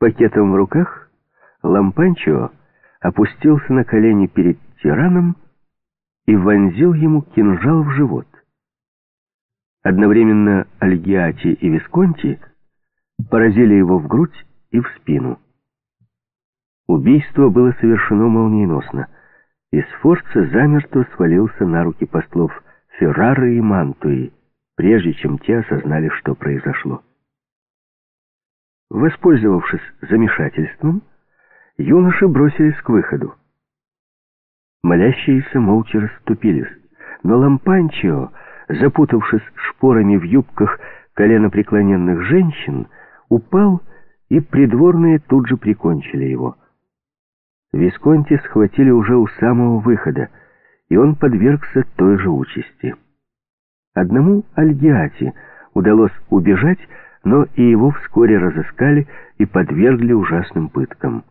пакетом в руках, Лампанчо опустился на колени перед тираном и вонзил ему кинжал в живот. Одновременно Альгиати и Висконти поразили его в грудь и в спину. Убийство было совершено молниеносно, и Сфорца замертво свалился на руки послов Феррары и Мантуи, прежде чем те осознали, что произошло. Воспользовавшись замешательством, юноши бросились к выходу. Молящиеся молча расступились, но Лампанчио, запутавшись шпорами в юбках коленопреклоненных женщин, упал, и придворные тут же прикончили его. Висконти схватили уже у самого выхода, и он подвергся той же участи. Одному Альгиати удалось убежать, но и его вскоре разыскали и подвергли ужасным пыткам.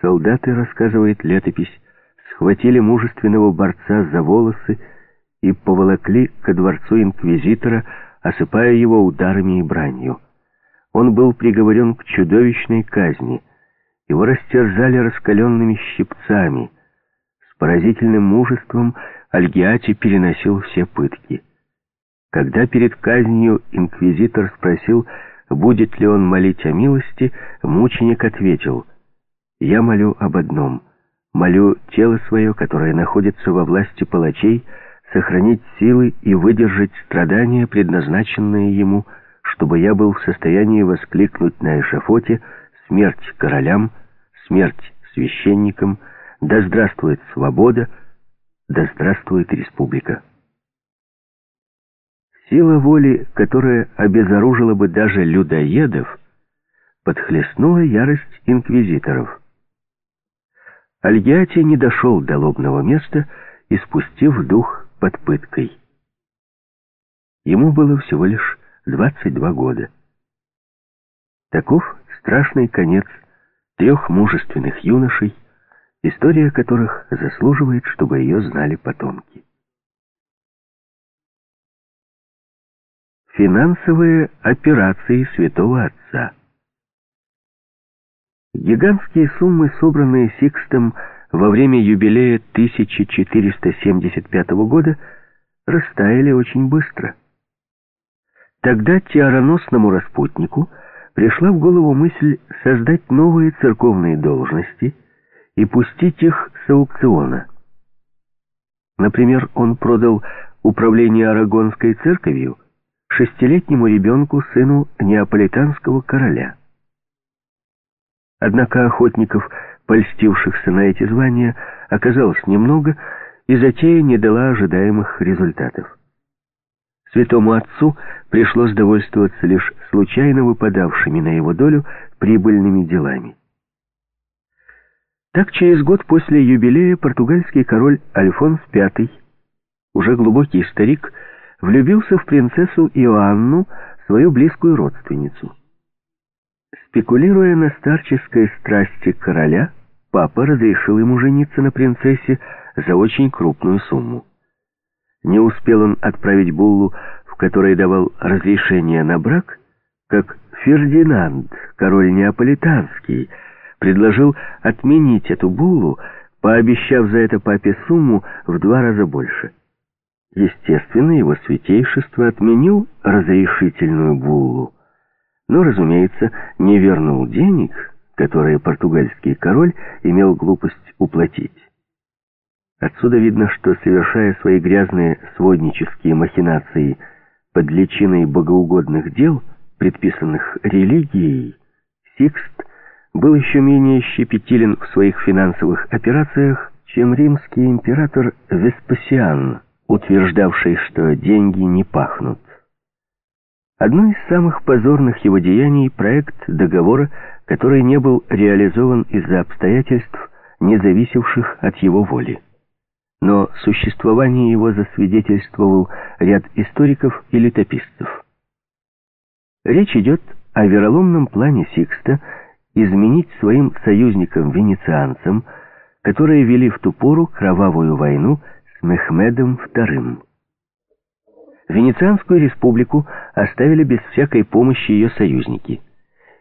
Солдаты, рассказывает летопись, схватили мужественного борца за волосы и поволокли ко дворцу инквизитора, осыпая его ударами и бранью. Он был приговорен к чудовищной казни. Его растерзали раскаленными щипцами. С поразительным мужеством Альгиати переносил все пытки. Когда перед казнью инквизитор спросил, будет ли он молить о милости, мученик ответил, «Я молю об одном. Молю тело свое, которое находится во власти палачей, сохранить силы и выдержать страдания, предназначенные ему, чтобы я был в состоянии воскликнуть на эшафоте «Смерть королям! Смерть священникам! Да здравствует свобода!» Да здравствует республика! Сила воли, которая обезоружила бы даже людоедов, подхлестнула ярость инквизиторов. Альгиати не дошел до лобного места, испустив дух под пыткой. Ему было всего лишь 22 года. Таков страшный конец трех мужественных юношей, история которых заслуживает, чтобы ее знали потомки. Финансовые операции святого отца Гигантские суммы, собранные Сикстом во время юбилея 1475 года, растаяли очень быстро. Тогда теороносному распутнику пришла в голову мысль создать новые церковные должности – и пустить их с аукциона. Например, он продал управление Арагонской церковью шестилетнему ребенку, сыну неаполитанского короля. Однако охотников, польстившихся на эти звания, оказалось немного, и затея не дала ожидаемых результатов. Святому отцу пришлось довольствоваться лишь случайно выпадавшими на его долю прибыльными делами. Так через год после юбилея португальский король Альфонс V, уже глубокий старик, влюбился в принцессу Иоанну, свою близкую родственницу. Спекулируя на старческой страсти короля, папа разрешил ему жениться на принцессе за очень крупную сумму. Не успел он отправить буллу, в которой давал разрешение на брак, как Фердинанд, король неаполитанский, предложил отменить эту буллу, пообещав за это папе сумму в два раза больше. Естественно, его святейшество отменил разрешительную буллу, но, разумеется, не вернул денег, которые португальский король имел глупость уплатить. Отсюда видно, что, совершая свои грязные своднические махинации под личиной богоугодных дел, предписанных религией, Сикст был еще менее щепетилен в своих финансовых операциях, чем римский император Веспасиан, утверждавший, что деньги не пахнут. Одно из самых позорных его деяний – проект договора, который не был реализован из-за обстоятельств, не зависевших от его воли. Но существование его засвидетельствовал ряд историков и летописцев. Речь идет о вероломном плане Сикста – изменить своим союзникам-венецианцам, которые вели в ту пору кровавую войну Мехмедом II. Венецианскую республику оставили без всякой помощи ее союзники.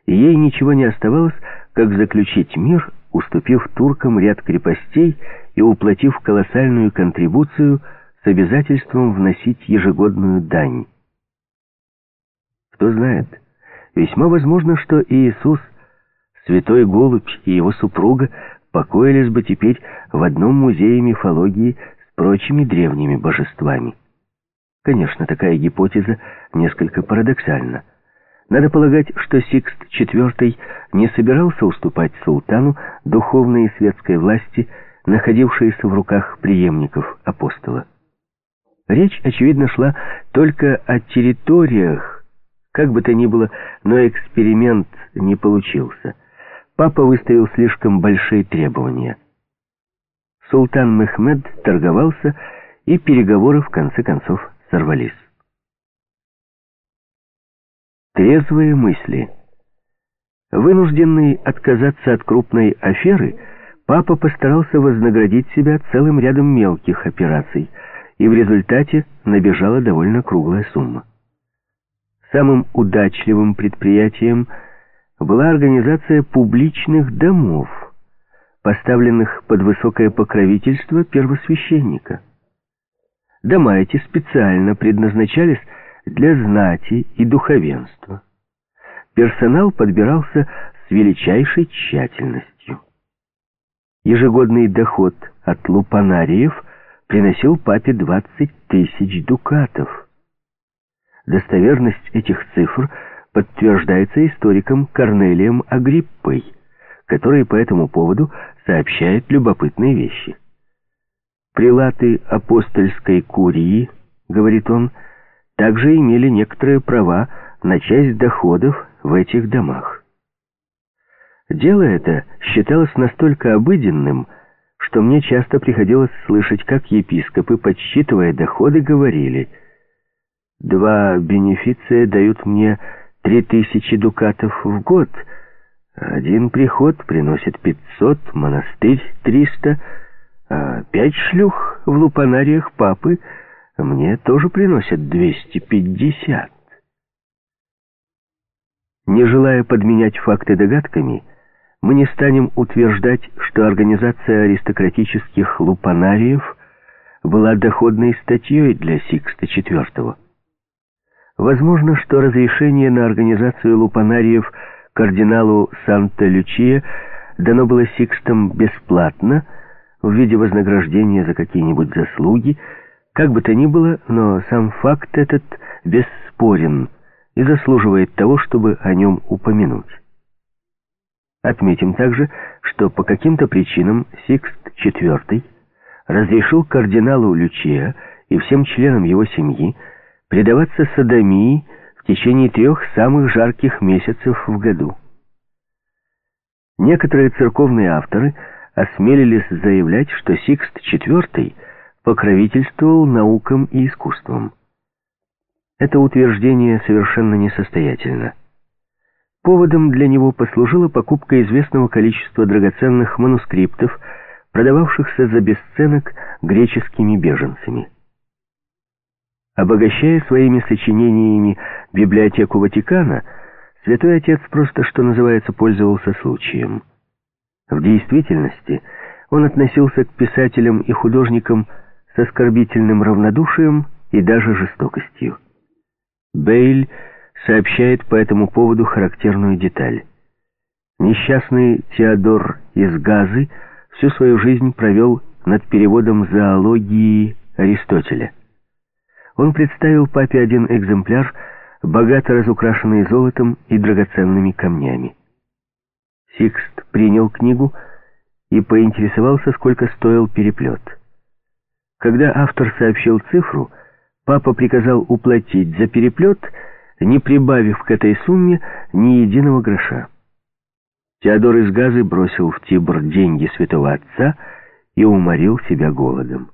ей ничего не оставалось, как заключить мир, уступив туркам ряд крепостей и уплатив колоссальную контрибуцию с обязательством вносить ежегодную дань. Кто знает, весьма возможно, что Иисус, святой голубь и его супруга покоились бы теперь в одном музее мифологии прочими древними божествами. Конечно, такая гипотеза несколько парадоксальна. Надо полагать, что Сикст IV не собирался уступать султану духовной и светской власти, находившейся в руках преемников апостола. Речь, очевидно, шла только о территориях. Как бы то ни было, но эксперимент не получился. Папа выставил слишком большие требования. Султан Мехмед торговался, и переговоры в конце концов сорвались. Трезвые мысли. Вынужденный отказаться от крупной аферы, папа постарался вознаградить себя целым рядом мелких операций, и в результате набежала довольно круглая сумма. Самым удачливым предприятием была организация публичных домов, поставленных под высокое покровительство первосвященника. Дома эти специально предназначались для знати и духовенства. Персонал подбирался с величайшей тщательностью. Ежегодный доход от лупанариев приносил папе 20 тысяч дукатов. Достоверность этих цифр подтверждается историком Корнелием Агриппой, который по этому поводу сообщает любопытные вещи. Прилаты апостольской курии, говорит он, также имели некоторые права на часть доходов в этих домах. Дело это считалось настолько обыденным, что мне часто приходилось слышать, как епископы, подсчитывая доходы, говорили «Два бенефиция дают мне три тысячи дукатов в год, один приход приносит пятьсот, монастырь триста, а пять шлюх в лупанариях папы мне тоже приносят 250. Не желая подменять факты догадками, мы не станем утверждать, что организация аристократических лупанариев была доходной статьей для Сикста IV. Возможно, что разрешение на организацию лупанариев кардиналу Санта-Лючия дано было Сикстом бесплатно, в виде вознаграждения за какие-нибудь заслуги. Как бы то ни было, но сам факт этот бесспорен и заслуживает того, чтобы о нем упомянуть. Отметим также, что по каким-то причинам Сикст IV разрешил кардиналу Лючия и всем членам его семьи предаваться содомии в течение трех самых жарких месяцев в году. Некоторые церковные авторы – осмелились заявлять, что Сикст IV покровительствовал наукам и искусствам. Это утверждение совершенно несостоятельно. Поводом для него послужила покупка известного количества драгоценных манускриптов, продававшихся за бесценок греческими беженцами. Обогащая своими сочинениями библиотеку Ватикана, Святой Отец просто, что называется, пользовался случаем – в действительности он относился к писателям и художникам с оскорбительным равнодушием и даже жестокостью. Бейль сообщает по этому поводу характерную деталь. Несчастный Теодор из Газы всю свою жизнь провел над переводом зоологии Аристотеля. Он представил папе один экземпляр, богато разукрашенный золотом и драгоценными камнями. Сикст принял книгу и поинтересовался, сколько стоил переплет. Когда автор сообщил цифру, папа приказал уплатить за переплет, не прибавив к этой сумме ни единого гроша. Теодор из Газы бросил в Тибр деньги святого отца и уморил себя голодом.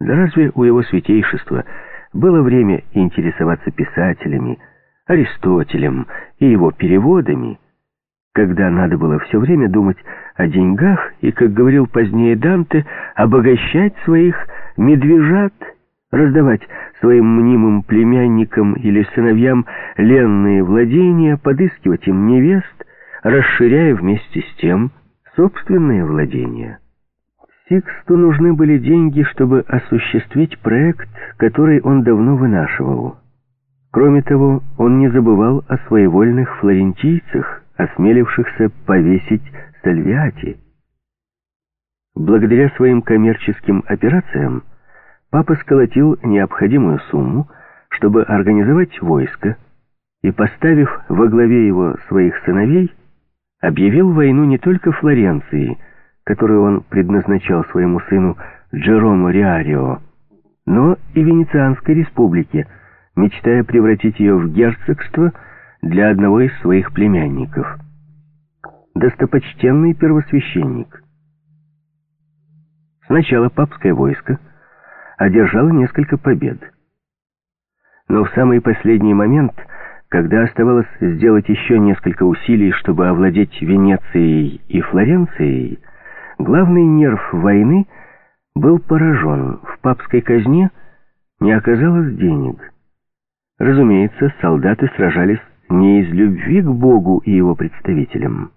Да разве у его святейшества было время интересоваться писателями, Аристотелем и его переводами, когда надо было все время думать о деньгах и, как говорил позднее Данте, обогащать своих медвежат раздавать своим мнимым племянникам или сыновьям ленные владения, подыскивать им невест, расширяя вместе с тем собственные владения. Сиксту нужны были деньги, чтобы осуществить проект, который он давно вынашивал. Кроме того, он не забывал о своевольных флорентийцах, осмелившихся повесить Сальвиати. Благодаря своим коммерческим операциям папа сколотил необходимую сумму, чтобы организовать войско, и, поставив во главе его своих сыновей, объявил войну не только Флоренции, которую он предназначал своему сыну Джеромо Риарио, но и Венецианской республике, мечтая превратить ее в герцогство для одного из своих племянников. Достопочтенный первосвященник. Сначала папское войско одержало несколько побед. Но в самый последний момент, когда оставалось сделать еще несколько усилий, чтобы овладеть Венецией и Флоренцией, главный нерв войны был поражен. В папской казне не оказалось денег. Разумеется, солдаты сражались не из любви к Богу и его представителям.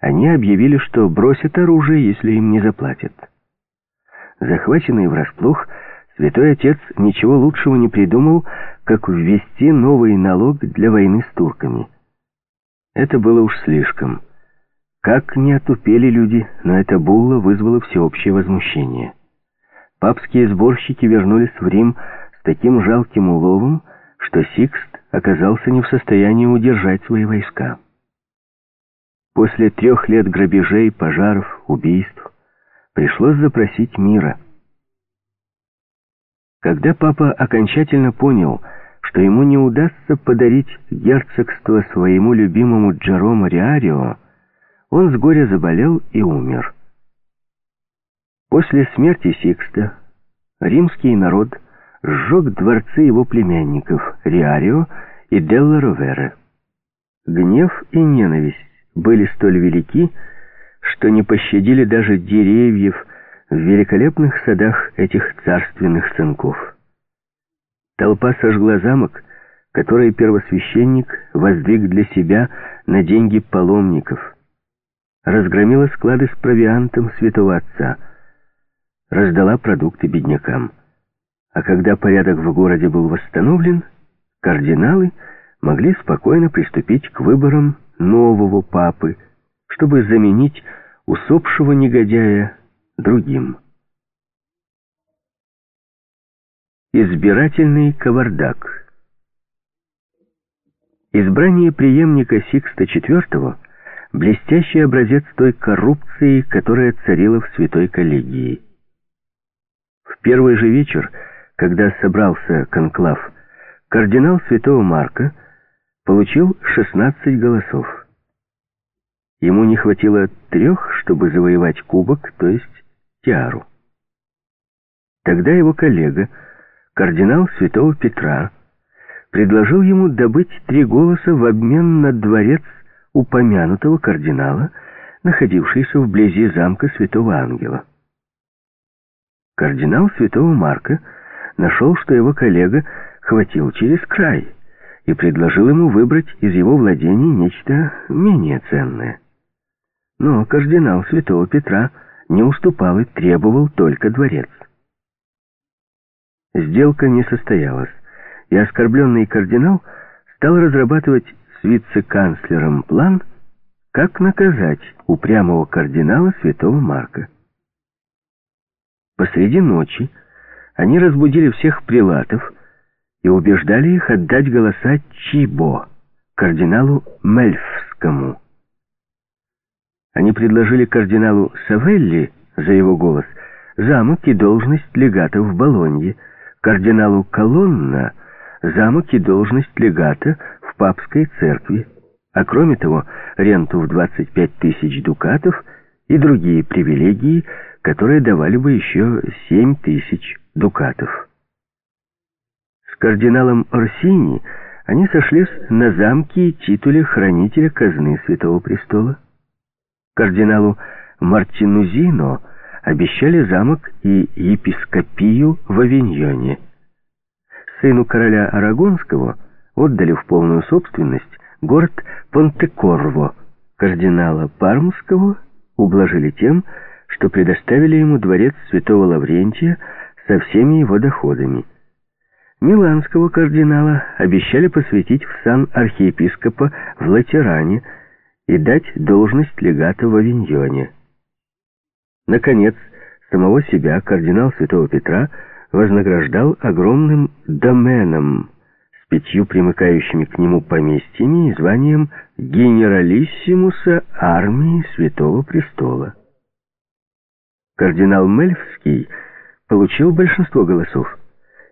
Они объявили, что бросят оружие, если им не заплатят. Захваченный врасплох, святой отец ничего лучшего не придумал, как ввести новый налог для войны с турками. Это было уж слишком. Как не отупели люди, но эта булла вызвала всеобщее возмущение. Папские сборщики вернулись в Рим с таким жалким уловом, что Сикст оказался не в состоянии удержать свои войска. После трех лет грабежей, пожаров, убийств пришлось запросить мира. Когда папа окончательно понял, что ему не удастся подарить герцогство своему любимому Джеромо Риарио, он с горя заболел и умер. После смерти Сикста римский народ сжег дворцы его племянников Риарио и Делла Ровере. Гнев и ненависть были столь велики, что не пощадили даже деревьев в великолепных садах этих царственных сынков. Толпа сожгла замок, который первосвященник воздвиг для себя на деньги паломников. Разгромила склады с провиантом святого отца, раздала продукты беднякам. А когда порядок в городе был восстановлен, кардиналы могли спокойно приступить к выборам нового папы, чтобы заменить усопшего негодяя другим. Избирательный кавардак Избрание преемника Сикста IV – блестящий образец той коррупции, которая царила в святой коллегии. В первый же вечер, когда собрался конклав, кардинал святого Марка – получил 16 голосов. Ему не хватило трех, чтобы завоевать кубок, то есть тиару. Тогда его коллега, кардинал святого Петра, предложил ему добыть три голоса в обмен на дворец упомянутого кардинала, находившийся вблизи замка святого ангела. Кардинал святого Марка нашел, что его коллега хватил через край — и предложил ему выбрать из его владений нечто менее ценное. Но кардинал святого Петра не уступал и требовал только дворец. Сделка не состоялась, и оскорбленный кардинал стал разрабатывать с вице-канцлером план, как наказать упрямого кардинала святого Марка. Посреди ночи они разбудили всех прилатов, и убеждали их отдать голоса Чибо, кардиналу Мельфскому. Они предложили кардиналу Савелли за его голос замок и должность легата в Болонье, кардиналу Колонна замок и должность легата в папской церкви, а кроме того ренту в 25 тысяч дукатов и другие привилегии, которые давали бы еще 7 тысяч дукатов кардиналом Орсини они сошлись на замке и титуле хранителя казны Святого Престола. Кардиналу Мартинузино обещали замок и епископию в Авиньоне. Сыну короля Арагонского отдали в полную собственность город Понтекорво, кардинала Пармского ублажили тем, что предоставили ему дворец святого Лаврентия со всеми его доходами. Миланского кардинала обещали посвятить в сан архиепископа в Латеране и дать должность легата в Авиньоне. Наконец, самого себя кардинал святого Петра вознаграждал огромным доменом с пятью примыкающими к нему поместьями и званием генералиссимуса армии Святого Престола. Кардинал Мельфский получил большинство голосов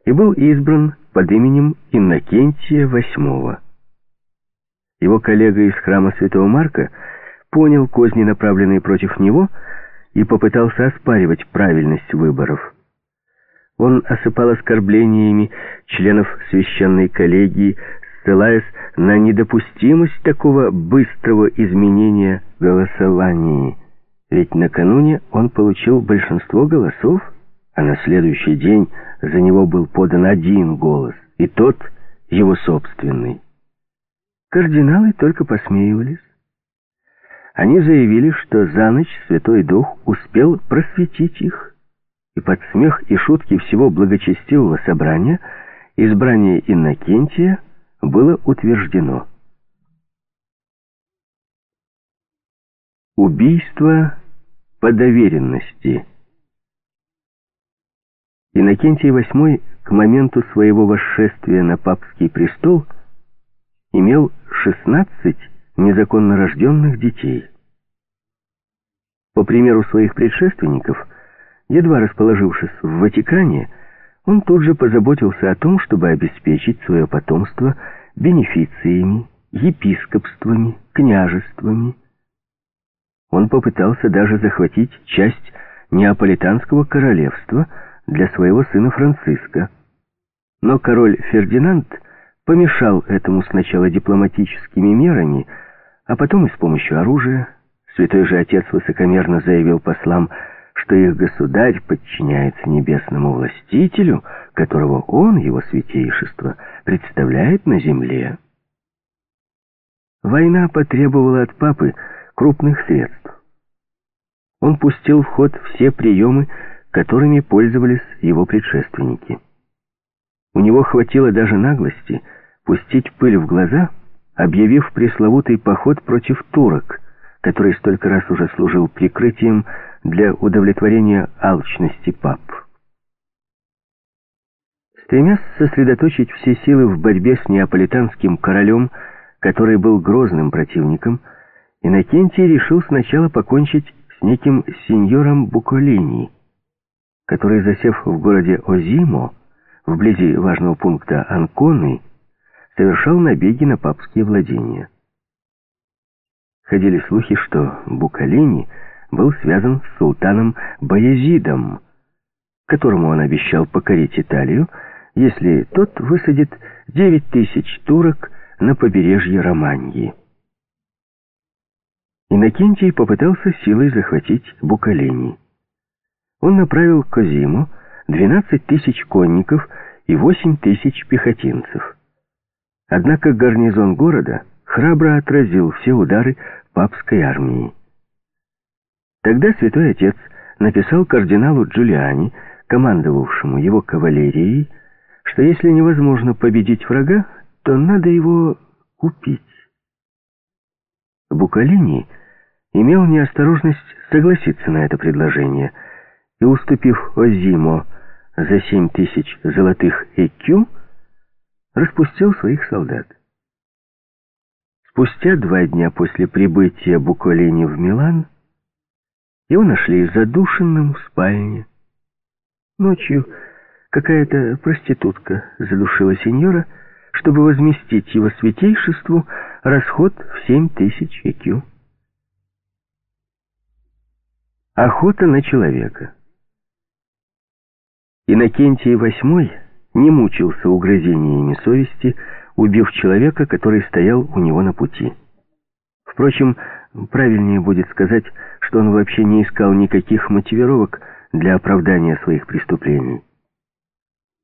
и был избран под именем Иннокентия VIII. Его коллега из храма Святого Марка понял козни, направленные против него, и попытался оспаривать правильность выборов. Он осыпал оскорблениями членов священной коллегии, ссылаясь на недопустимость такого быстрого изменения голосования. Ведь накануне он получил большинство голосов, а на следующий день за него был подан один голос, и тот его собственный. Кардиналы только посмеивались. Они заявили, что за ночь Святой Дух успел просветить их, и под смех и шутки всего благочестивого собрания избрание Иннокентия было утверждено. Убийство по доверенности. Иннокентий VIII к моменту своего восшествия на папский престол имел 16 незаконно рожденных детей. По примеру своих предшественников, едва расположившись в Ватикане, он тут же позаботился о том, чтобы обеспечить свое потомство бенефициями, епископствами, княжествами. Он попытался даже захватить часть Неаполитанского королевства для своего сына Франциска. Но король Фердинанд помешал этому сначала дипломатическими мерами, а потом и с помощью оружия. Святой же Отец высокомерно заявил послам, что их государь подчиняется небесному властителю, которого он, его святейшество, представляет на земле. Война потребовала от папы крупных средств. Он пустил в ход все приемы, которыми пользовались его предшественники. У него хватило даже наглости пустить пыль в глаза, объявив пресловутый поход против турок, который столько раз уже служил прикрытием для удовлетворения алчности пап. Стремясь сосредоточить все силы в борьбе с неаполитанским королем, который был грозным противником, Иннокентий решил сначала покончить с неким сеньором Буколини, который, засев в городе Озимо, вблизи важного пункта Анконы, совершал набеги на папские владения. Ходили слухи, что Букалини был связан с султаном Баязидом, которому он обещал покорить Италию, если тот высадит 9 тысяч турок на побережье Романьи. Иннокентий попытался силой захватить Букалини. Он направил к Козиму 12 тысяч конников и 8 тысяч пехотинцев. Однако гарнизон города храбро отразил все удары папской армии. Тогда святой отец написал кардиналу Джулиани, командовавшему его кавалерией, что если невозможно победить врага, то надо его купить. Букалини имел неосторожность согласиться на это предложение и, уступив Озимо за семь тысяч золотых ЭКЮ, распустил своих солдат. Спустя два дня после прибытия Букалини в Милан его нашли задушенным в спальне. Ночью какая-то проститутка задушила сеньора, чтобы возместить его святейшеству расход в семь тысяч ЭКЮ. Охота на человека. Иннокентий VIII не мучился угрызениями совести, убив человека, который стоял у него на пути. Впрочем, правильнее будет сказать, что он вообще не искал никаких мотивировок для оправдания своих преступлений.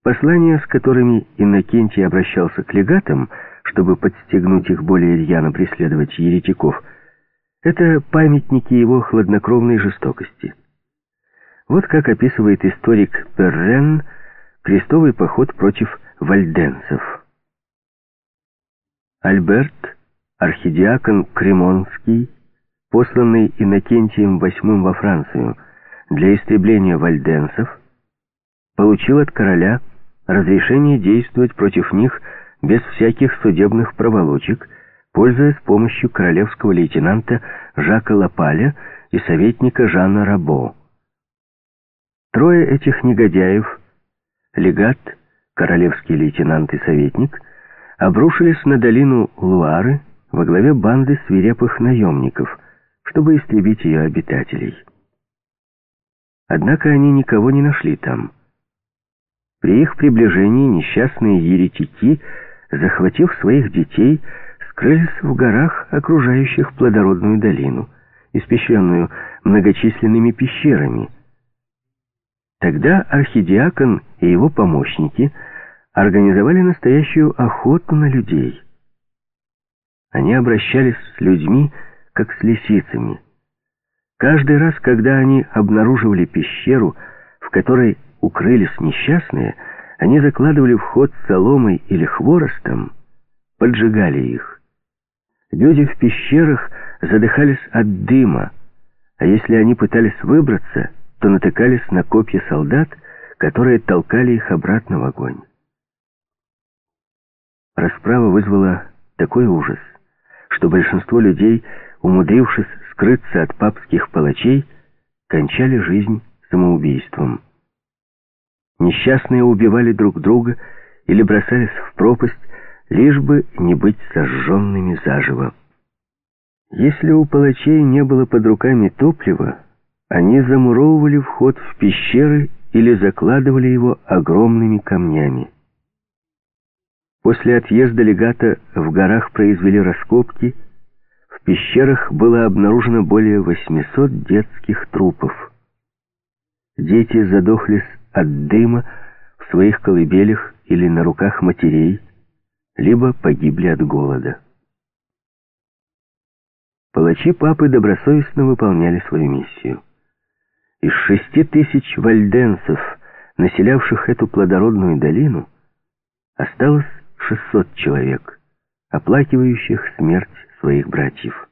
Послания, с которыми Иннокентий обращался к легатам, чтобы подстегнуть их более рьяно преследовать еретиков, это памятники его хладнокровной жестокости. Вот как описывает историк Перрен крестовый поход против вальденцев. Альберт, архидиакон Кремонский, посланный Иннокентием VIII во Францию для истребления вальденцев, получил от короля разрешение действовать против них без всяких судебных проволочек, пользуясь помощью королевского лейтенанта Жака Лапаля и советника Жана Рабо. Трое этих негодяев, легат, королевский лейтенант и советник, обрушились на долину Луары во главе банды свирепых наемников, чтобы истребить ее обитателей. Однако они никого не нашли там. При их приближении несчастные еретики, захватив своих детей, скрылись в горах, окружающих плодородную долину, испещренную многочисленными пещерами. Тогда архидиакон и его помощники организовали настоящую охоту на людей. Они обращались с людьми, как с лисицами. Каждый раз, когда они обнаруживали пещеру, в которой укрылись несчастные, они закладывали вход соломой или хворостом, поджигали их. Люди в пещерах задыхались от дыма, а если они пытались выбраться, то натыкались на копья солдат, которые толкали их обратно в огонь. Расправа вызвала такой ужас, что большинство людей, умудрившись скрыться от папских палачей, кончали жизнь самоубийством. Несчастные убивали друг друга или бросались в пропасть, лишь бы не быть сожженными заживо. Если у палачей не было под руками топлива, они замуровывали вход в пещеры или закладывали его огромными камнями. После отъезда легата в горах произвели раскопки, в пещерах было обнаружено более 800 детских трупов. Дети задохлись от дыма в своих колыбелях или на руках матерей, либо погибли от голода. Палачи папы добросовестно выполняли свою миссию. Из шести тысяч вальденцев, населявших эту плодородную долину, осталось 600 человек, оплакивающих смерть своих братьев.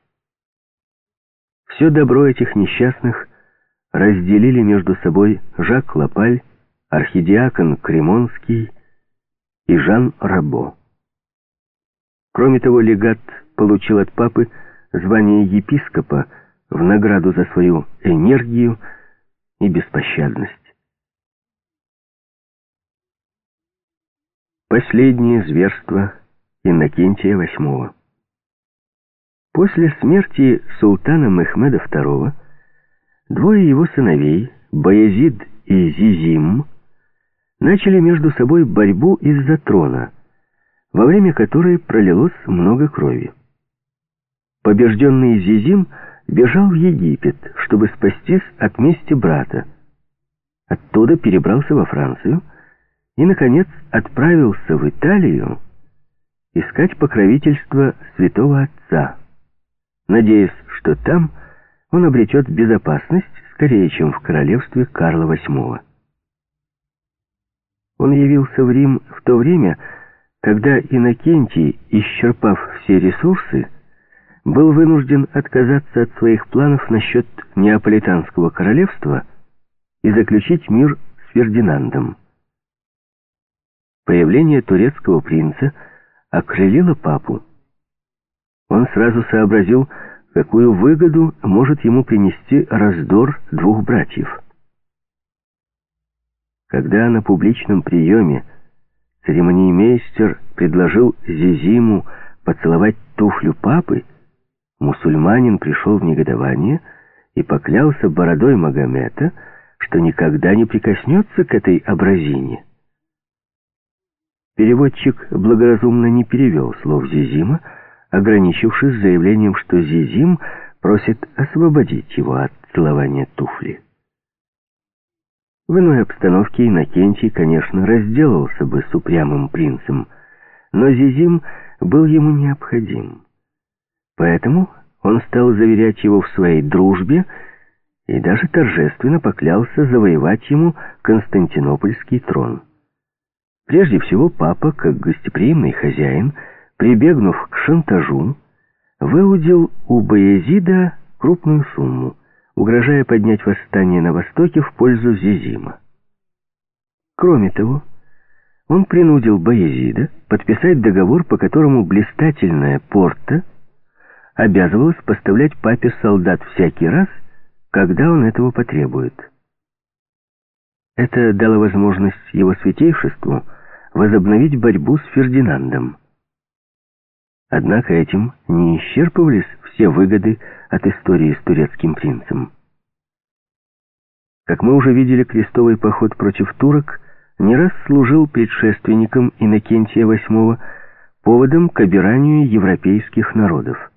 Все добро этих несчастных разделили между собой Жак Лапаль архидиакон Кремонский и Жан Рабо. Кроме того, легат получил от папы звание епископа в награду за свою энергию и беспощадность. Последнее зверство Иннокентия VIII. После смерти султана Мехмеда II двое его сыновей, Баязид и Зизим, начали между собой борьбу из-за трона, во время которой пролилось много крови. Побежденный Зизим бежал в Египет, чтобы спастись от мести брата. Оттуда перебрался во Францию и, наконец, отправился в Италию искать покровительство святого отца, надеясь, что там он обретет безопасность скорее, чем в королевстве Карла VIII. Он явился в Рим в то время, когда Иннокентий, исчерпав все ресурсы, был вынужден отказаться от своих планов насчет Неаполитанского королевства и заключить мир с Фердинандом. Появление турецкого принца окрылило папу. Он сразу сообразил, какую выгоду может ему принести раздор двух братьев. Когда на публичном приеме церемониймейстер предложил Зизиму поцеловать туфлю папы, мусульманин пришел в негодование и поклялся бородой Магомета, что никогда не прикоснется к этой образине. Переводчик благоразумно не перевел слов Зизима, ограничившись заявлением, что Зизим просит освободить его от целования туфли. В иной обстановке Иннокентий, конечно, разделался бы с упрямым принцем, но Зизим был ему необходим. Поэтому он стал заверять его в своей дружбе и даже торжественно поклялся завоевать ему Константинопольский трон. Прежде всего, папа, как гостеприимный хозяин, прибегнув к шантажу, выудил у Баязида крупную сумму, угрожая поднять восстание на Востоке в пользу Зизима. Кроме того, он принудил Баязида подписать договор, по которому блистательная порта обязывалась поставлять папе солдат всякий раз, когда он этого потребует. Это дало возможность его святейшеству возобновить борьбу с Фердинандом. Однако этим не исчерпывались все выгоды от истории с турецким принцем. Как мы уже видели, крестовый поход против турок не раз служил предшественником Иннокентия VIII поводом к обиранию европейских народов.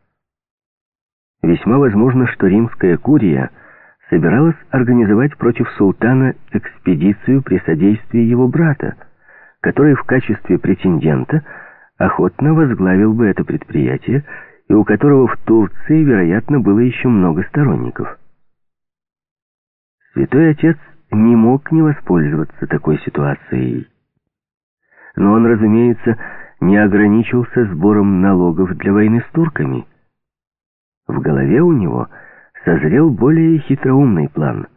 Весьма возможно, что римская курия собиралась организовать против султана экспедицию при содействии его брата, который в качестве претендента охотно возглавил бы это предприятие и у которого в Турции, вероятно, было еще много сторонников. Святой Отец не мог не воспользоваться такой ситуацией. Но он, разумеется, не ограничился сбором налогов для войны с турками. В голове у него созрел более хитроумный план.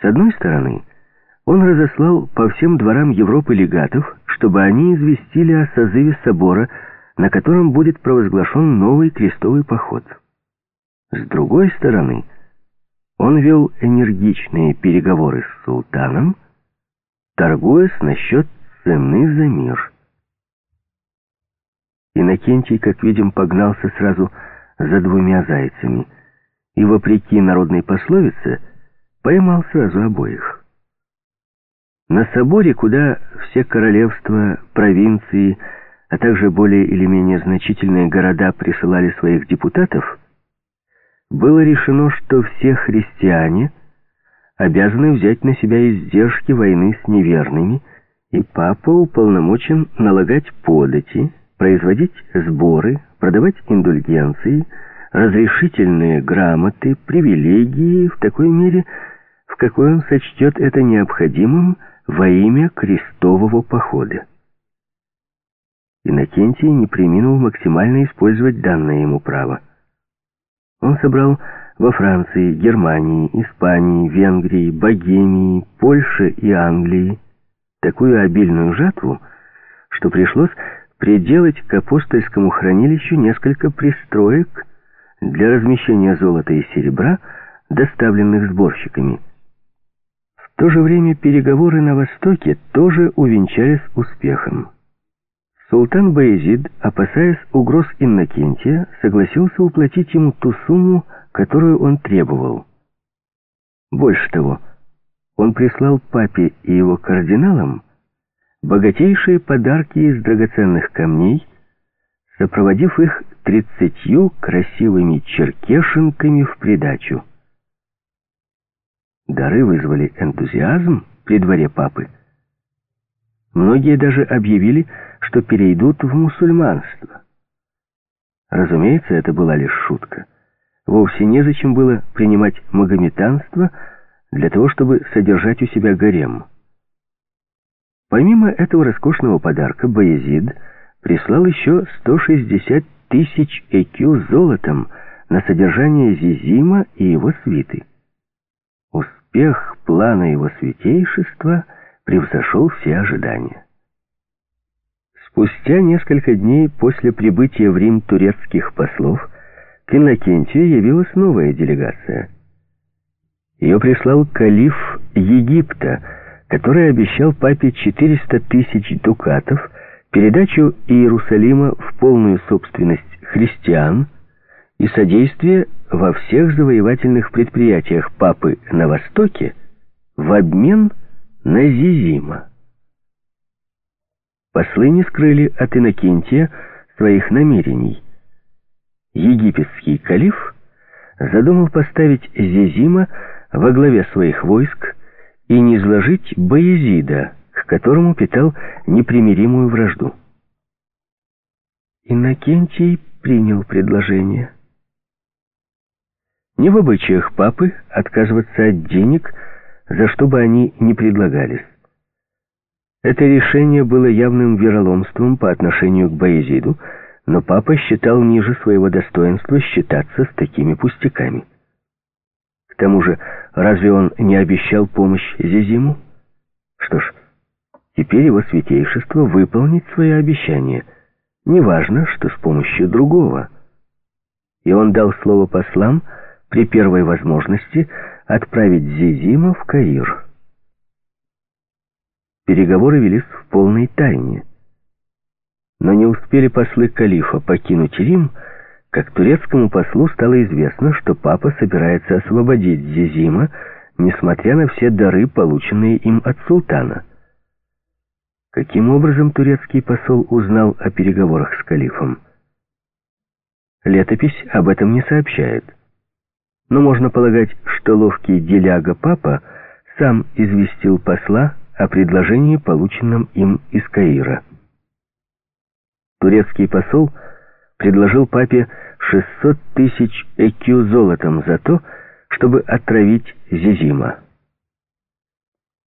С одной стороны, он разослал по всем дворам Европы легатов, чтобы они известили о созыве собора, на котором будет провозглашен новый крестовый поход. С другой стороны, он вел энергичные переговоры с султаном, торгуясь насчет цены за мир. Иннокентий, как видим, погнался сразу за двумя зайцами и, вопреки народной пословице, поймал сразу обоих. На соборе, куда все королевства, провинции, а также более или менее значительные города присылали своих депутатов, было решено, что все христиане обязаны взять на себя издержки войны с неверными, и папа уполномочен налагать подати, производить сборы, продавать индульгенции, разрешительные грамоты, привилегии в такой мере, в какой он сочтет это необходимым во имя крестового похода. Иннокентий не приминул максимально использовать данное ему право. Он собрал во Франции, Германии, Испании, Венгрии, Богемии, Польше и Англии такую обильную жатву, что пришлось приделать к апостольскому хранилищу несколько пристроек для размещения золота и серебра, доставленных сборщиками. То же время переговоры на Востоке тоже увенчались успехом. Султан Баязид, опасаясь угроз Иннокентия, согласился уплатить ему ту сумму, которую он требовал. Больше того, он прислал папе и его кардиналам богатейшие подарки из драгоценных камней, сопроводив их тридцатью красивыми черкешенками в придачу. Дары вызвали энтузиазм при дворе папы. Многие даже объявили, что перейдут в мусульманство. Разумеется, это была лишь шутка. Вовсе незачем было принимать магометанство для того, чтобы содержать у себя гарем. Помимо этого роскошного подарка, Баязид прислал еще 160 тысяч ЭКЮ золотом на содержание Зизима и его свиты. Успех плана его святейшества превзошел все ожидания. Спустя несколько дней после прибытия в Рим турецких послов к Иннокентию явилась новая делегация. Ее прислал калиф Египта, который обещал папе 400 тысяч дукатов, передачу Иерусалима в полную собственность христиан и содействие во всех завоевательных предприятиях папы на Востоке в обмен на Зизима. Послы не скрыли от Иннокентия своих намерений. Египетский калиф задумал поставить Зезима во главе своих войск и низложить Баязида, к которому питал непримиримую вражду. Иннокентий принял предложение. Не в обычаях папы отказываться от денег, за что бы они ни предлагались. Это решение было явным вероломством по отношению к Баязиду, но папа считал ниже своего достоинства считаться с такими пустяками. К тому же, разве он не обещал помощь Зизиму? Что ж, теперь его святейшество выполнит свои обещания. Неважно, что с помощью другого. И он дал слово послам при первой возможности отправить Зизима в Каир. Переговоры велись в полной тайне. Но не успели послы калифа покинуть Рим, как турецкому послу стало известно, что папа собирается освободить Зизима, несмотря на все дары, полученные им от султана. Каким образом турецкий посол узнал о переговорах с калифом? Летопись об этом не сообщает. Но можно полагать, что ловкий деляга папа сам известил посла о предложении, полученном им из Каира. Турецкий посол предложил папе 600 тысяч экю золотом за то, чтобы отравить Зизима.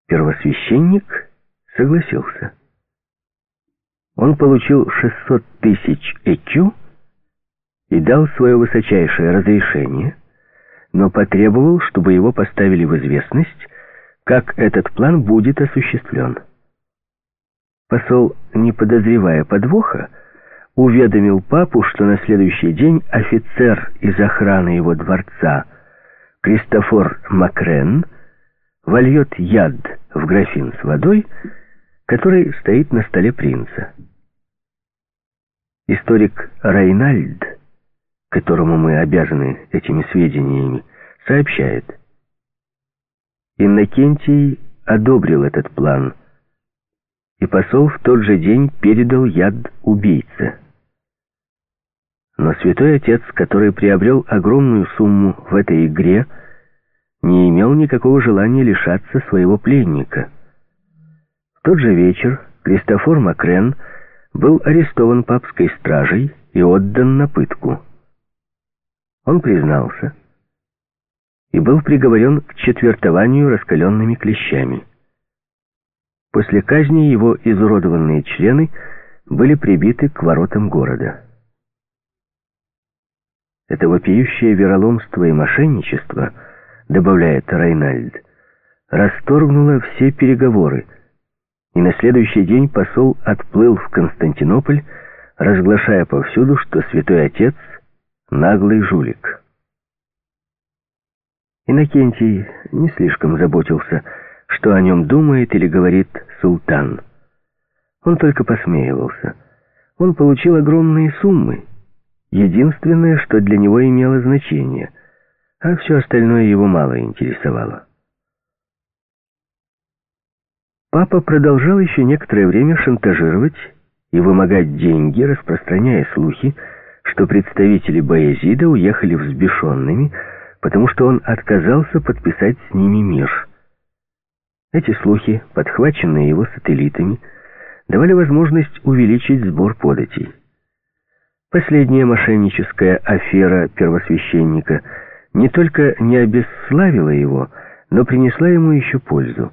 Первосвященник согласился. Он получил 600 тысяч экю и дал свое высочайшее разрешение, но потребовал, чтобы его поставили в известность, как этот план будет осуществлен. Посол, не подозревая подвоха, уведомил папу, что на следующий день офицер из охраны его дворца Кристофор Макрен вольет яд в графин с водой, который стоит на столе принца. Историк Райнальд, которому мы обязаны этими сведениями, сообщает, Иннокентий одобрил этот план, и посол в тот же день передал яд убийце. Но святой отец, который приобрел огромную сумму в этой игре, не имел никакого желания лишаться своего пленника. В тот же вечер Кристофор Макрен был арестован папской стражей и отдан на пытку. Он признался, и был приговорен к четвертованию раскаленными клещами. После казни его изуродованные члены были прибиты к воротам города. Это вопиющее вероломство и мошенничество, добавляет Райнальд, расторгнуло все переговоры, и на следующий день посол отплыл в Константинополь, разглашая повсюду, что святой отец — наглый жулик. Иннокентий не слишком заботился, что о нем думает или говорит султан. Он только посмеивался. Он получил огромные суммы. Единственное, что для него имело значение, а все остальное его мало интересовало. Папа продолжал еще некоторое время шантажировать и вымогать деньги, распространяя слухи, что представители Баязида уехали взбешенными, потому что он отказался подписать с ними мир. Эти слухи, подхваченные его сателлитами, давали возможность увеличить сбор податей. Последняя мошенническая афера первосвященника не только не обесславила его, но принесла ему еще пользу.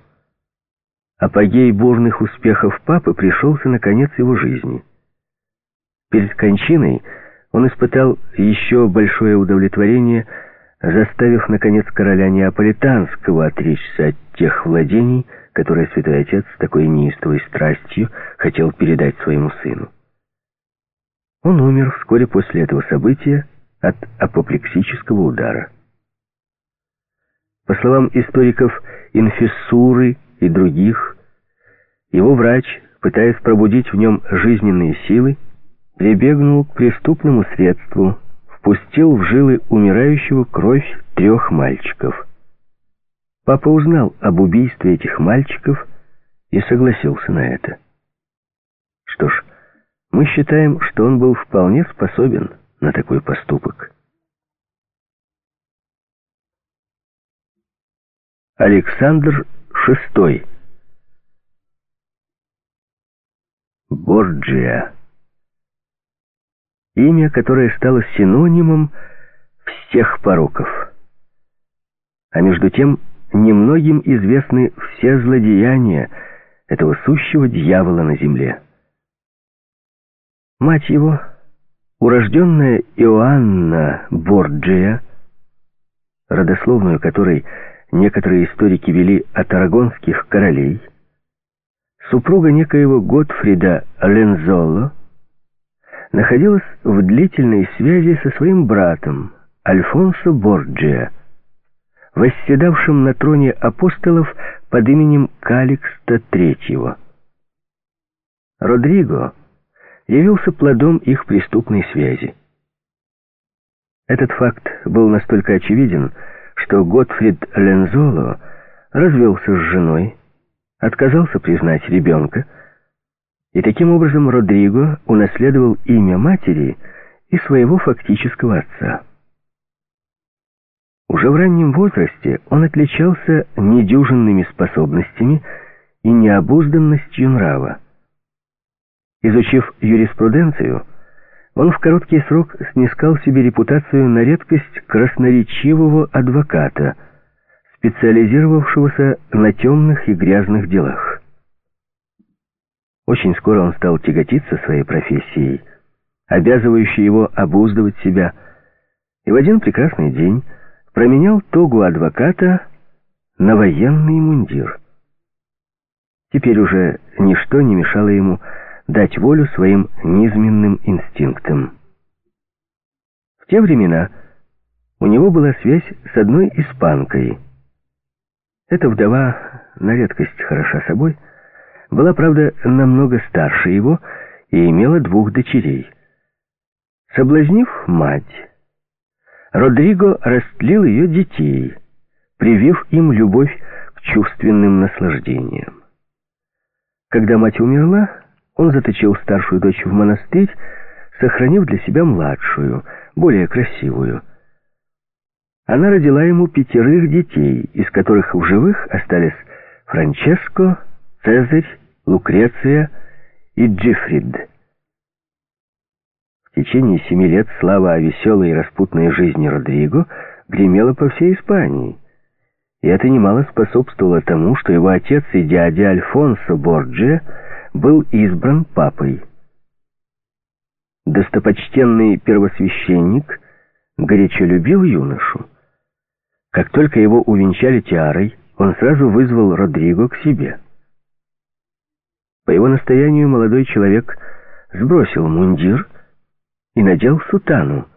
Апогей бурных успехов папы пришелся на конец его жизни. Перед кончиной он испытал еще большое удовлетворение – заставив, наконец, короля Неаполитанского отречься от тех владений, которые святой отец с такой неистовой страстью хотел передать своему сыну. Он умер вскоре после этого события от апоплексического удара. По словам историков Инфессуры и других, его врач, пытаясь пробудить в нем жизненные силы, прибегнул к преступному средству – впустил в жилы умирающего кровь трех мальчиков. Папа узнал об убийстве этих мальчиков и согласился на это. Что ж, Мы считаем, что он был вполне способен на такой поступок. Александр VI Борджиа Имя, которое стало синонимом всех пороков. А между тем, немногим известны все злодеяния этого сущего дьявола на земле. Мать его, урожденная Иоанна Борджия, родословную которой некоторые историки вели от арагонских королей, супруга некоего Готфрида Лензоло, находилась в длительной связи со своим братом Альфонсо Борджиа, восседавшим на троне апостолов под именем Каликста III. Родриго явился плодом их преступной связи. Этот факт был настолько очевиден, что Готфрид Лензоло развелся с женой, отказался признать ребенка, и таким образом Родриго унаследовал имя матери и своего фактического отца. Уже в раннем возрасте он отличался недюжинными способностями и необузданностью нрава. Изучив юриспруденцию, он в короткий срок снискал себе репутацию на редкость красноречивого адвоката, специализировавшегося на темных и грязных делах. Очень скоро он стал тяготиться своей профессией, обязывающей его обуздывать себя, и в один прекрасный день променял тогу адвоката на военный мундир. Теперь уже ничто не мешало ему дать волю своим низменным инстинктам. В те времена у него была связь с одной испанкой. Эта вдова, на редкость хороша собой, была, правда, намного старше его и имела двух дочерей. Соблазнив мать, Родриго растлил ее детей, привив им любовь к чувственным наслаждениям. Когда мать умерла, он заточил старшую дочь в монастырь, сохранив для себя младшую, более красивую. Она родила ему пятерых детей, из которых в живых остались Франческо, Цезарь, Лукреция и Джифрид. В течение семи лет слава о веселой и распутной жизни Родриго гремела по всей Испании. И это немало способствовало тому, что его отец и дядя Альфонсо Борджиа был избран папой. Достопочтенный первосвященник горячо любил юношу. Как только его увенчали тиарой, он сразу вызвал Родриго к себе. По его настоянию молодой человек сбросил мундир и надел сутану.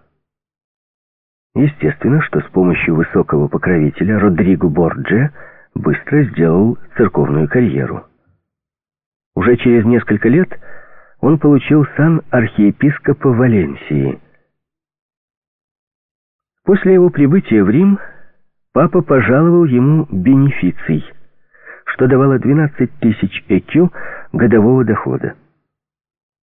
Естественно, что с помощью высокого покровителя Родриго Борджа быстро сделал церковную карьеру. Уже через несколько лет он получил сан архиепископа Валенсии. После его прибытия в Рим папа пожаловал ему бенефиций, что давало 12 тысяч ЭКЮ годового дохода.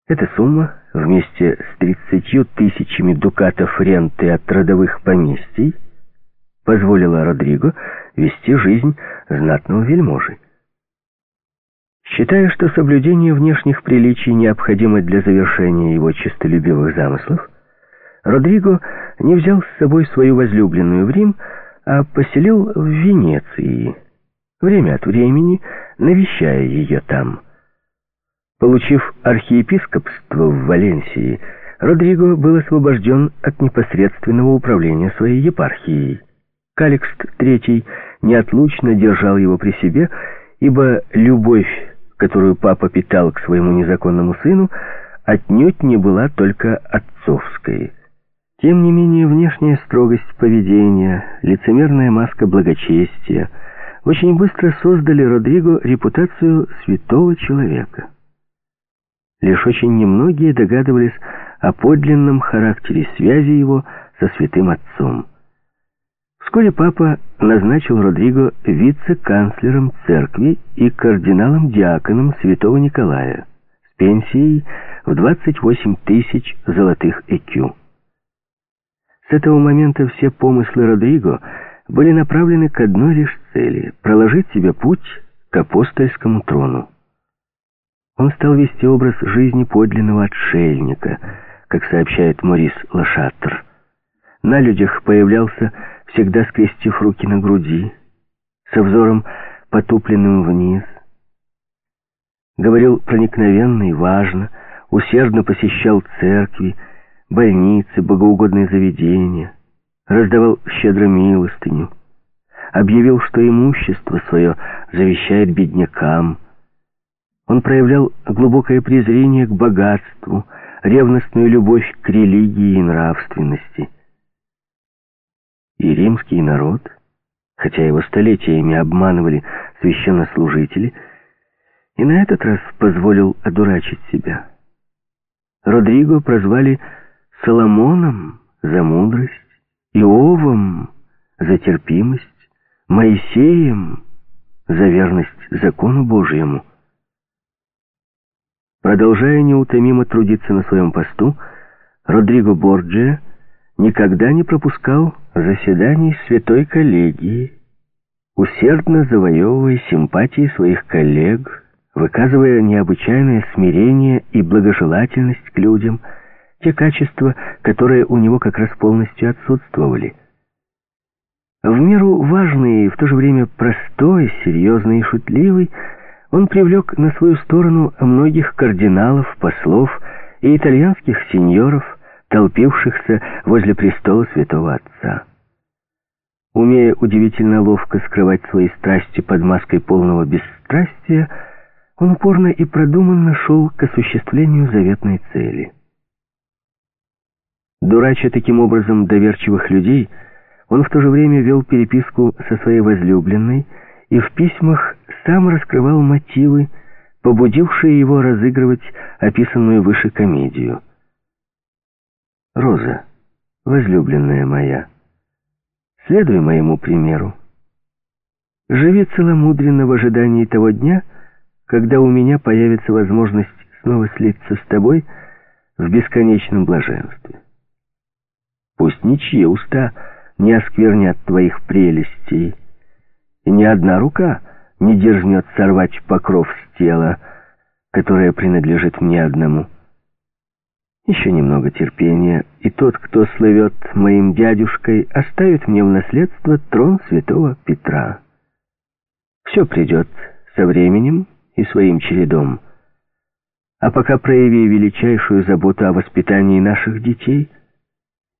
Эта сумма вместе с 30 тысячами дукатов ренты от родовых поместий позволила Родриго вести жизнь знатного вельможи. Считая, что соблюдение внешних приличий необходимо для завершения его честолюбивых замыслов, Родриго не взял с собой свою возлюбленную в Рим, а поселил в Венеции, время от времени навещая ее там. Получив архиепископство в Валенсии, Родриго был освобожден от непосредственного управления своей епархией. Каликст III неотлучно держал его при себе, ибо любовь которую папа питал к своему незаконному сыну, отнюдь не была только отцовской. Тем не менее, внешняя строгость поведения, лицемерная маска благочестия очень быстро создали Родриго репутацию святого человека. Лишь очень немногие догадывались о подлинном характере связи его со святым отцом. Вскоре папа назначил Родриго вице-канцлером церкви и кардиналом-диаконом святого Николая с пенсией в 28 тысяч золотых ЭКЮ. С этого момента все помыслы Родриго были направлены к одной лишь цели — проложить себе путь к апостольскому трону. Он стал вести образ жизни подлинного отшельника, как сообщает Морис Лашатр. На людях появлялся, всегда скрестив руки на груди, со взором потупленным вниз. Говорил проникновенно и важно, усердно посещал церкви, больницы, богоугодные заведения, раздавал щедро милостыню, объявил, что имущество свое завещает беднякам. Он проявлял глубокое презрение к богатству, ревностную любовь к религии и нравственности. И римский народ, хотя его столетиями обманывали священнослужители, и на этот раз позволил одурачить себя. Родриго прозвали Соломоном за мудрость, Иовом за терпимость, Моисеем за верность закону Божьему. Продолжая неутомимо трудиться на своем посту, Родриго Борджиа никогда не пропускал заседаний святой коллегии, усердно завоевывая симпатии своих коллег, выказывая необычайное смирение и благожелательность к людям, те качества, которые у него как раз полностью отсутствовали. В меру важный и в то же время простой, серьезный и шутливый, он привлек на свою сторону многих кардиналов, послов и итальянских сеньоров, толпившихся возле престола святого отца. Умея удивительно ловко скрывать свои страсти под маской полного бесстрастия, он упорно и продуманно шел к осуществлению заветной цели. Дурача таким образом доверчивых людей, он в то же время вел переписку со своей возлюбленной и в письмах сам раскрывал мотивы, побудившие его разыгрывать описанную выше комедию. «Роза, возлюбленная моя, следуй моему примеру. Живи целомудренно в ожидании того дня, когда у меня появится возможность снова слиться с тобой в бесконечном блаженстве. Пусть ничьи уста не осквернят твоих прелестей, и ни одна рука не дерзнет сорвать покров с тела, которое принадлежит мне одному. Еще немного терпения, и тот, кто слывет моим дядюшкой, оставит мне в наследство трон святого Петра. Все придет со временем, и своим чередом. А пока прояви величайшую заботу о воспитании наших детей,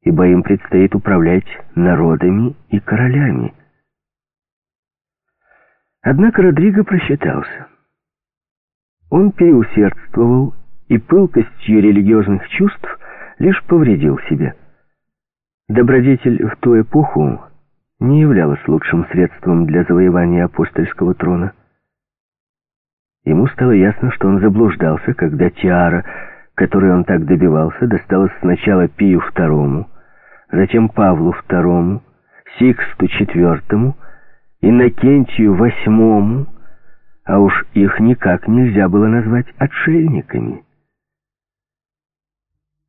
ибо им предстоит управлять народами и королями. Однако Родриго просчитался. Он переусердствовал и пылкостью религиозных чувств лишь повредил себе. Добродетель в ту эпоху не являлась лучшим средством для завоевания апостольского трона. Ему стало ясно, что он заблуждался, когда тиара, которой он так добивался, досталась сначала Пию II, затем Павлу II, Сиксту IV, Иннокентию VIII, а уж их никак нельзя было назвать отшельниками.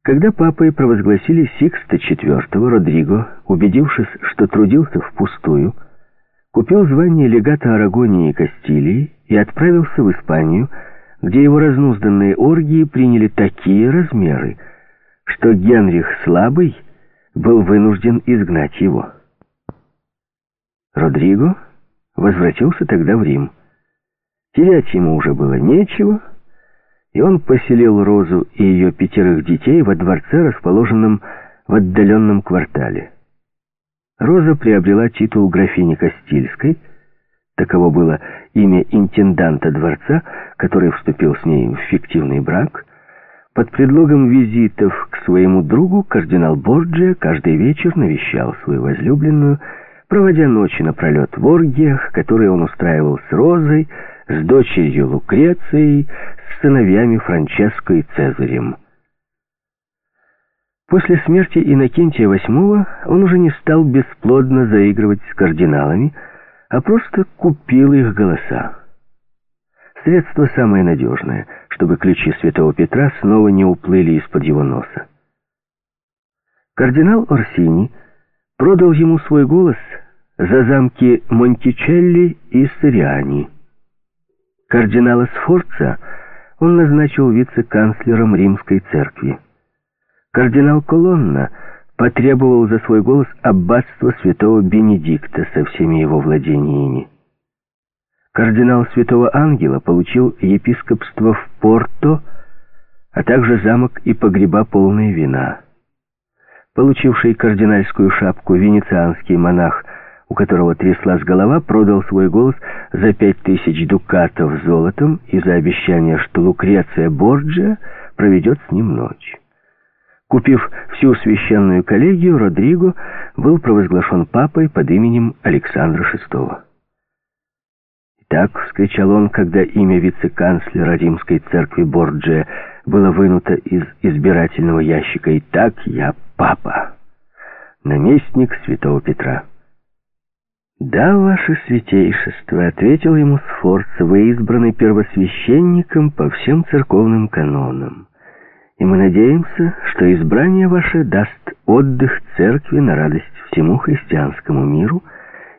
Когда папой провозгласили Сикста IV, Родриго, убедившись, что трудился впустую, купил звание легата Арагонии и Кастилии и отправился в Испанию, где его разнузданные оргии приняли такие размеры, что Генрих Слабый был вынужден изгнать его. Родриго возвратился тогда в Рим. Терять ему уже было нечего, и он поселил Розу и ее пятерых детей во дворце, расположенном в отдаленном квартале. Роза приобрела титул графини Кастильской, таково было имя интенданта дворца, который вступил с ней в фиктивный брак. Под предлогом визитов к своему другу кардинал Борджия каждый вечер навещал свою возлюбленную, проводя ночи напролет в оргиях, которые он устраивал с Розой, с дочерью Лукрецией, с сыновьями Франческо и Цезарем. После смерти Иннокентия VIII он уже не стал бесплодно заигрывать с кардиналами, а просто купил их голоса. Средство самое надежное, чтобы ключи святого Петра снова не уплыли из-под его носа. Кардинал Орсини продал ему свой голос за замки Монтичелли и Сориани. Кардинала Сфорца он назначил вице-канцлером римской церкви. Кардинал Колонна потребовал за свой голос аббатство святого Бенедикта со всеми его владениями. Кардинал Святого Ангела получил епископство в Порто, а также замок и погреба полные вина. Получивший кардинальскую шапку венецианский монах, у которого тряслась голова, продал свой голос за пять тысяч дукатов золотом и за обещание, что Лукреция Борджиа проведет с ним ночь. Купив всю священную коллегию, Родриго был провозглашен папой под именем Александра VI. «Так!» — вскричал он, когда имя вице-канцлера римской церкви Борджия было вынуто из избирательного ящика. «И так я папа, наместник святого Петра». «Да, ваше святейшество», — ответил ему Сфорц, — «вы избраны первосвященником по всем церковным канонам, и мы надеемся, что избрание ваше даст отдых церкви на радость всему христианскому миру,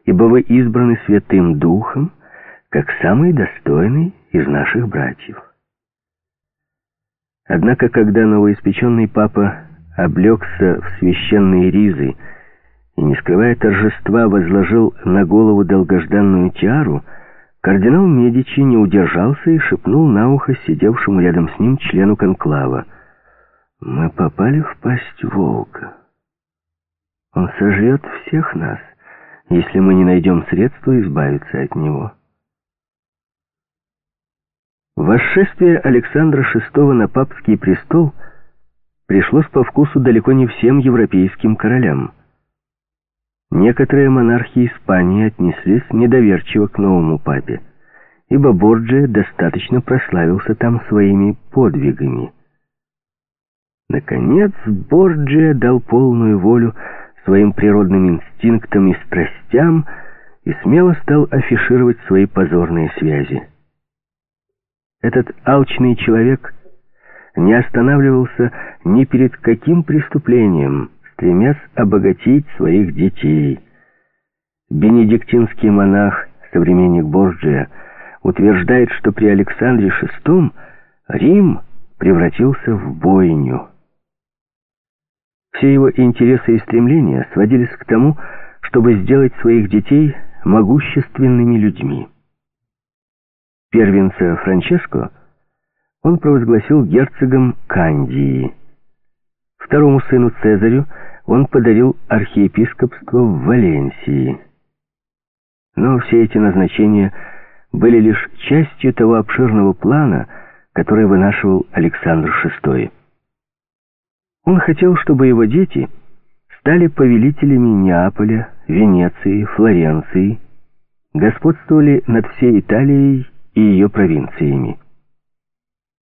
ибо вы избраны Святым Духом, как самый достойный из наших братьев. Однако, когда новоиспеченный папа облегся в священные ризы и, не скрывая торжества, возложил на голову долгожданную тиару, кардинал Медичи не удержался и шепнул на ухо сидевшему рядом с ним члену конклава. «Мы попали в пасть волка. Он сожрет всех нас, если мы не найдем средства избавиться от него». Восшествие Александра VI на папский престол пришлось по вкусу далеко не всем европейским королям. Некоторые монархи Испании отнеслись недоверчиво к новому папе, ибо Борджия достаточно прославился там своими подвигами. Наконец, Борджия дал полную волю своим природным инстинктам и страстям и смело стал афишировать свои позорные связи. Этот алчный человек не останавливался ни перед каким преступлением, стремясь обогатить своих детей. Бенедиктинский монах, современник Борджия, утверждает, что при Александре VI Рим превратился в бойню. Все его интересы и стремления сводились к тому, чтобы сделать своих детей могущественными людьми первенца Франческо он провозгласил герцогом Кандии. Второму сыну Цезарю он подарил архиепископство в Валенсии. Но все эти назначения были лишь частью того обширного плана, который вынашивал Александр VI. Он хотел, чтобы его дети стали повелителями Неаполя, Венеции, Флоренции, господствовали над всей Италией и ее провинциями.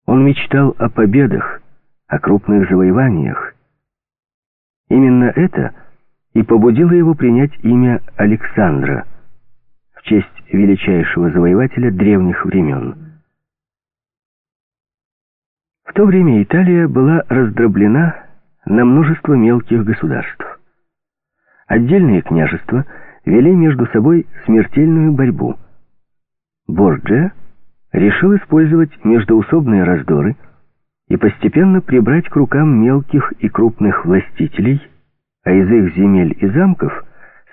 Он мечтал о победах, о крупных завоеваниях. Именно это и побудило его принять имя Александра в честь величайшего завоевателя древних времен. В то время Италия была раздроблена на множество мелких государств. Отдельные княжества вели между собой смертельную борьбу. Борджия решил использовать междоусобные раздоры и постепенно прибрать к рукам мелких и крупных властителей, а из их земель и замков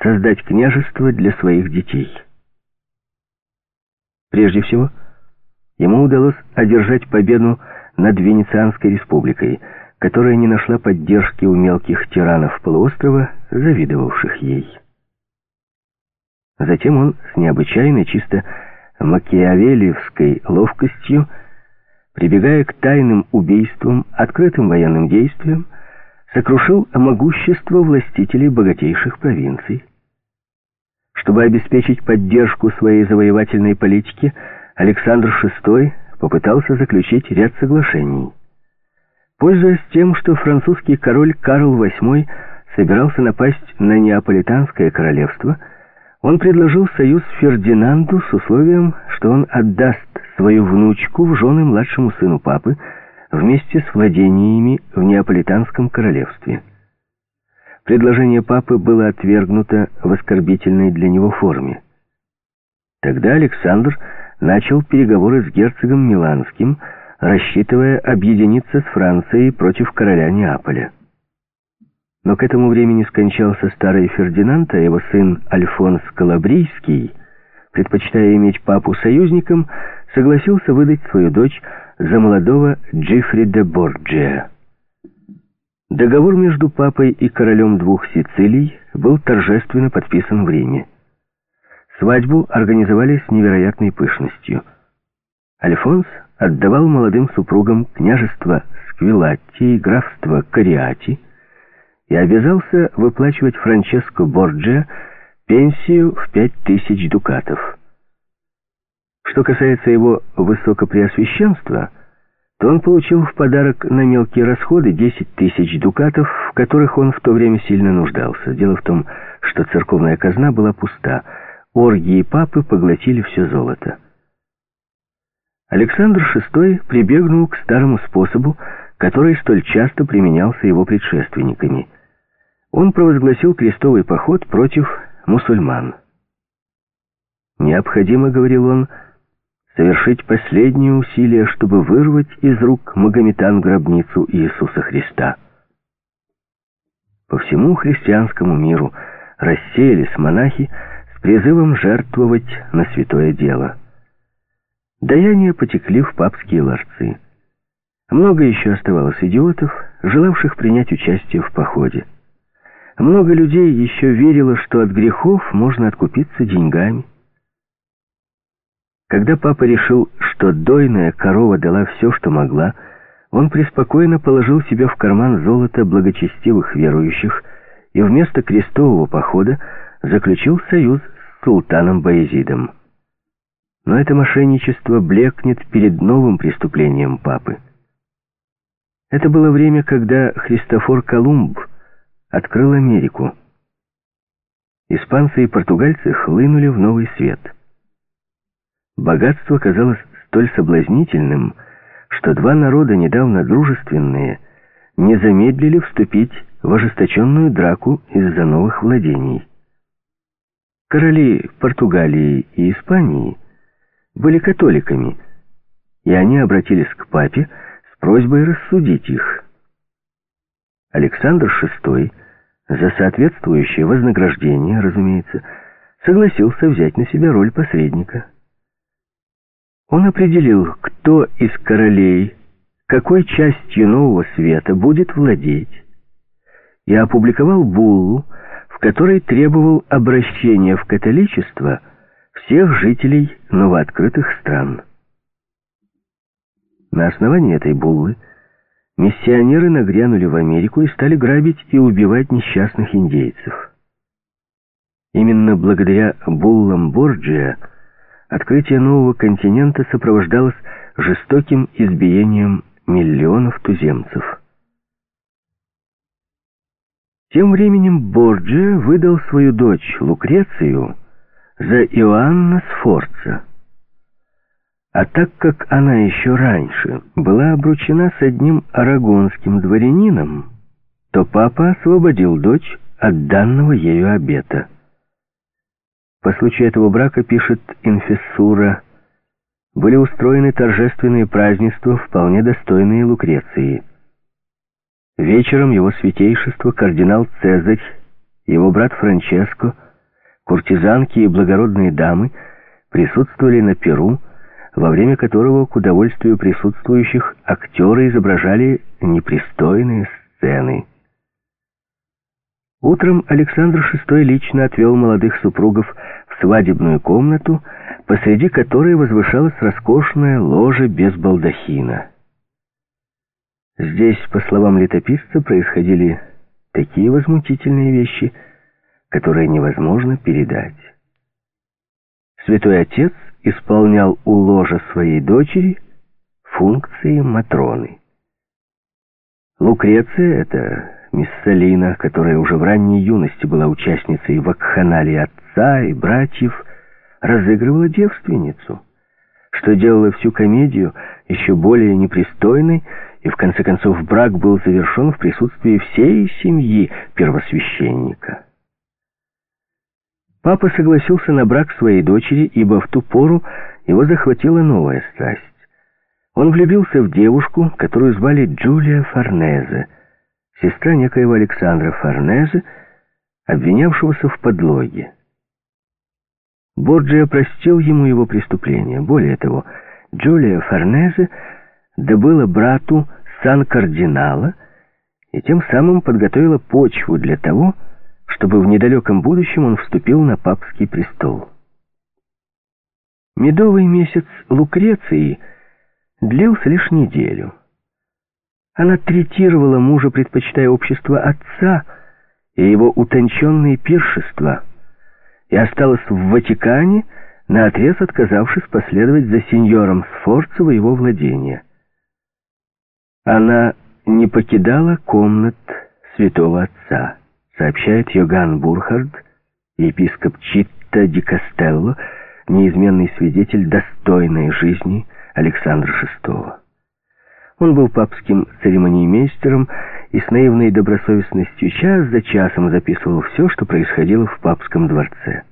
создать княжество для своих детей. Прежде всего, ему удалось одержать победу над Венецианской республикой, которая не нашла поддержки у мелких тиранов полуострова, завидовавших ей. Затем он с необычайной чисто макиавелевской ловкостью, прибегая к тайным убийствам, открытым военным действиям, сокрушил могущество властителей богатейших провинций. Чтобы обеспечить поддержку своей завоевательной политики, Александр VI попытался заключить ряд соглашений. Пользуясь тем, что французский король Карл VIII собирался напасть на Неаполитанское королевство, он предложил союз Фердинанду с условием, что он отдаст свою внучку в жены младшему сыну папы вместе с владениями в Неаполитанском королевстве. Предложение папы было отвергнуто в оскорбительной для него форме. Тогда Александр начал переговоры с герцогом Миланским, рассчитывая объединиться с Францией против короля Неаполя. Но к этому времени скончался старый Фердинанд, а его сын Альфонс Калабрийский, предпочитая иметь папу союзником, согласился выдать свою дочь за молодого Джифри де Борджиа. Договор между папой и королем двух Сицилий был торжественно подписан в Риме. Свадьбу организовали с невероятной пышностью. Альфонс отдавал молодым супругам княжество Сквилатти и графство Кариати и обязался выплачивать Франческо Борджиа пенсию в пять тысяч дукатов. Что касается его высокопреосвященства, то он получил в подарок на мелкие расходы 10 тысяч дукатов, в которых он в то время сильно нуждался. Дело в том, что церковная казна была пуста, оргии папы поглотили все золото. Александр VI прибегнул к старому способу, который столь часто применялся его предшественниками. Он провозгласил крестовый поход против мусульман. «Необходимо, — говорил он, — совершить последние усилия, чтобы вырвать из рук Магометан гробницу Иисуса Христа. По всему христианскому миру рассеялись монахи с призывом жертвовать на святое дело. Даяния потекли в папские ларцы. Много еще оставалось идиотов, желавших принять участие в походе. Много людей еще верило, что от грехов можно откупиться деньгами. Когда папа решил, что дойная корова дала все, что могла, он преспокойно положил себе в карман золото благочестивых верующих и вместо крестового похода заключил союз с султаном Баязидом. Но это мошенничество блекнет перед новым преступлением папы. Это было время, когда Христофор Колумб открыл Америку. Испанцы и португальцы хлынули в новый свет – Богатство казалось столь соблазнительным, что два народа, недавно дружественные, не замедлили вступить в ожесточенную драку из-за новых владений. Короли Португалии и Испании были католиками, и они обратились к папе с просьбой рассудить их. Александр VI за соответствующее вознаграждение, разумеется, согласился взять на себя роль посредника. Он определил, кто из королей какой частью нового света будет владеть, и опубликовал буллу, в которой требовал обращения в католичество всех жителей новооткрытых стран. На основании этой буллы миссионеры нагрянули в Америку и стали грабить и убивать несчастных индейцев. Именно благодаря буллам Борджиа Открытие нового континента сопровождалось жестоким избиением миллионов туземцев. Тем временем Борджиа выдал свою дочь Лукрецию за Иоанна Сфорца. А так как она еще раньше была обручена с одним арагонским дворянином, то папа освободил дочь от данного ею обета. По случаю этого брака, пишет инфессура, были устроены торжественные празднества, вполне достойные Лукреции. Вечером его святейшество кардинал Цезарь, его брат Франческо, куртизанки и благородные дамы присутствовали на Перу, во время которого, к удовольствию присутствующих, актеры изображали непристойные сцены. Утром Александр VI лично отвел молодых супругов в свадебную комнату, посреди которой возвышалась роскошная ложа без балдахина. Здесь, по словам летописца, происходили такие возмутительные вещи, которые невозможно передать. Святой Отец исполнял у ложа своей дочери функции Матроны. Лукреция — это Миссалина, которая уже в ранней юности была участницей вакханалии отца и братьев, разыгрывала девственницу. что делало всю комедию еще более непристойной, и в конце концов брак был завершен в присутствии всей семьи первосвященника. Папа согласился на брак своей дочери, ибо в ту пору его захватила новая страсть. Он влюбился в девушку, которую звали Джулия Форнезе, сестра некоего Александра Форнезе, обвинявшегося в подлоге. Борджиа простил ему его преступление. Более того, Джулия Форнезе добыла брату сан-кардинала и тем самым подготовила почву для того, чтобы в недалеком будущем он вступил на папский престол. Медовый месяц Лукреции длился лишь неделю. Она третировала мужа, предпочитая общество отца и его утонченные пиршества, и осталась в Ватикане, наотрез отказавшись последовать за сеньором Сфорцо в его владения. Она не покидала комнат святого отца, сообщает Йоган Бурхард, епископ Читта ди Кастелло, неизменный свидетель достойной жизни Александра VI. Он был папским церемониймейстером и с наивной добросовестностью час за часом записывал все, что происходило в папском дворце.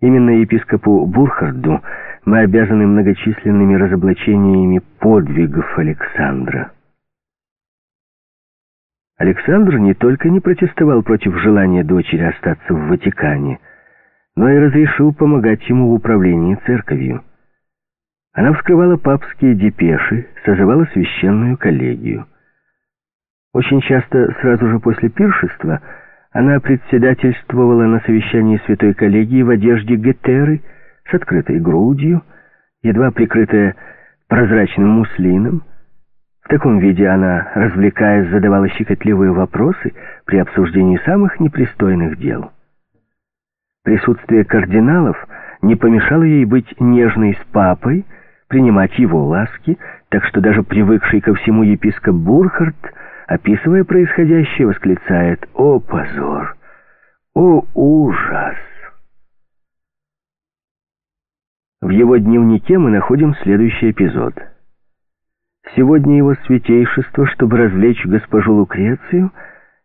Именно епископу Бурхарду мы обязаны многочисленными разоблачениями подвигов Александра. Александр не только не протестовал против желания дочери остаться в Ватикане, но и разрешил помогать ему в управлении церковью. Она вскрывала папские депеши, созывала священную коллегию. Очень часто, сразу же после пиршества, она председательствовала на совещании святой коллегии в одежде гетеры, с открытой грудью, едва прикрытая прозрачным муслином. В таком виде она, развлекаясь, задавала щекотливые вопросы при обсуждении самых непристойных дел. Присутствие кардиналов не помешало ей быть нежной с папой, принимать его ласки, так что даже привыкший ко всему епископ Бурхард, описывая происходящее, восклицает «О, позор! О, ужас!» В его дневнике мы находим следующий эпизод. Сегодня его святейшество, чтобы развлечь госпожу Лукрецию,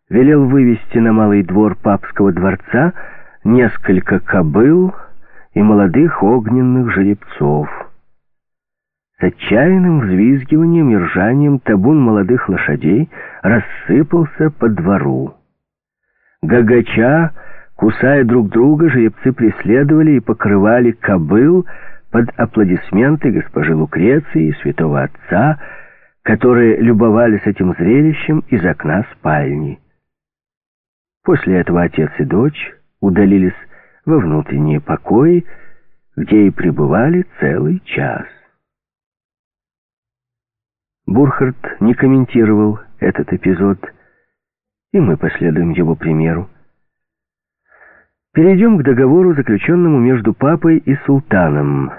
велел вывести на малый двор папского дворца несколько кобыл и молодых огненных жеребцов. С отчаянным взвизгиванием и ржанием табун молодых лошадей рассыпался по двору. Гагача, кусая друг друга, жеребцы преследовали и покрывали кобыл под аплодисменты госпожи Лукреции и святого отца, которые любовались этим зрелищем из окна спальни. После этого отец и дочь удалились во внутренние покои, где и пребывали целый час. Бурхард не комментировал этот эпизод, и мы последуем его примеру. Перейдем к договору, заключенному между папой и султаном,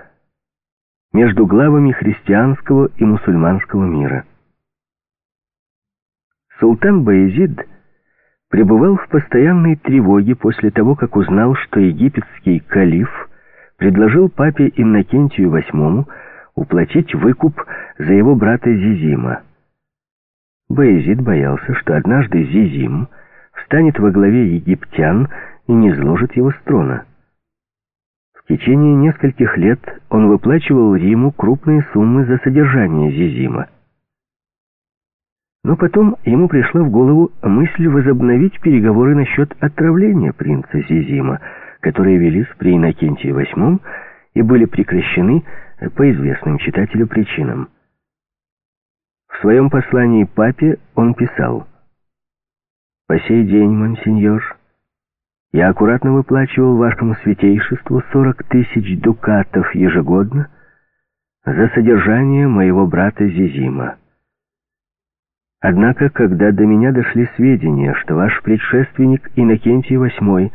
между главами христианского и мусульманского мира. Султан Баязид пребывал в постоянной тревоге после того, как узнал, что египетский калиф предложил папе Иннокентию VIII уплатить выкуп за его брата Зизима. Баязид боялся, что однажды Зизим встанет во главе египтян и не сложит его с трона. В течение нескольких лет он выплачивал Риму крупные суммы за содержание Зизима. Но потом ему пришла в голову мысль возобновить переговоры насчет отравления принца Зизима, которые велись при Иннокентии VIII и были прекращены по известным читателю причинам. В своем послании папе он писал «По сей день, монсеньор, я аккуратно выплачивал вашему святейшеству 40 тысяч дукатов ежегодно за содержание моего брата Зизима. Однако, когда до меня дошли сведения, что ваш предшественник Иннокентий VIII,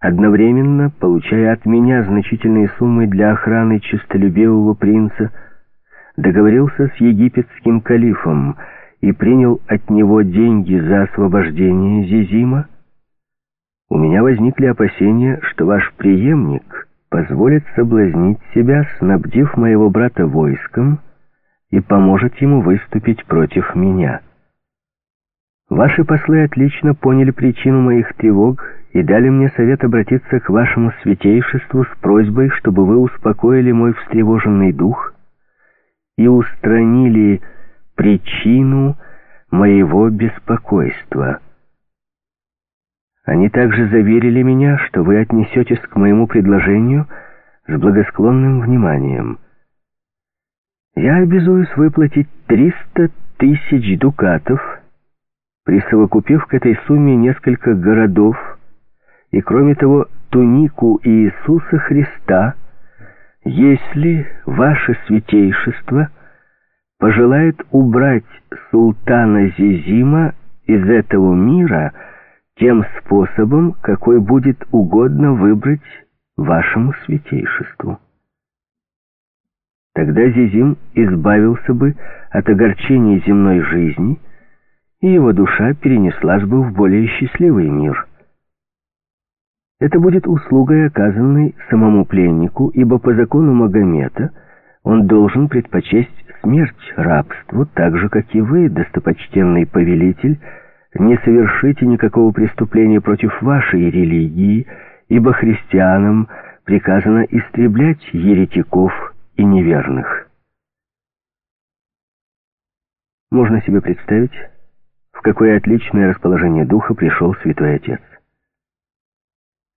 одновременно получая от меня значительные суммы для охраны честолюбивого принца, договорился с египетским калифом и принял от него деньги за освобождение Зизима, у меня возникли опасения, что ваш преемник, позволит соблазнить себя, снабдив моего брата войском, и поможет ему выступить против меня. Ваши послы отлично поняли причину моих тревог и дали мне совет обратиться к вашему святейшеству с просьбой, чтобы вы успокоили мой встревоженный дух и устранили причину моего беспокойства. Они также заверили меня, что вы отнесетесь к моему предложению с благосклонным вниманием. Я обязуюсь выплатить 300 тысяч дукатов, присовокупив к этой сумме несколько городов, и, кроме того, тунику Иисуса Христа, если ваше святейшество пожелает убрать султана Зизима из этого мира тем способом, какой будет угодно выбрать вашему святейшеству. Тогда Зизим избавился бы от огорчений земной жизни, и его душа перенеслась бы в более счастливый мир. Это будет услугой, оказанной самому пленнику, ибо по закону Магомета он должен предпочесть смерть рабству, так же, как и вы, достопочтенный повелитель, не совершите никакого преступления против вашей религии, ибо христианам приказано истреблять еретиков и неверных. Можно себе представить, в какое отличное расположение духа пришел Святой Отец.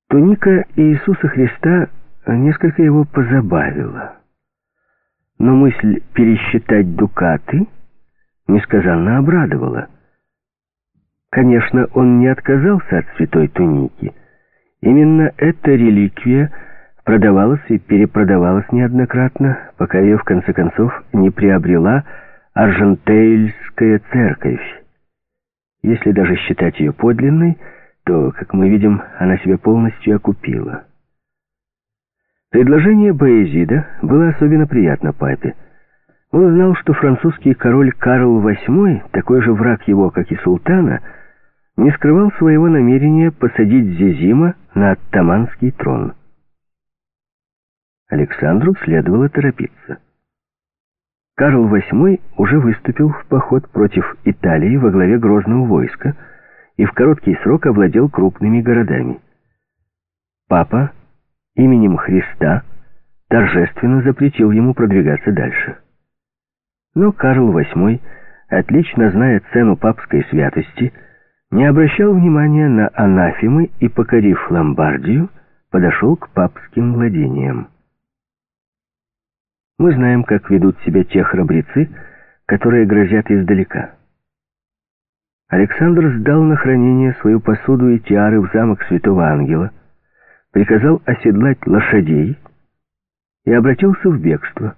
Туника Иисуса Христа несколько его позабавила. Но мысль пересчитать дукаты несказанно обрадовала. Конечно, он не отказался от святой туники. Именно эта реликвия продавалась и перепродавалась неоднократно, пока ее в конце концов не приобрела Аржентейльская церковь. Если даже считать ее подлинной, то, как мы видим, она себя полностью окупила. Предложение Боязида было особенно приятно папе. Он знал, что французский король Карл VIII, такой же враг его, как и султана, не скрывал своего намерения посадить Зезима на оттаманский трон. Александру следовало торопиться. Карл VIII уже выступил в поход против Италии во главе грозного войска и в короткий срок овладел крупными городами. Папа именем Христа торжественно запретил ему продвигаться дальше. Но Карл VIII, отлично зная цену папской святости, не обращал внимания на анафемы и, покорив Ломбардию, подошел к папским владениям. Мы знаем, как ведут себя те храбрецы, которые грозят издалека. Александр сдал на хранение свою посуду и тиары в замок Святого Ангела, приказал оседлать лошадей и обратился в бегство.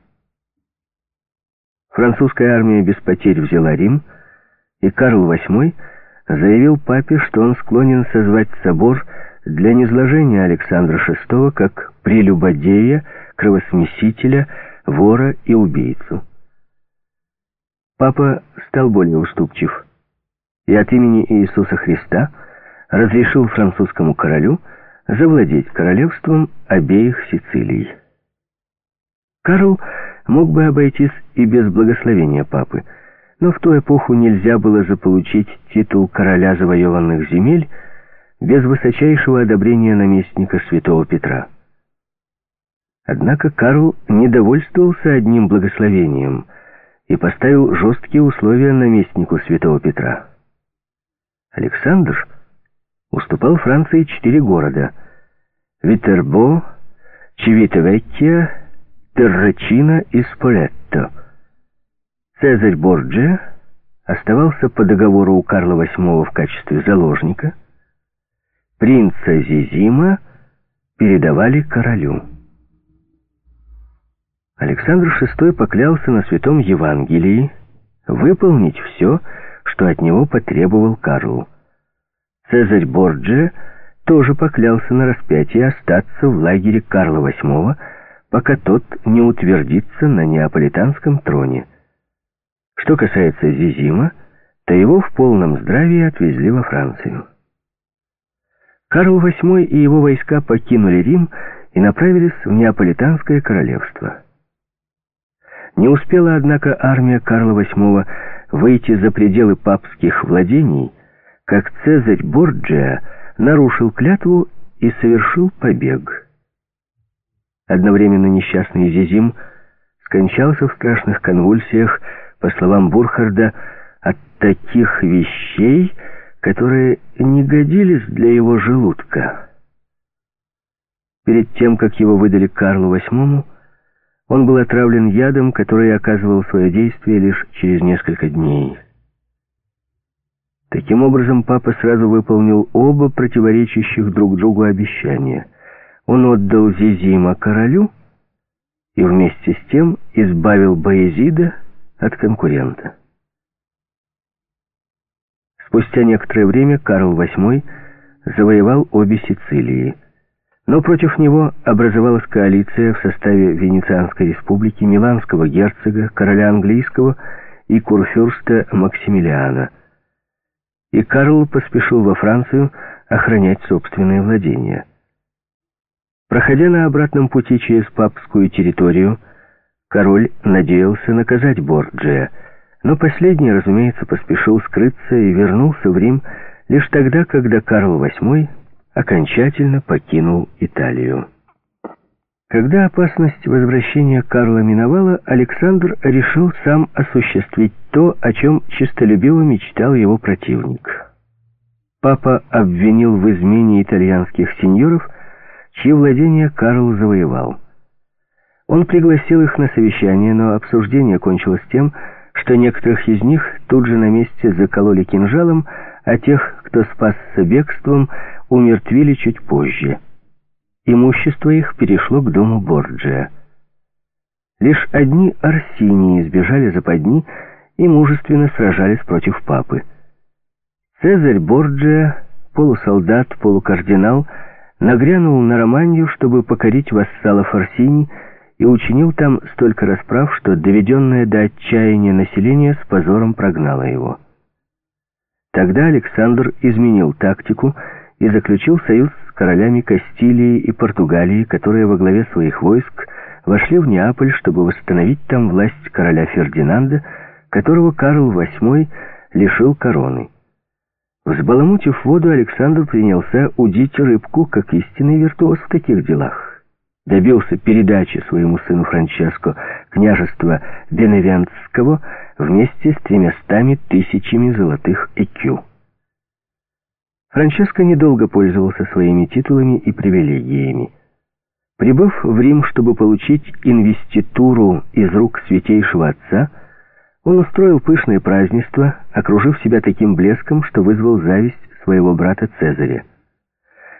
Французская армия без потерь взяла Рим, и Карл VIII заявил папе, что он склонен созвать собор для низложения Александра VI как прелюбодея, кровосмесителя, вора и убийцу. Папа стал более уступчив и от имени Иисуса Христа разрешил французскому королю завладеть королевством обеих Сицилий. Карл мог бы обойтись и без благословения папы, но в ту эпоху нельзя было заполучить титул короля завоеванных земель без высочайшего одобрения наместника святого Петра. Однако Карл не довольствовался одним благословением и поставил жесткие условия наместнику святого Петра. Александр уступал Франции четыре города — Витербо, Чивитовеккия, Террачино и Сполетто — Цезарь Борджиа оставался по договору у Карла VIII в качестве заложника. Принца Зизима передавали королю. Александр VI поклялся на Святом Евангелии выполнить все, что от него потребовал Карл. Цезарь Борджиа тоже поклялся на распятии остаться в лагере Карла VIII, пока тот не утвердится на неаполитанском троне. Что касается Зизима, то его в полном здравии отвезли во Францию. Карл VIII и его войска покинули Рим и направились в Неаполитанское королевство. Не успела, однако, армия Карла VIII выйти за пределы папских владений, как Цезарь Борджиа нарушил клятву и совершил побег. Одновременно несчастный Зизим скончался в страшных конвульсиях, по словам Бурхарда, от таких вещей, которые не годились для его желудка. Перед тем, как его выдали Карлу VIII, он был отравлен ядом, который оказывал свое действие лишь через несколько дней. Таким образом, папа сразу выполнил оба противоречащих друг другу обещания. Он отдал Зизима королю и вместе с тем избавил Боязида от конкурента. Спустя некоторое время Карл VIII завоевал обе Сицилии. Но против него образовалась коалиция в составе Венецианской республики, Миланского герцога, короля английского и курфюрста Максимилиана. И Карл поспешил во Францию охранять собственные владения. Проходя на обратном пути через папскую территорию, король надеялся наказать Борджия, но последний, разумеется, поспешил скрыться и вернулся в Рим лишь тогда, когда Карл VIII окончательно покинул Италию. Когда опасность возвращения Карла миновала, Александр решил сам осуществить то, о чем честолюбиво мечтал его противник. Папа обвинил в измене итальянских сеньоров, чьи владения Карл завоевал. Он пригласил их на совещание, но обсуждение кончилось тем, что некоторых из них тут же на месте закололи кинжалом, а тех, кто спасся бегством, умертвили чуть позже. Имущество их перешло к дому Борджия. Лишь одни Арсинии избежали западни и мужественно сражались против папы. Цезарь Борджия, полусолдат, полукардинал, нагрянул на Романью, чтобы покорить вассалов Арсини, и учинил там столько расправ, что доведенное до отчаяния население с позором прогнало его. Тогда Александр изменил тактику и заключил союз с королями Кастилии и Португалии, которые во главе своих войск вошли в Неаполь, чтобы восстановить там власть короля Фердинанда, которого Карл VIII лишил короны. Взбаламутив воду, Александр принялся удить рыбку, как истинный виртуоз в таких делах. Добился передачи своему сыну Франческо княжества Беневентского вместе с тремястами тысячами золотых ЭКЮ. Франческо недолго пользовался своими титулами и привилегиями. Прибыв в Рим, чтобы получить инвеституру из рук святейшего отца, он устроил пышное празднество, окружив себя таким блеском, что вызвал зависть своего брата Цезаря.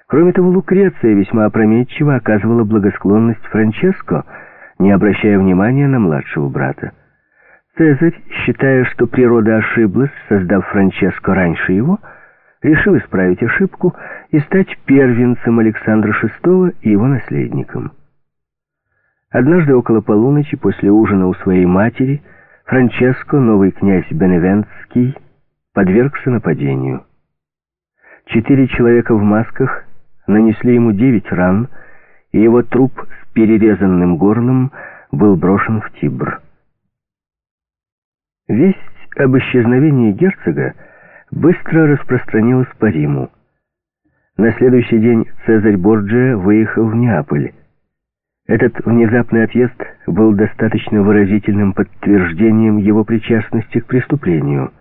Кроме того, Лукреция весьма опрометчиво оказывала благосклонность Франческо, не обращая внимания на младшего брата. Цезарь, считая, что природа ошиблась, создав Франческо раньше его, решил исправить ошибку и стать первенцем Александра VI и его наследником. Однажды около полуночи, после ужина у своей матери, Франческо, новый князь Беневентский, подвергся нападению. Четыре человека в масках нанесли ему девять ран, и его труп с перерезанным горлом был брошен в Тибр. Весть об исчезновении герцога быстро распространилась по Риму. На следующий день Цезарь Борджиа выехал в Неаполь. Этот внезапный отъезд был достаточно выразительным подтверждением его причастности к преступлению.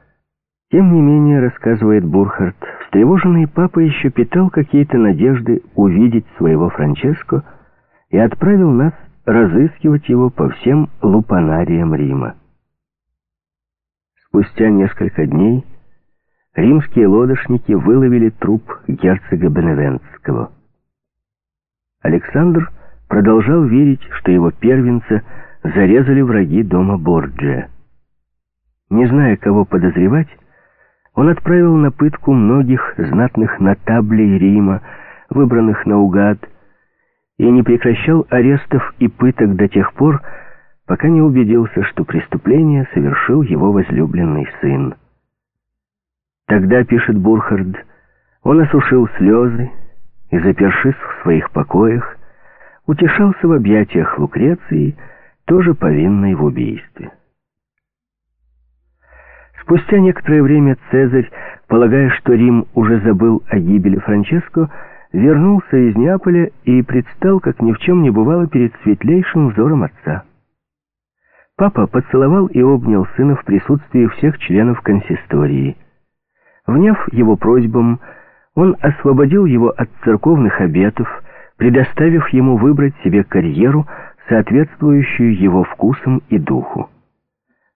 Тем не менее, рассказывает Бурхард, встревоженный папа еще питал какие-то надежды увидеть своего Франческо и отправил нас разыскивать его по всем лупанариям Рима. Спустя несколько дней римские лодочники выловили труп герцога Беневентского. Александр продолжал верить, что его первенца зарезали враги дома Борджия. Не зная, кого подозревать, он отправил на пытку многих знатных нотаблей Рима, выбранных наугад, и не прекращал арестов и пыток до тех пор, пока не убедился, что преступление совершил его возлюбленный сын. Тогда, пишет Бурхард, он осушил слезы и, запершись в своих покоях, утешался в объятиях Лукреции, тоже повинной в убийстве. Спустя некоторое время Цезарь, полагая, что Рим уже забыл о гибели Франческо, вернулся из Неаполя и предстал, как ни в чем не бывало, перед светлейшим взором отца. Папа поцеловал и обнял сына в присутствии всех членов консистории. Вняв его просьбам, он освободил его от церковных обетов, предоставив ему выбрать себе карьеру, соответствующую его вкусам и духу.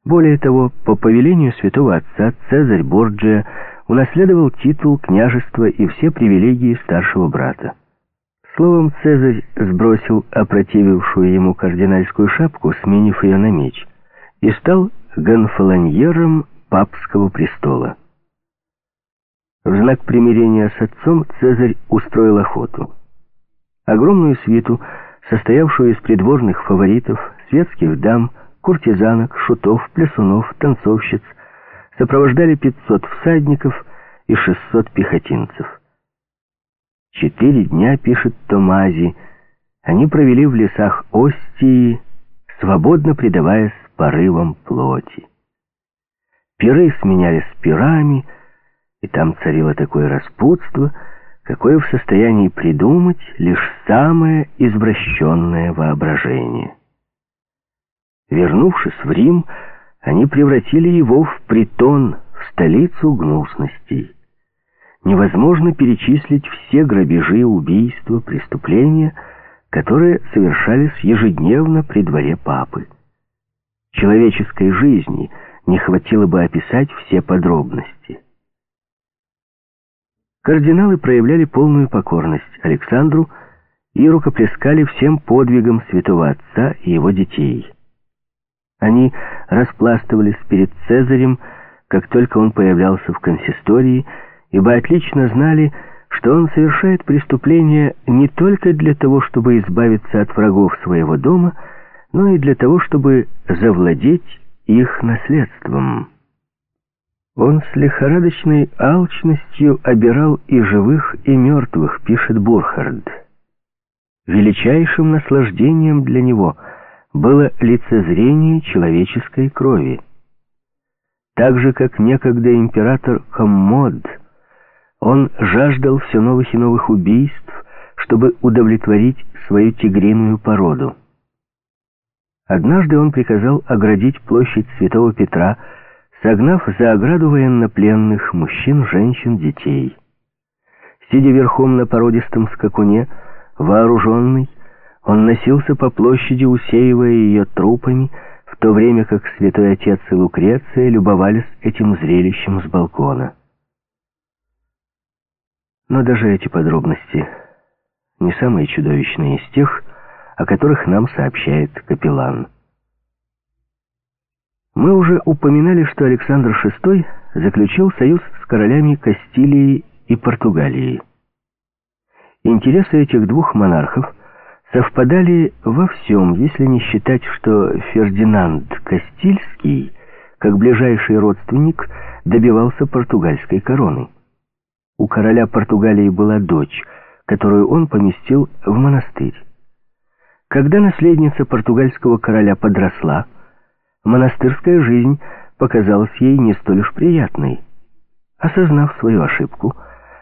Более того, по повелению святого отца Цезарь Борджия унаследовал титул княжества и все привилегии старшего брата. Словом, Цезарь сбросил опротивившую ему кардинальскую шапку, сменив ее на меч, и стал гонфолоньером папского престола. В знак примирения с отцом Цезарь устроил охоту. Огромную свиту, состоявшую из придворных фаворитов, светских дам, куртизанок, шутов, плясунов, танцовщиц, сопровождали 500 всадников и 600 пехотинцев. Четыре дня, пишет Томази, они провели в лесах Остии, свободно предаваясь порывам плоти. Пиры сменялись пирами, и там царило такое распутство, какое в состоянии придумать лишь самое извращенное воображение. Вернувшись в Рим, они превратили его в притон, в столицу гнусностей. Невозможно перечислить все грабежи, убийства, преступления, которые совершались ежедневно при дворе папы. Человеческой жизни не хватило бы описать все подробности. Кардиналы проявляли полную покорность Александру и рукоплескали всем подвигам святого отца и его детей. Они распластывались перед Цезарем, как только он появлялся в консистории, ибо отлично знали, что он совершает преступление не только для того, чтобы избавиться от врагов своего дома, но и для того, чтобы завладеть их наследством. Он с лихорадочной алчностью обирал и живых, и мертвых, пишет Бурхард. Величайшим наслаждением для него — было лицезрение человеческой крови. Так же, как некогда император Коммод, он жаждал все новых и новых убийств, чтобы удовлетворить свою тигриную породу. Однажды он приказал оградить площадь Святого Петра, согнав за ограду военнопленных мужчин, женщин, детей. Сидя верхом на породистом скакуне, вооруженный, он носился по площади, усеивая ее трупами, в то время как святой отец и Лукреция любовались этим зрелищем с балкона. Но даже эти подробности не самые чудовищные из тех, о которых нам сообщает капеллан. Мы уже упоминали, что Александр VI заключил союз с королями Кастилии и Португалии. Интересы этих двух монархов совпадали во всем, если не считать, что Фердинанд Кастильский, как ближайший родственник, добивался португальской короны. У короля Португалии была дочь, которую он поместил в монастырь. Когда наследница португальского короля подросла, монастырская жизнь показалась ей не столь уж приятной. Осознав свою ошибку,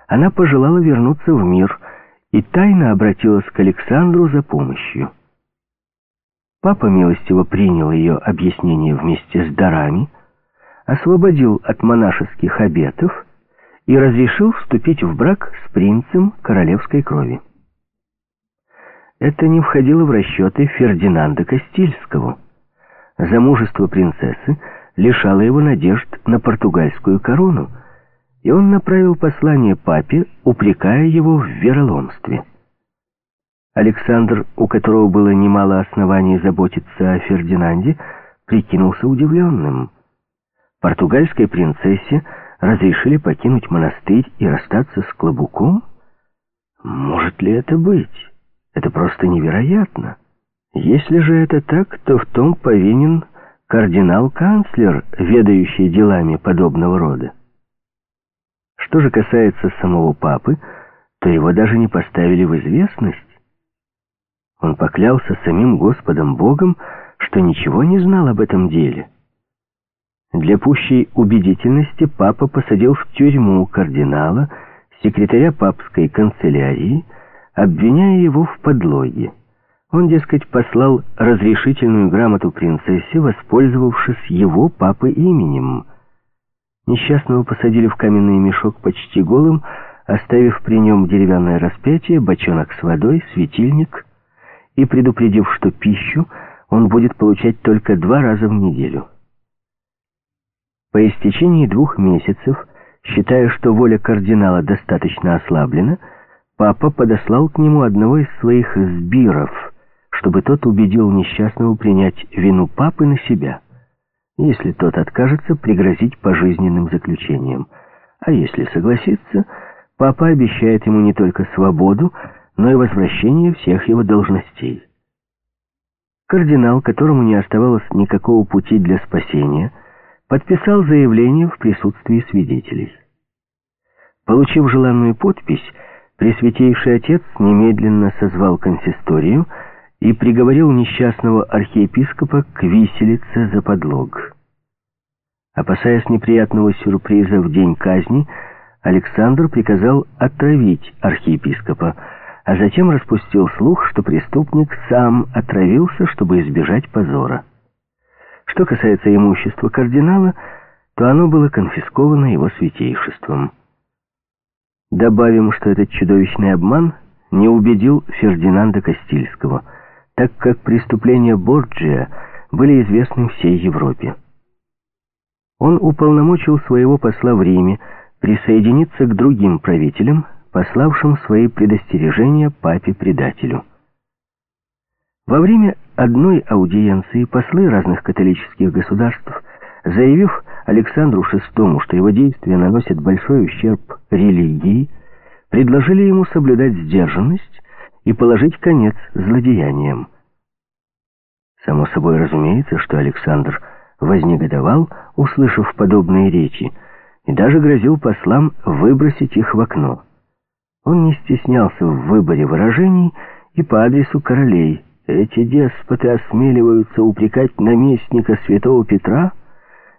она пожелала вернуться в мир – и тайно обратилась к Александру за помощью. Папа милостиво принял ее объяснение вместе с дарами, освободил от монашеских обетов и разрешил вступить в брак с принцем королевской крови. Это не входило в расчеты Фердинанда Кастильского. Замужество принцессы лишало его надежд на португальскую корону, и он направил послание папе, упрекая его в вероломстве. Александр, у которого было немало оснований заботиться о Фердинанде, прикинулся удивленным. Португальской принцессе разрешили покинуть монастырь и расстаться с Клобуком? Может ли это быть? Это просто невероятно. Если же это так, то в том повинен кардинал-канцлер, ведающий делами подобного рода. Что же касается самого папы, то его даже не поставили в известность. Он поклялся самим Господом Богом, что ничего не знал об этом деле. Для пущей убедительности папа посадил в тюрьму кардинала, секретаря папской канцелярии, обвиняя его в подлоге. Он, дескать, послал разрешительную грамоту принцессе, воспользовавшись его папы именем. Несчастного посадили в каменный мешок почти голым, оставив при нем деревянное распятие, бочонок с водой, светильник и предупредив, что пищу он будет получать только два раза в неделю. По истечении двух месяцев, считая, что воля кардинала достаточно ослаблена, папа подослал к нему одного из своих сбиров, чтобы тот убедил несчастного принять вину папы на себя. Если тот откажется, пригрозить пожизненным заключением. А если согласится, папа обещает ему не только свободу, но и возвращение всех его должностей. Кардинал, которому не оставалось никакого пути для спасения, подписал заявление в присутствии свидетелей. Получив желанную подпись, Пресвятейший Отец немедленно созвал консисторию и приговорил несчастного архиепископа к виселице за подлог. Опасаясь неприятного сюрприза в день казни, Александр приказал отравить архиепископа, а затем распустил слух, что преступник сам отравился, чтобы избежать позора. Что касается имущества кардинала, то оно было конфисковано его святейшеством. Добавим, что этот чудовищный обман не убедил Фердинанда Кастильского, так как преступления Борджия были известны всей Европе. Он уполномочил своего посла в Риме присоединиться к другим правителям, пославшим свои предостережения папе-предателю. Во время одной аудиенции послы разных католических государств, заявив Александру VI, что его действия наносят большой ущерб религии, предложили ему соблюдать сдержанность и положить конец злодеяниям. Само собой разумеется, что Александр вознегодовал, услышав подобные речи, и даже грозил послам выбросить их в окно. Он не стеснялся в выборе выражений и по адресу королей. Эти деспоты осмеливаются упрекать наместника святого Петра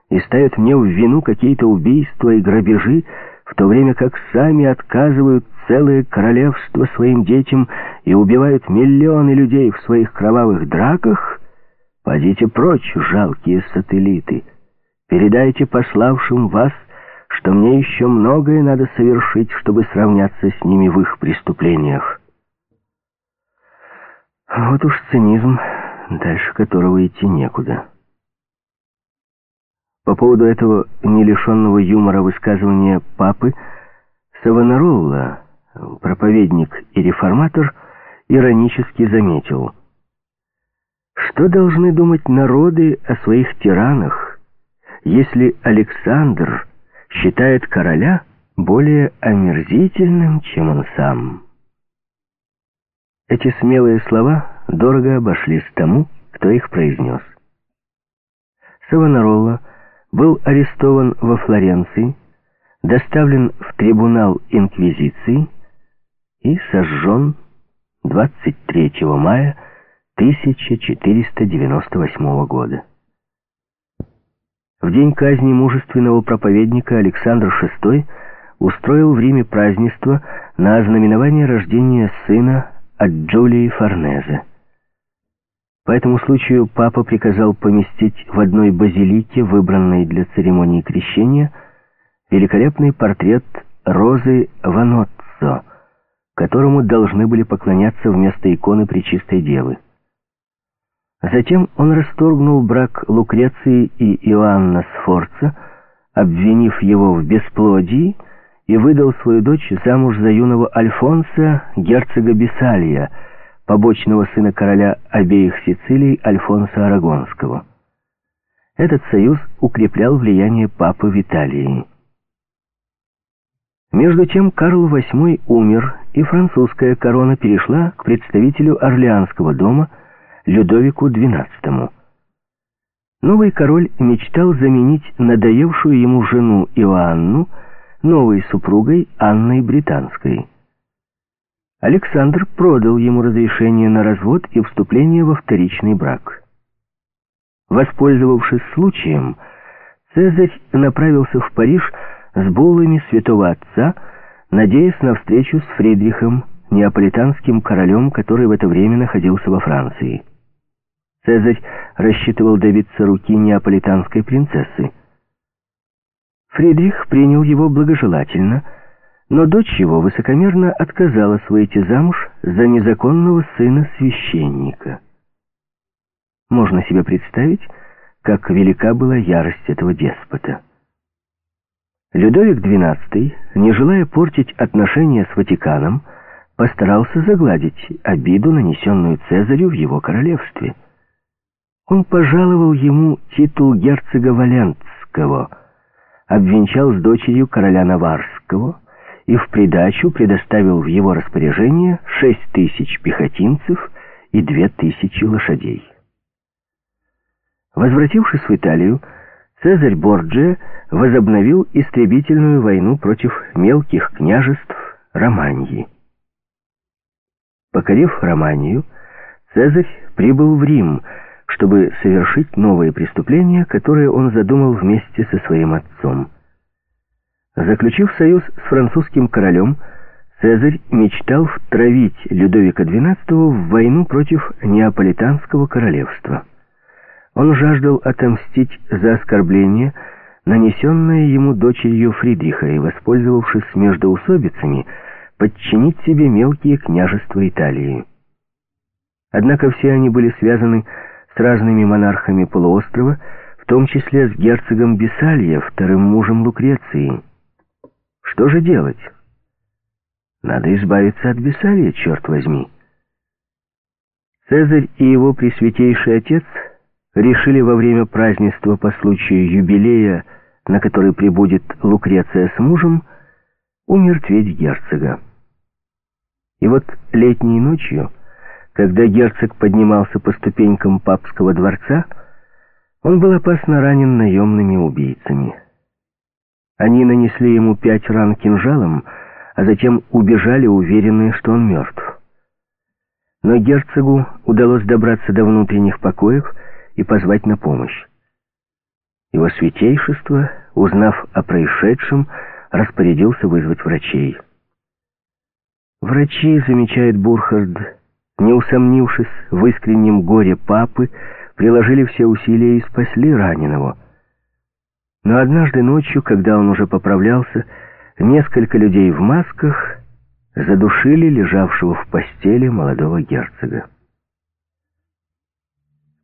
и ставят мне в вину какие-то убийства и грабежи, в то время как сами отказывают целое королевство своим детям и убивают миллионы людей в своих кровавых драках, подите прочь, жалкие сателлиты. Передайте пославшим вас что мне еще многое надо совершить, чтобы сравняться с ними в их преступлениях. Вот уж цинизм, дальше которого идти некуда. По поводу этого не лишенного юмора высказывания папы, Савонаролла, проповедник и реформатор, иронически заметил, что должны думать народы о своих тиранах, если Александр считает короля более омерзительным, чем он сам. Эти смелые слова дорого обошлись тому, кто их произнес. Савонаролла был арестован во Флоренции, доставлен в трибунал Инквизиции и сожжен 23 мая 1498 года. В день казни мужественного проповедника Александр VI устроил в Риме празднество на ознаменование рождения сына от Джулии Форнезе. По этому случаю папа приказал поместить в одной базилике, выбранной для церемонии крещения, великолепный портрет Розы Ваноццо, которому должны были поклоняться вместо иконы Пречистой Девы. Затем он расторгнул брак Лукреции и Иоанна Сфорца, обвинив его в бесплодии, и выдал свою дочь замуж за юного Альфонса, герцога Бесалия, побочного сына короля обеих Сицилий Альфонса Арагонского. Этот союз укреплял влияние папы в Италии. Между тем Карл VIII умер, и французская корона перешла к представителю Орлеанского дома – Людовику XII. Новый король мечтал заменить надоевшую ему жену Иоанну новой супругой Анной Британской. Александр продал ему разрешение на развод и вступление во вторичный брак. Воспользовавшись случаем, Цезарь направился в Париж с буллами святого отца, надеясь на встречу с Фридрихом, неаполитанским королем, который в это время находился во Франции. Цезарь рассчитывал добиться руки неаполитанской принцессы. Фридрих принял его благожелательно, но дочь его высокомерно отказалась выйти замуж за незаконного сына священника. Можно себе представить, как велика была ярость этого деспота. Людовик XII, не желая портить отношения с Ватиканом, постарался загладить обиду, нанесенную Цезарю в его королевстве. Он пожаловал ему титул герцога Валентского, обвенчал с дочерью короля Наварского и в придачу предоставил в его распоряжение шесть тысяч пехотинцев и две тысячи лошадей. Возвратившись в Италию, Цезарь Борджия возобновил истребительную войну против мелких княжеств Романьи. Покорив Романию, Цезарь прибыл в Рим, чтобы совершить новые преступления, которые он задумал вместе со своим отцом. Заключив союз с французским королем, Цезарь мечтал втравить Людовика XII в войну против Неаполитанского королевства. Он жаждал отомстить за оскорбление, нанесенное ему дочерью Фридриха, и, воспользовавшись междоусобицами, подчинить себе мелкие княжества Италии. Однако все они были связаны с разными монархами полуострова, в том числе с герцогом Бесалья, вторым мужем Лукреции. Что же делать? Надо избавиться от Бесалия, черт возьми. Цезарь и его пресвятейший отец решили во время празднества по случаю юбилея, на который прибудет Лукреция с мужем, умертветь герцога. И вот летней ночью, когда герцог поднимался по ступенькам папского дворца, он был опасно ранен наемными убийцами. Они нанесли ему пять ран кинжалом, а затем убежали, уверенные, что он мертв. Но герцогу удалось добраться до внутренних покоев и позвать на помощь. Его святейшество, узнав о происшедшем, распорядился вызвать врачей. Врачи, замечает Бурхард, не усомнившись в искреннем горе папы, приложили все усилия и спасли раненого. Но однажды ночью, когда он уже поправлялся, несколько людей в масках задушили лежавшего в постели молодого герцога.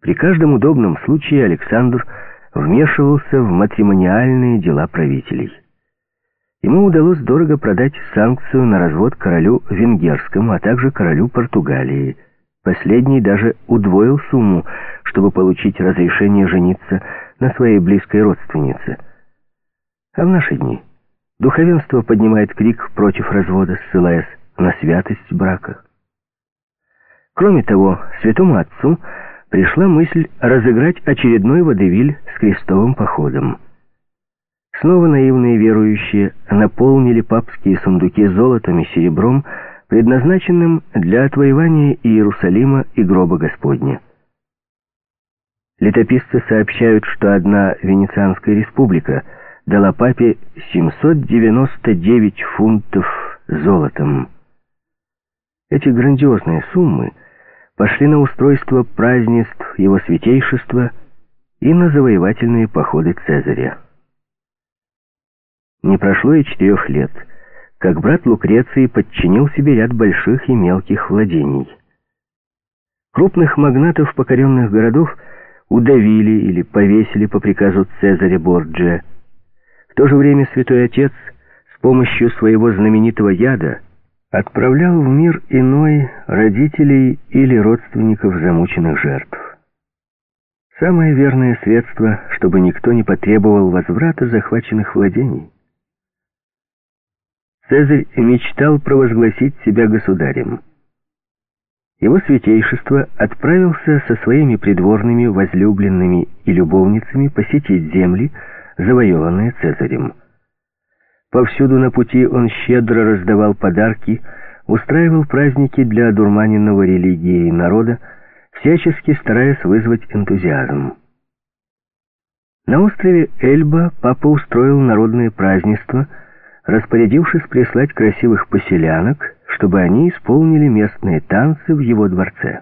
При каждом удобном случае Александр вмешивался в матримониальные дела правителей. Ему удалось дорого продать санкцию на развод королю венгерскому, а также королю Португалии. Последний даже удвоил сумму, чтобы получить разрешение жениться на своей близкой родственнице. А в наши дни духовенство поднимает крик против развода, ссылаясь на святость брака. Кроме того, святому отцу пришла мысль разыграть очередной водевиль с крестовым походом. Снова наивные верующие наполнили папские сундуки золотом и серебром, предназначенным для отвоевания Иерусалима и гроба Господня. Летописцы сообщают, что одна Венецианская республика дала папе 799 фунтов золотом. Эти грандиозные суммы пошли на устройство празднеств его святейшества и на завоевательные походы Цезаря. Не прошло и четырех лет, как брат Лукреции подчинил себе ряд больших и мелких владений. Крупных магнатов покоренных городов удавили или повесили по приказу Цезаря Борджия. В то же время Святой Отец с помощью своего знаменитого яда отправлял в мир иной родителей или родственников замученных жертв. Самое верное средство, чтобы никто не потребовал возврата захваченных владений. Цезарь мечтал провозгласить себя государем. Его святейшество отправился со своими придворными, возлюбленными и любовницами посетить земли, завоеванные Цезарем. Повсюду на пути он щедро раздавал подарки, устраивал праздники для одурманенного религией народа, всячески стараясь вызвать энтузиазм. На острове Эльба папа устроил народное празднество, распорядившись прислать красивых поселянок, чтобы они исполнили местные танцы в его дворце.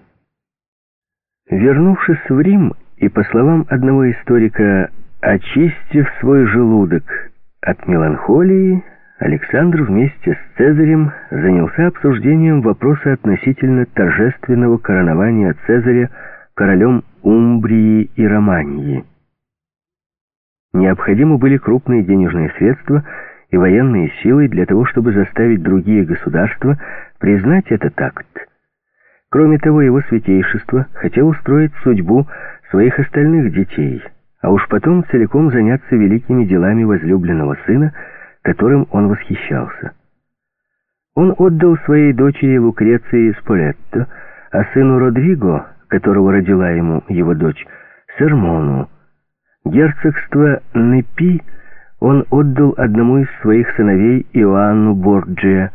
Вернувшись в Рим и, по словам одного историка, очистив свой желудок от меланхолии, Александр вместе с Цезарем занялся обсуждением вопроса относительно торжественного коронования Цезаря королем Умбрии и Романии. Необходимы были крупные денежные средства и военные силы для того, чтобы заставить другие государства признать этот акт. Кроме того, его святейшество хотел устроить судьбу своих остальных детей, а уж потом целиком заняться великими делами возлюбленного сына, которым он восхищался. Он отдал своей дочери Лукреции Сполетто, а сыну Родриго, которого родила ему его дочь, Сермону, герцогство Непи он отдал одному из своих сыновей Иоанну Борджия.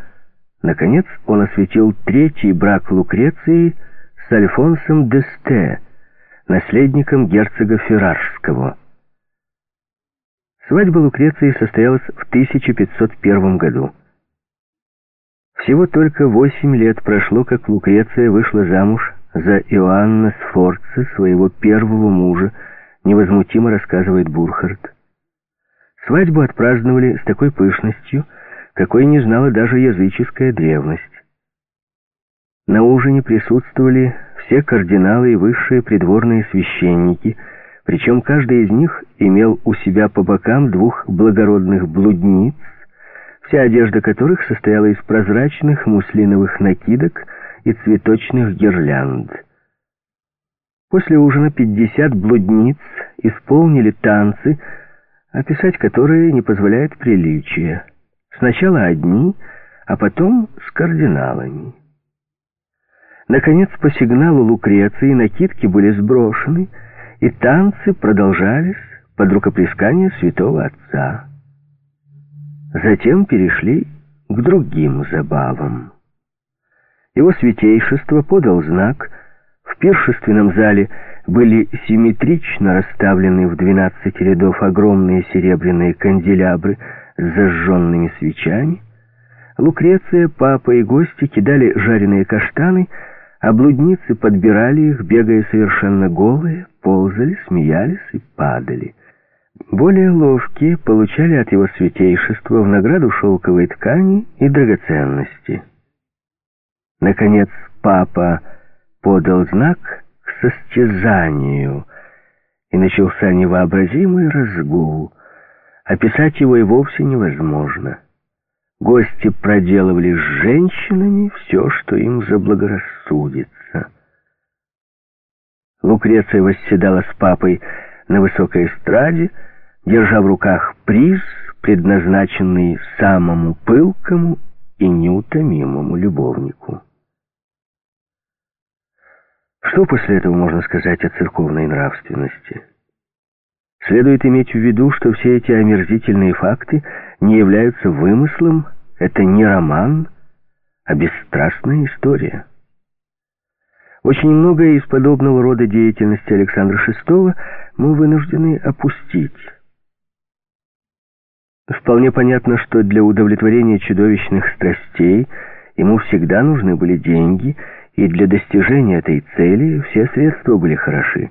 Наконец он осветил третий брак Лукреции с Альфонсом де Сте, наследником герцога Феррарского. Свадьба Лукреции состоялась в 1501 году. Всего только восемь лет прошло, как Лукреция вышла замуж за Иоанна Сфорца, своего первого мужа, невозмутимо рассказывает Бурхард. Свадьбу отпраздновали с такой пышностью, какой не знала даже языческая древность. На ужине присутствовали все кардиналы и высшие придворные священники – причем каждый из них имел у себя по бокам двух благородных блудниц, вся одежда которых состояла из прозрачных муслиновых накидок и цветочных гирлянд. После ужина пятьдесят блудниц исполнили танцы, описать которые не позволяет приличие. Сначала одни, а потом с кардиналами. Наконец, по сигналу Лукреции накидки были сброшены — и танцы продолжались под рукоплескание святого отца. Затем перешли к другим забавам. Его святейшество подал знак, в пиршественном зале были симметрично расставлены в двенадцать рядов огромные серебряные канделябры с зажженными свечами. Лукреция, папа и гости кидали жареные каштаны, а блудницы подбирали их, бегая совершенно голые, ползали, смеялись и падали. Более ловкие получали от его святейшества в награду шелковой ткани и драгоценности. Наконец, папа подал знак к состязанию, и начался невообразимый разгул. Описать его и вовсе невозможно. Гости проделывали с женщинами все, что им заблагорассудится. Лукреция восседала с папой на высокой эстраде, держа в руках приз, предназначенный самому пылкому и неутомимому любовнику. Что после этого можно сказать о церковной нравственности? Следует иметь в виду, что все эти омерзительные факты не являются вымыслом, это не роман, а бесстрастная история. Очень многое из подобного рода деятельности Александра VI мы вынуждены опустить. Вполне понятно, что для удовлетворения чудовищных страстей ему всегда нужны были деньги, и для достижения этой цели все средства были хороши.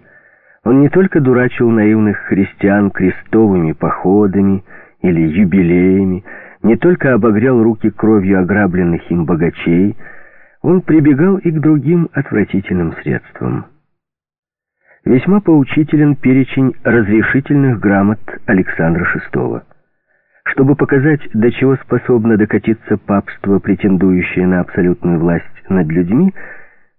Он не только дурачил наивных христиан крестовыми походами или юбилеями, не только обогрел руки кровью ограбленных им богачей, он прибегал и к другим отвратительным средствам. Весьма поучителен перечень разрешительных грамот Александра VI. Чтобы показать, до чего способно докатиться папство, претендующее на абсолютную власть над людьми,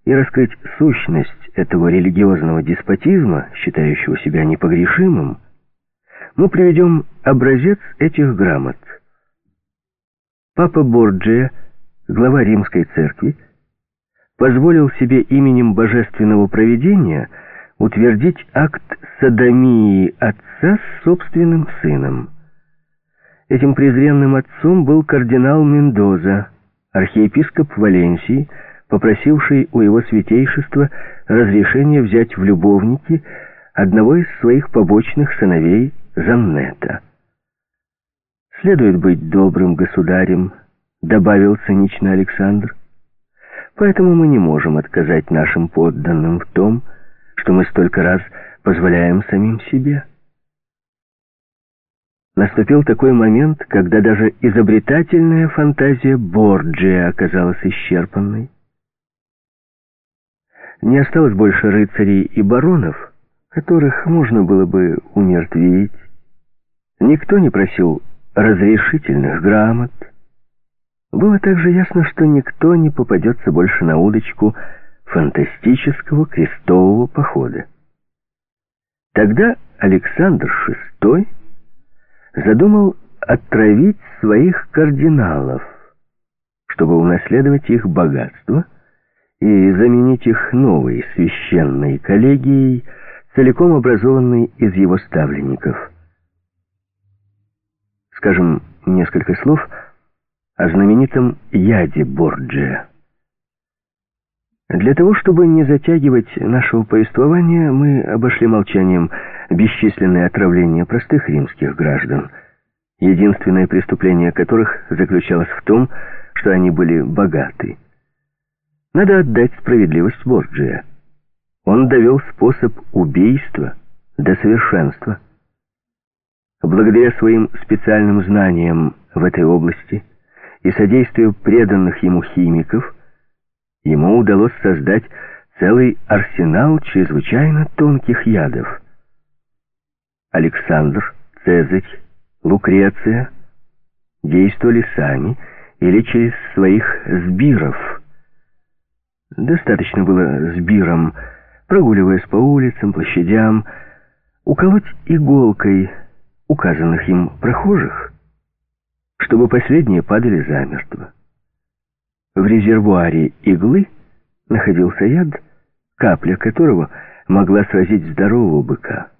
и раскрыть сущность этого религиозного деспотизма, считающего себя непогрешимым, мы приведем образец этих грамот. Папа Борджия, глава римской церкви, позволил себе именем божественного провидения утвердить акт садомии отца с собственным сыном. Этим презренным отцом был кардинал Мендоза, архиепископ Валенсии, попросивший у его святейшества разрешения взять в любовники одного из своих побочных сыновей Замнета. «Следует быть добрым государем», — добавил цинично Александр. «Поэтому мы не можем отказать нашим подданным в том, что мы столько раз позволяем самим себе». Наступил такой момент, когда даже изобретательная фантазия Борджия оказалась исчерпанной. Не осталось больше рыцарей и баронов, которых можно было бы умертвить. Никто не просил разрешительных грамот. Было также ясно, что никто не попадется больше на удочку фантастического крестового похода. Тогда Александр VI задумал отравить своих кардиналов, чтобы унаследовать их богатство и заменить их новой священной коллегией, целиком образованной из его ставленников. Скажем несколько слов о знаменитом яде Борджия. Для того, чтобы не затягивать нашего повествования, мы обошли молчанием бесчисленные отравления простых римских граждан, единственное преступление которых заключалось в том, что они были богаты. Надо отдать справедливость Борджия. Он довел способ убийства до совершенства. Благодаря своим специальным знаниям в этой области и содействию преданных ему химиков, ему удалось создать целый арсенал чрезвычайно тонких ядов. Александр, Цезарь, Лукреция действовали сами или через своих сбиров. Достаточно было сбиром, прогуливаясь по улицам, площадям, уколоть иголкой указанных им прохожих, чтобы последние падали замертво. В резервуаре иглы находился яд, капля которого могла сразить здорового быка.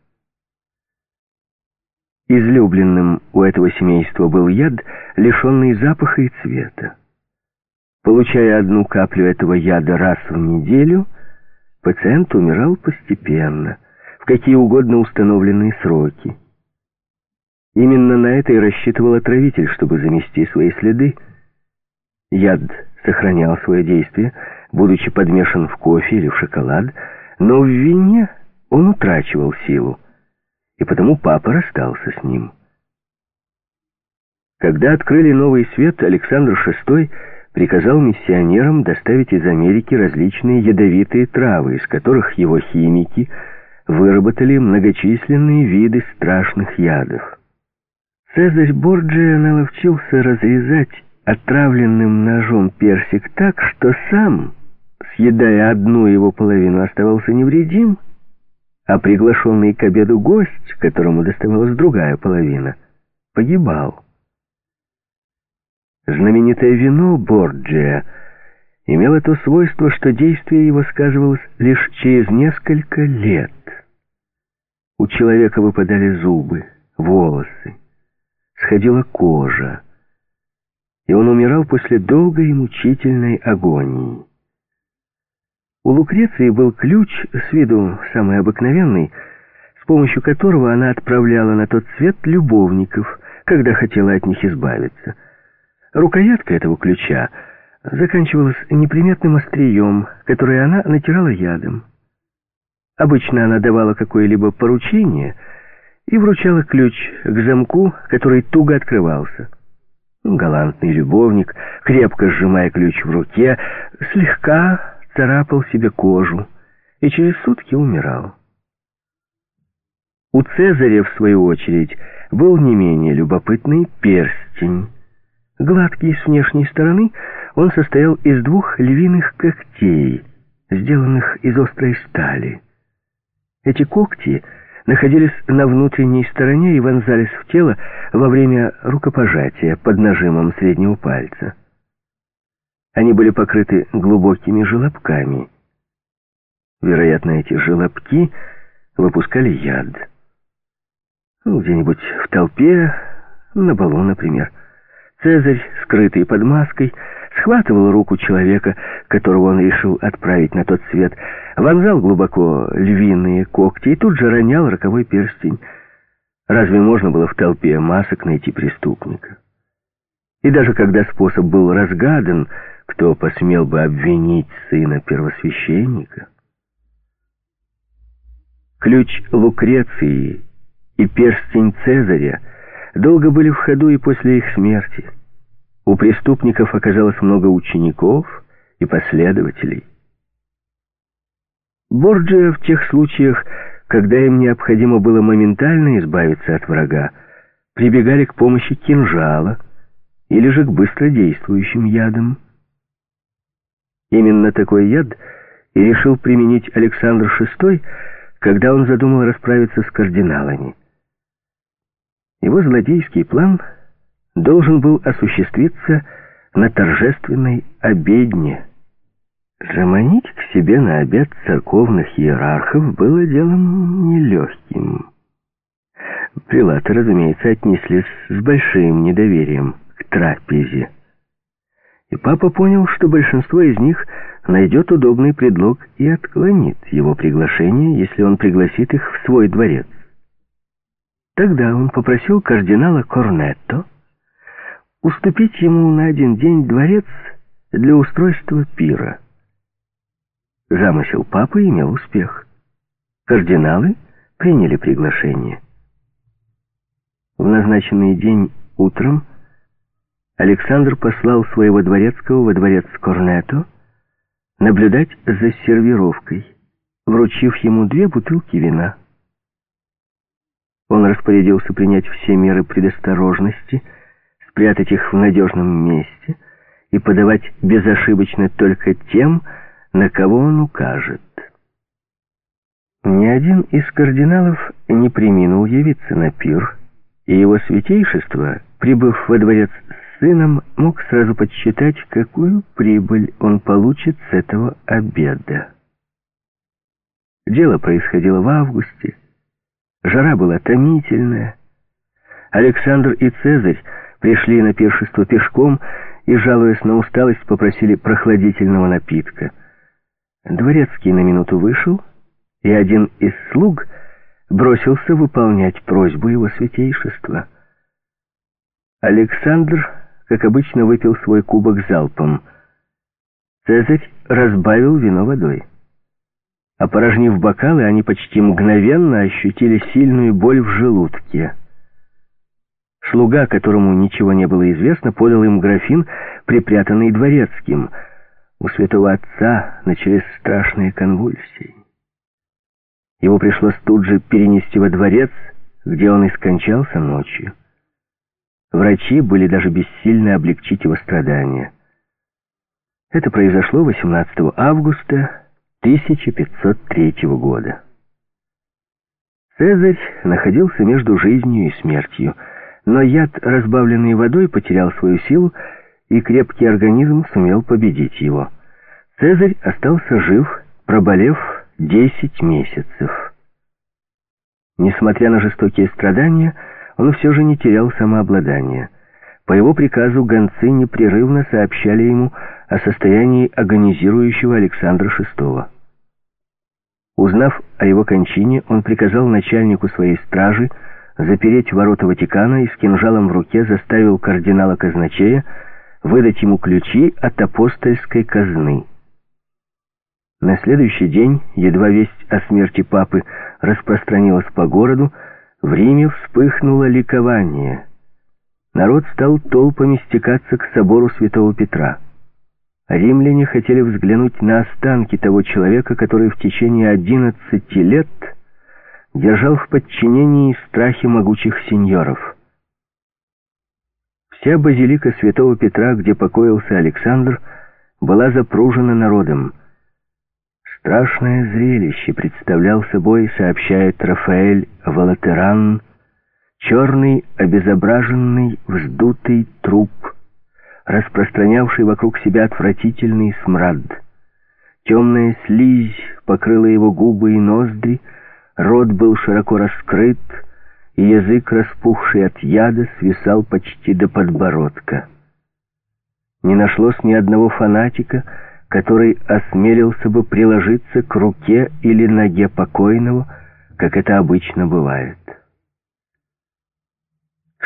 Излюбленным у этого семейства был яд, лишенный запаха и цвета. Получая одну каплю этого яда раз в неделю, пациент умирал постепенно, в какие угодно установленные сроки. Именно на это и рассчитывал отравитель, чтобы замести свои следы. Яд сохранял свое действие, будучи подмешан в кофе или в шоколад, но в вине он утрачивал силу, и потому папа расстался с ним. Когда открыли новый свет, Александр VI приказал миссионерам доставить из Америки различные ядовитые травы, из которых его химики выработали многочисленные виды страшных ядов. Цезарь Борджия наловчился разрезать отравленным ножом персик так, что сам, съедая одну его половину, оставался невредим, а приглашенный к обеду гость, которому доставалась другая половина, погибал. Знаменитое вино Борджия имело то свойство, что действие его сказывалось лишь через несколько лет. У человека выпадали зубы, волосы, сходила кожа, и он умирал после долгой и мучительной агонии. У Лукреции был ключ, с виду самый обыкновенный, с помощью которого она отправляла на тот свет любовников, когда хотела от них избавиться. Рукоятка этого ключа заканчивалась неприметным острием, которое она натирала ядом. Обычно она давала какое-либо поручение и вручала ключ к замку, который туго открывался. Галантный любовник, крепко сжимая ключ в руке, слегка царапал себе кожу и через сутки умирал. У Цезаря, в свою очередь, был не менее любопытный перстень. Гладкий с внешней стороны, он состоял из двух львиных когтей, сделанных из острой стали. Эти когти находились на внутренней стороне и вонзались в тело во время рукопожатия под нажимом среднего пальца. Они были покрыты глубокими желобками. Вероятно, эти желобки выпускали яд. Ну, где-нибудь в толпе, на балу, например. Цезарь, скрытый под маской, схватывал руку человека, которого он решил отправить на тот свет, вонзал глубоко львиные когти и тут же ронял роковой перстень. Разве можно было в толпе масок найти преступника? И даже когда способ был разгадан, кто посмел бы обвинить сына первосвященника? Ключ Лукреции и перстень Цезаря долго были в ходу и после их смерти. У преступников оказалось много учеников и последователей. Борджиа в тех случаях, когда им необходимо было моментально избавиться от врага, прибегали к помощи кинжала или же к быстродействующим ядам. Именно такой яд и решил применить Александр VI, когда он задумал расправиться с кардиналами. Его злодейский план должен был осуществиться на торжественной обедне. Заманить к себе на обед церковных иерархов было делом нелегким. Прилаты, разумеется, отнеслись с большим недоверием к трапезе. И папа понял, что большинство из них найдет удобный предлог и отклонит его приглашение, если он пригласит их в свой дворец. Тогда он попросил кардинала Корнетто уступить ему на один день дворец для устройства пира. Замысел папы имел успех. Кардиналы приняли приглашение. В назначенный день утром Александр послал своего дворецкого во дворец Корнетто наблюдать за сервировкой, вручив ему две бутылки вина. Он распорядился принять все меры предосторожности, спрятать их в надежном месте и подавать безошибочно только тем, на кого он укажет. Ни один из кардиналов не приминул явиться на пир, и его святейшество, прибыв во дворец с сыном, мог сразу подсчитать, какую прибыль он получит с этого обеда. Дело происходило в августе, Жара была томительная. Александр и Цезарь пришли на пиршество пешком и, жалуясь на усталость, попросили прохладительного напитка. Дворецкий на минуту вышел, и один из слуг бросился выполнять просьбу его святейшества. Александр, как обычно, выпил свой кубок залпом. Цезарь разбавил вино водой. Опорожнив бокалы, они почти мгновенно ощутили сильную боль в желудке. Слуга, которому ничего не было известно, подал им графин, припрятанный дворецким. У святого отца начались страшные конвульсии. Его пришлось тут же перенести во дворец, где он и скончался ночью. Врачи были даже бессильны облегчить его страдания. Это произошло 18 августа 1503 года. Цезарь находился между жизнью и смертью, но яд, разбавленный водой, потерял свою силу, и крепкий организм сумел победить его. Цезарь остался жив, проболев 10 месяцев. Несмотря на жестокие страдания, он все же не терял самообладания. По его приказу гонцы непрерывно сообщали ему о состоянии агонизирующего Александра VI. Узнав о его кончине, он приказал начальнику своей стражи запереть ворота Ватикана и с кинжалом в руке заставил кардинала казначея выдать ему ключи от апостольской казны. На следующий день, едва весть о смерти папы распространилась по городу, в Риме вспыхнуло ликование. Народ стал толпами стекаться к собору святого Петра. Римляне хотели взглянуть на останки того человека, который в течение одиннадцати лет держал в подчинении страхи могучих сеньоров. Вся базилика святого Петра, где покоился Александр, была запружена народом. Страшное зрелище представлял собой, сообщает Рафаэль Валатеран, черный, обезображенный, вздутый труп — распространявший вокруг себя отвратительный смрад. Темная слизь покрыла его губы и ноздри, рот был широко раскрыт, и язык, распухший от яда, свисал почти до подбородка. не нашлось ни одного фанатика, который осмелился бы приложиться к руке или ноге покойного, как это обычно бывает.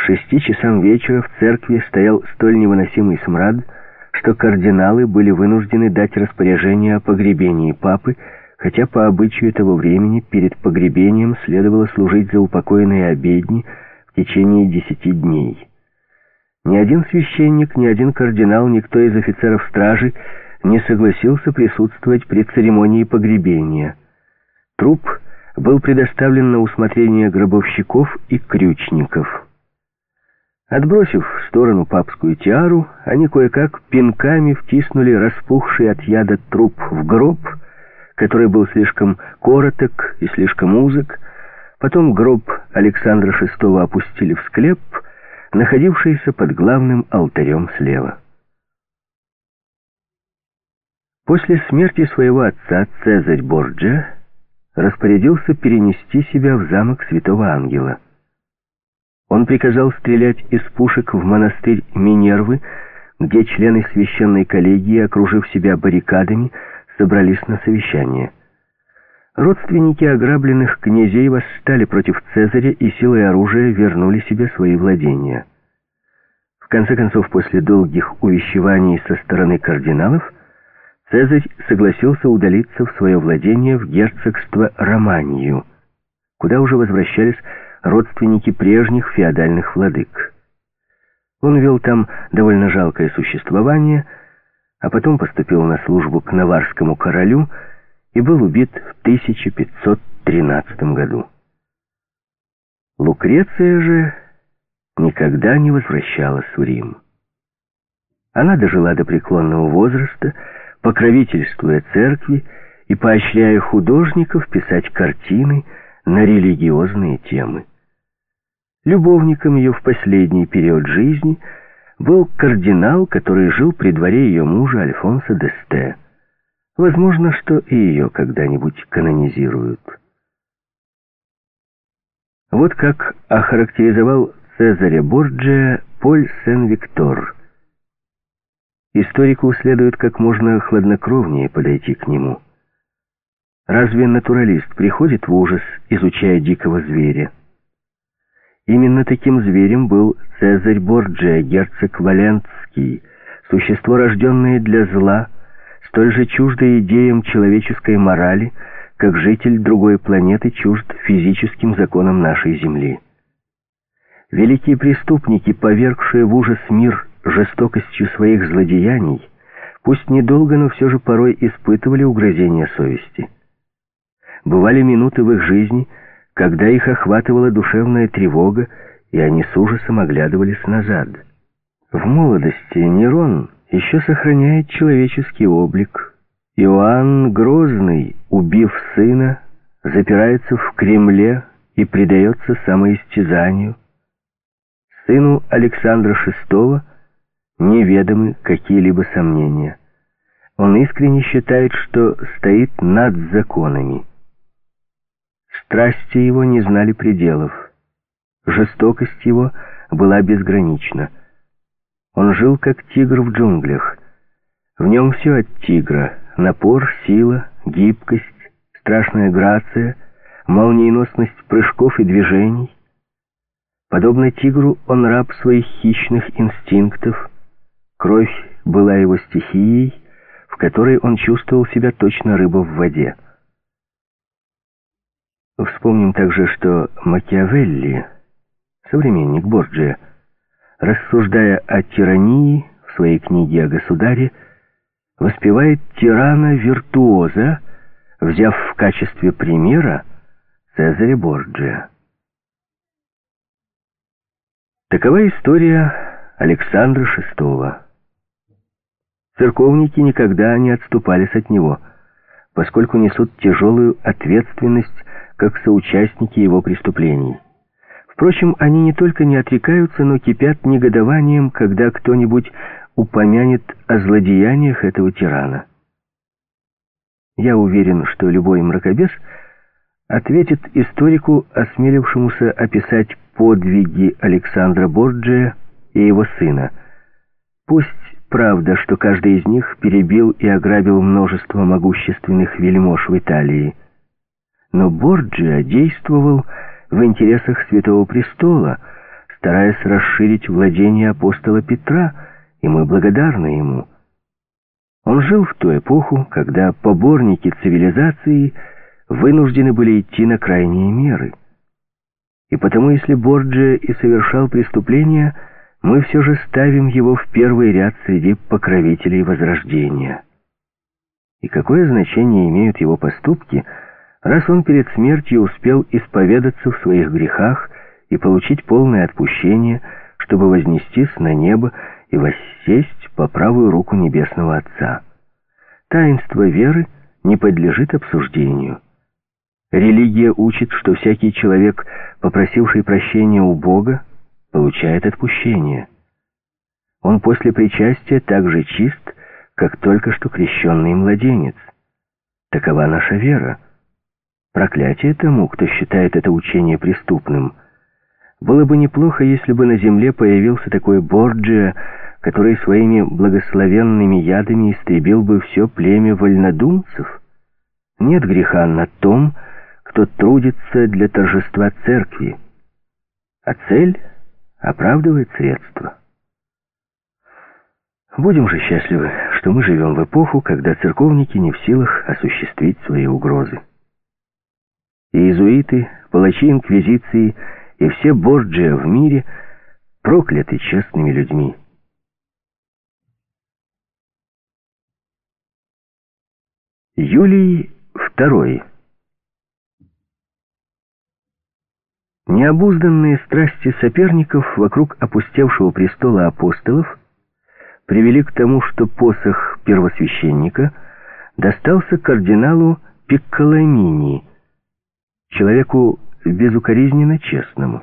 Шести часам вечера в церкви стоял столь невыносимый смрад, что кардиналы были вынуждены дать распоряжение о погребении папы, хотя по обычаю этого времени перед погребением следовало служить за упокоенные обедни в течение десяти дней. Ни один священник, ни один кардинал, никто из офицеров стражи не согласился присутствовать при церемонии погребения. Труп был предоставлен на усмотрение гробовщиков и крючников. Отбросив в сторону папскую тиару, они кое-как пинками втиснули распухший от яда труп в гроб, который был слишком короток и слишком узок. Потом гроб Александра VI опустили в склеп, находившийся под главным алтарем слева. После смерти своего отца Цезарь Борджа распорядился перенести себя в замок Святого Ангела. Он приказал стрелять из пушек в монастырь Минервы, где члены священной коллегии, окружив себя баррикадами, собрались на совещание. Родственники ограбленных князей восстали против Цезаря и силой оружия вернули себе свои владения. В конце концов, после долгих увещеваний со стороны кардиналов, Цезарь согласился удалиться в свое владение в герцогство Романию, куда уже возвращались родственники прежних феодальных владык. Он вел там довольно жалкое существование, а потом поступил на службу к наварскому королю и был убит в 1513 году. Лукреция же никогда не возвращалась в Рим. Она дожила до преклонного возраста, покровительствуя церкви и поощряя художников писать картины на религиозные темы. Любовником ее в последний период жизни был кардинал, который жил при дворе ее мужа Альфонса де Сте. Возможно, что и ее когда-нибудь канонизируют. Вот как охарактеризовал Цезаря Борджия Поль Сен-Виктор. Историку следует как можно хладнокровнее подойти к нему. Разве натуралист приходит в ужас, изучая дикого зверя? Именно таким зверем был Цезарь Борджия, герцог Валенский, существо, рожденное для зла, столь же чуждо идеям человеческой морали, как житель другой планеты чужд физическим законам нашей Земли. Великие преступники, повергшие в ужас мир жестокостью своих злодеяний, пусть недолго, но все же порой испытывали угрозения совести. Бывали минуты в их жизни, когда их охватывала душевная тревога, и они с ужасом оглядывались назад. В молодости Нерон еще сохраняет человеческий облик. Иоанн Грозный, убив сына, запирается в Кремле и предается самоистязанию. Сыну Александра VI неведомы какие-либо сомнения. Он искренне считает, что стоит над законами. Страсти его не знали пределов. Жестокость его была безгранична. Он жил как тигр в джунглях. В нем все от тигра. Напор, сила, гибкость, страшная грация, молниеносность прыжков и движений. Подобно тигру, он раб своих хищных инстинктов. Кровь была его стихией, в которой он чувствовал себя точно рыба в воде. Вспомним также, что Макиавелли, современник Борджия, рассуждая о тирании в своей книге о государе, воспевает тирана-виртуоза, взяв в качестве примера Цезаря Борджия. Такова история Александра VI. Церковники никогда не отступались от него, поскольку несут тяжелую ответственность как соучастники его преступлений. Впрочем, они не только не отрекаются, но кипят негодованием, когда кто-нибудь упомянет о злодеяниях этого тирана. Я уверен, что любой мракобес ответит историку, осмелившемуся описать подвиги Александра Борджия и его сына. Пусть правда, что каждый из них перебил и ограбил множество могущественных вельмож в Италии. Но Борджиа действовал в интересах Святого Престола, стараясь расширить владение апостола Петра, и мы благодарны ему. Он жил в ту эпоху, когда поборники цивилизации вынуждены были идти на крайние меры. И потому, если Борджиа и совершал преступления, мы все же ставим его в первый ряд среди покровителей Возрождения. И какое значение имеют его поступки, раз он перед смертью успел исповедаться в своих грехах и получить полное отпущение, чтобы вознестись на небо и воссесть по правую руку Небесного Отца. Таинство веры не подлежит обсуждению. Религия учит, что всякий человек, попросивший прощения у Бога, получает отпущение. Он после причастия так же чист, как только что крещенный младенец. Такова наша вера. Проклятие тому, кто считает это учение преступным. Было бы неплохо, если бы на земле появился такой Борджиа, который своими благословенными ядами истребил бы все племя вольнодумцев. Нет греха на том, кто трудится для торжества церкви. А цель оправдывает средства. Будем же счастливы, что мы живем в эпоху, когда церковники не в силах осуществить свои угрозы. Иезуиты, палачи инквизиции и все борджия в мире прокляты честными людьми. Юлий II Необузданные страсти соперников вокруг опустевшего престола апостолов привели к тому, что посох первосвященника достался кардиналу Пикколамини, человеку безукоризненно честному.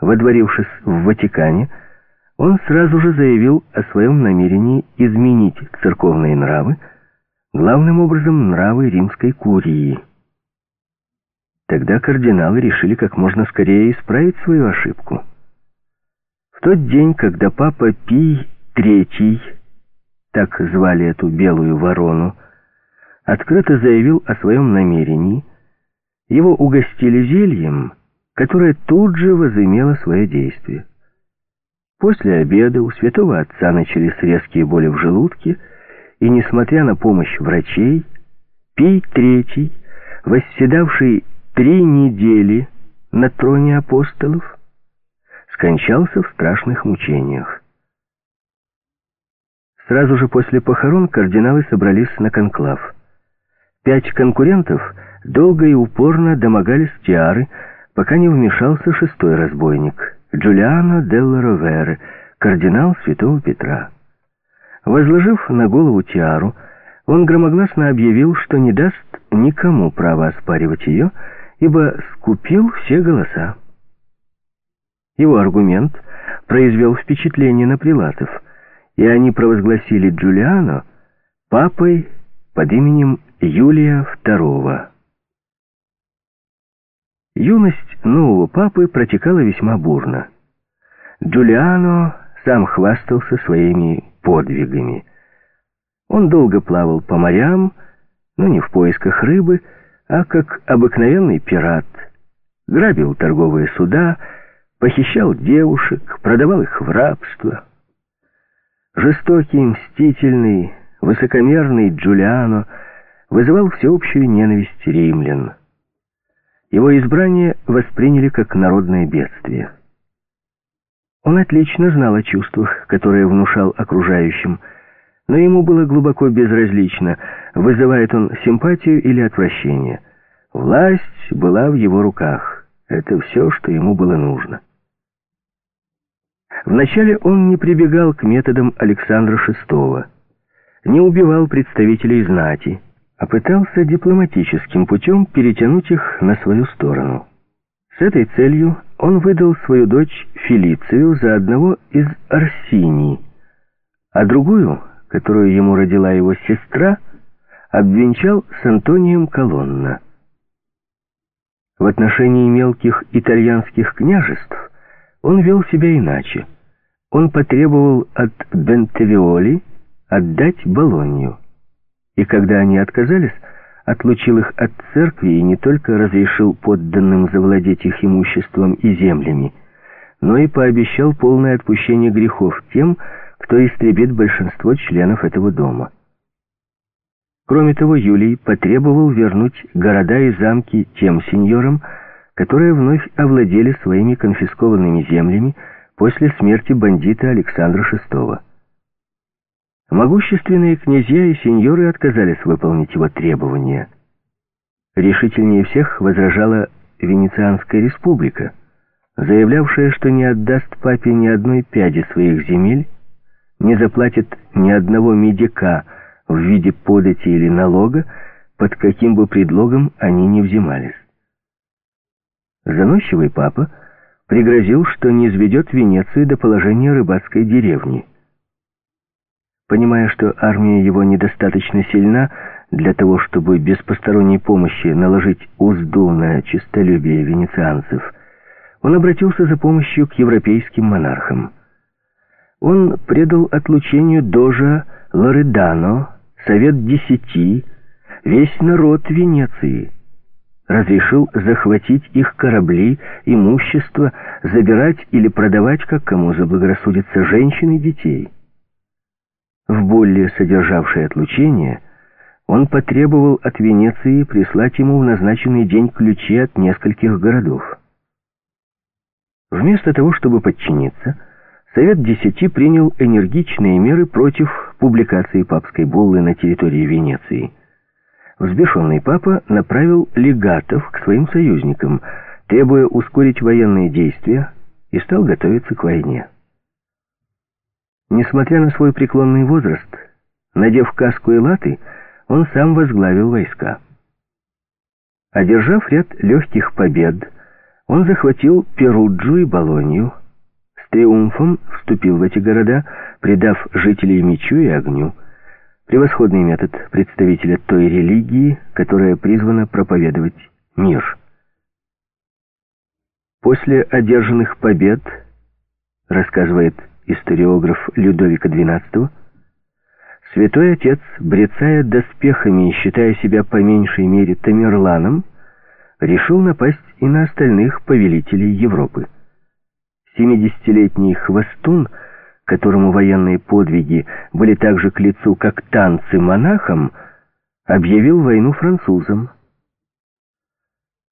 Водворившись в Ватикане, он сразу же заявил о своем намерении изменить церковные нравы, главным образом нравы римской курии – Тогда кардиналы решили как можно скорее исправить свою ошибку. В тот день, когда папа Пий III, так звали эту белую ворону, открыто заявил о своем намерении, его угостили зельем, которое тут же возымело свое действие. После обеда у святого отца начались резкие боли в желудке, и, несмотря на помощь врачей, Пий III, восседавший три недели на троне апостолов, скончался в страшных мучениях. Сразу же после похорон кардиналы собрались на конклав. Пять конкурентов долго и упорно домогались тиары, пока не вмешался шестой разбойник, Джулиано делла Ровере, кардинал святого Петра. Возложив на голову тиару, он громогласно объявил, что не даст никому права оспаривать ее, ибо скупил все голоса. Его аргумент произвел впечатление на прилатов, и они провозгласили Джулиано папой под именем Юлия II. Юность нового папы протекала весьма бурно. Джулиано сам хвастался своими подвигами. Он долго плавал по морям, но не в поисках рыбы, а как обыкновенный пират. Грабил торговые суда, похищал девушек, продавал их в рабство. Жестокий, мстительный, высокомерный Джулиано вызывал всеобщую ненависть римлян. Его избрание восприняли как народное бедствие. Он отлично знал о чувствах, которые внушал окружающим, но ему было глубоко безразлично, вызывает он симпатию или отвращение. Власть была в его руках. Это все, что ему было нужно. Вначале он не прибегал к методам Александра VI, не убивал представителей знати, а пытался дипломатическим путем перетянуть их на свою сторону. С этой целью он выдал свою дочь Фелицию за одного из Арсиний, а другую которую ему родила его сестра, обвенчал с Антонием Колонна. В отношении мелких итальянских княжеств он вел себя иначе. он потребовал от Бентевиоли отдать Болонью. И когда они отказались, отлучил их от церкви и не только разрешил подданным завладеть их имуществом и землями, но и пообещал полное отпущение грехов тем, кто истребит большинство членов этого дома. Кроме того, Юлий потребовал вернуть города и замки тем сеньорам, которые вновь овладели своими конфискованными землями после смерти бандита Александра VI. Могущественные князья и сеньоры отказались выполнить его требования. Решительнее всех возражала Венецианская республика, заявлявшая, что не отдаст папе ни одной пяди своих земель, не заплатит ни одного медика в виде подати или налога, под каким бы предлогом они ни взимались. Заносчивый папа пригрозил, что не изведет Венецию до положения рыбацкой деревни. Понимая, что армия его недостаточно сильна для того, чтобы без посторонней помощи наложить узду на честолюбие венецианцев, он обратился за помощью к европейским монархам. Он предал отлучению дожа Лоредано, Совет Десяти, весь народ Венеции. Разрешил захватить их корабли, имущество, забирать или продавать, как кому заблагорассудится, женщин и детей. В булле, содержавшей отлучение, он потребовал от Венеции прислать ему в назначенный день ключи от нескольких городов. Вместо того, чтобы подчиниться, Совет Десяти принял энергичные меры против публикации папской буллы на территории Венеции. Взбешенный папа направил легатов к своим союзникам, требуя ускорить военные действия, и стал готовиться к войне. Несмотря на свой преклонный возраст, надев каску и латы, он сам возглавил войска. Одержав ряд легких побед, он захватил Перуджу и Болонью, триумфом вступил в эти города, предав жителей мечу и огню. Превосходный метод представителя той религии, которая призвана проповедовать мир. После одержанных побед, рассказывает историограф Людовика XII, святой отец, брецая доспехами и считая себя по меньшей мере Тамерланом, решил напасть и на остальных повелителей Европы. Семидесятилетний хвостун, которому военные подвиги были так же к лицу, как танцы монахам, объявил войну французам.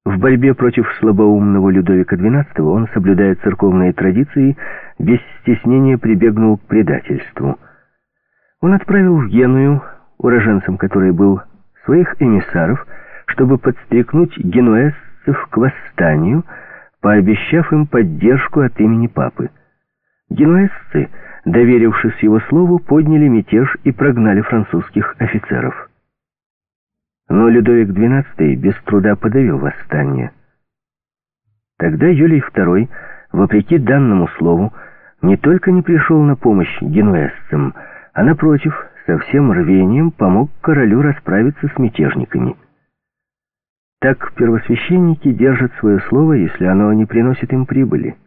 В борьбе против слабоумного Людовика XII он, соблюдая церковные традиции, без стеснения прибегнул к предательству. Он отправил в Геную, уроженцем которой был, своих эмиссаров, чтобы подстрекнуть генуэзцев к восстанию, пообещав им поддержку от имени папы. Генуэзцы, доверившись его слову, подняли мятеж и прогнали французских офицеров. Но Людовик XII без труда подавил восстание. Тогда Юлий II, вопреки данному слову, не только не пришел на помощь генуэзцам, а, напротив, со всем рвением помог королю расправиться с мятежниками. Так первосвященники держат свое слово, если оно не приносит им прибыли.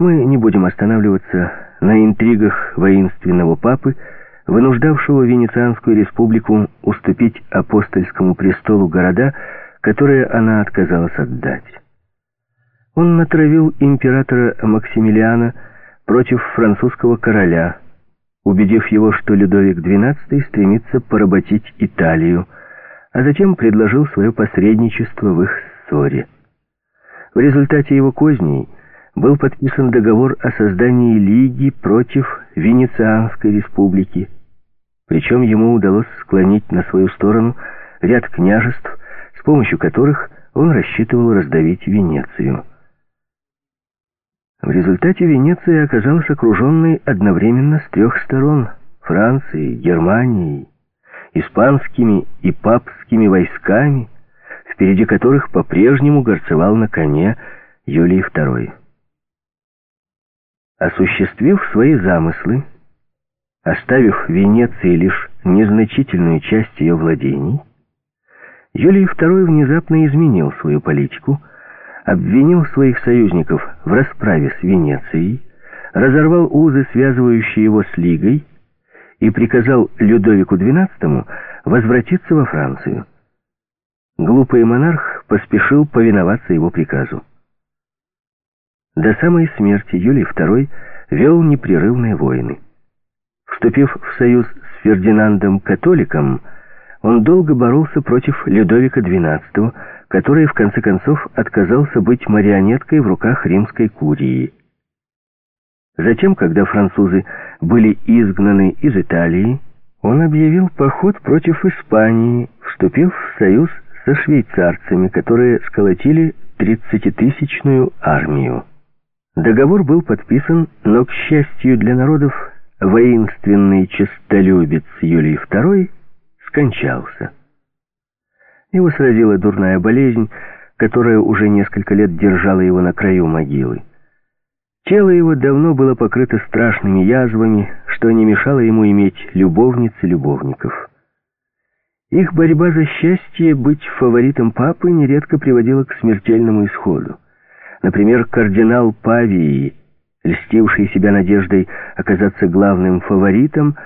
Мы не будем останавливаться на интригах воинственного папы, вынуждавшего Венецианскую республику уступить апостольскому престолу города, которые она отказалась отдать. Он натравил императора Максимилиана против французского короля, убедив его, что Людовик XII стремится поработить Италию, а затем предложил свое посредничество в их ссоре. В результате его козней был подписан договор о создании Лиги против Венецианской республики, причем ему удалось склонить на свою сторону ряд княжеств, с помощью которых он рассчитывал раздавить Венецию. В результате Венеция оказалась окруженной одновременно с трех сторон – Францией, Германией, испанскими и папскими войсками, впереди которых по-прежнему горцевал на коне Юлий II. Осуществив свои замыслы, Оставив Венеции лишь незначительную часть ее владений, Юлий II внезапно изменил свою политику, обвинил своих союзников в расправе с Венецией, разорвал узы, связывающие его с Лигой, и приказал Людовику XII возвратиться во Францию. Глупый монарх поспешил повиноваться его приказу. До самой смерти Юлий II вел непрерывные войны. Вступив в союз с Фердинандом Католиком, он долго боролся против Людовика XII, который в конце концов отказался быть марионеткой в руках римской курии. Затем, когда французы были изгнаны из Италии, он объявил поход против Испании, вступив в союз со швейцарцами, которые сколотили тридцатитысячную армию. Договор был подписан, но, к счастью для народов, воинственный честолюбец Юлий II скончался. Его сразила дурная болезнь, которая уже несколько лет держала его на краю могилы. Тело его давно было покрыто страшными язвами, что не мешало ему иметь любовниц и любовников. Их борьба за счастье быть фаворитом папы нередко приводила к смертельному исходу. Например, кардинал Павии, льстивший себя надеждой оказаться главным фаворитом,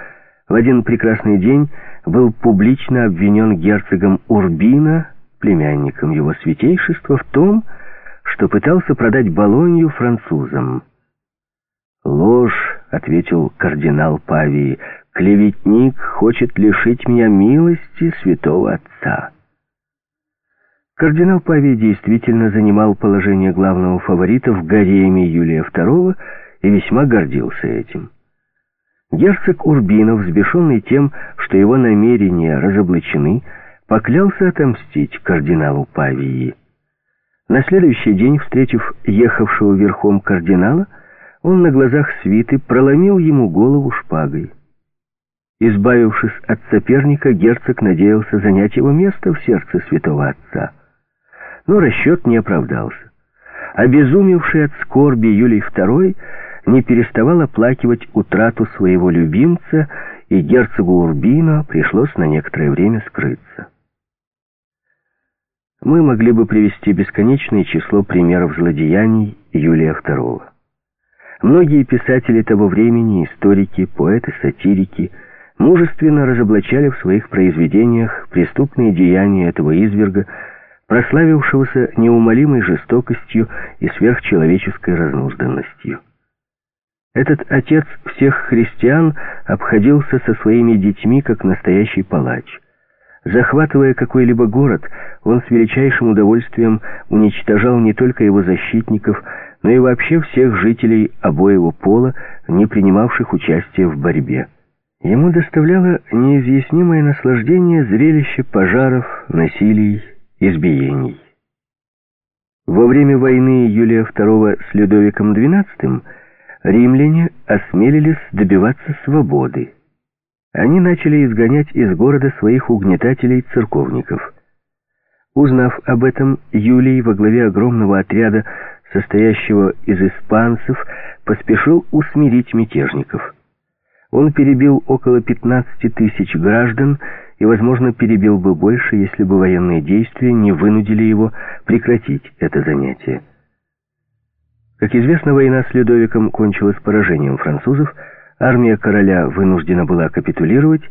в один прекрасный день был публично обвинен герцогом Урбино, племянником его святейшества, в том, что пытался продать Болонью французам. «Ложь», — ответил кардинал Павии, — «клеветник хочет лишить меня милости святого отца». Кардинал Павий действительно занимал положение главного фаворита в гареме Юлия II и весьма гордился этим. Герцог Урбинов, взбешенный тем, что его намерения разоблачены, поклялся отомстить кардиналу Павии. На следующий день, встретив ехавшего верхом кардинала, он на глазах свиты проломил ему голову шпагой. Избавившись от соперника, герцог надеялся занять его место в сердце святого отца. Но расчет не оправдался. Обезумевший от скорби Юлий II не переставал оплакивать утрату своего любимца, и герцогу Урбино пришлось на некоторое время скрыться. Мы могли бы привести бесконечное число примеров злодеяний Юлия II. Многие писатели того времени, историки, поэты, сатирики, мужественно разоблачали в своих произведениях преступные деяния этого изверга, прославившегося неумолимой жестокостью и сверхчеловеческой разнузданностью. Этот отец всех христиан обходился со своими детьми как настоящий палач. Захватывая какой-либо город, он с величайшим удовольствием уничтожал не только его защитников, но и вообще всех жителей обоего пола, не принимавших участия в борьбе. Ему доставляло неизъяснимое наслаждение зрелище пожаров, насилий, избиений. Во время войны Юлия II с Людовиком XII римляне осмелились добиваться свободы. Они начали изгонять из города своих угнетателей-церковников. Узнав об этом, Юлий во главе огромного отряда состоящего из испанцев, поспешил усмирить мятежников. Он перебил около 15 тысяч граждан и, возможно, перебил бы больше, если бы военные действия не вынудили его прекратить это занятие. Как известно, война с Людовиком кончилась поражением французов, армия короля вынуждена была капитулировать,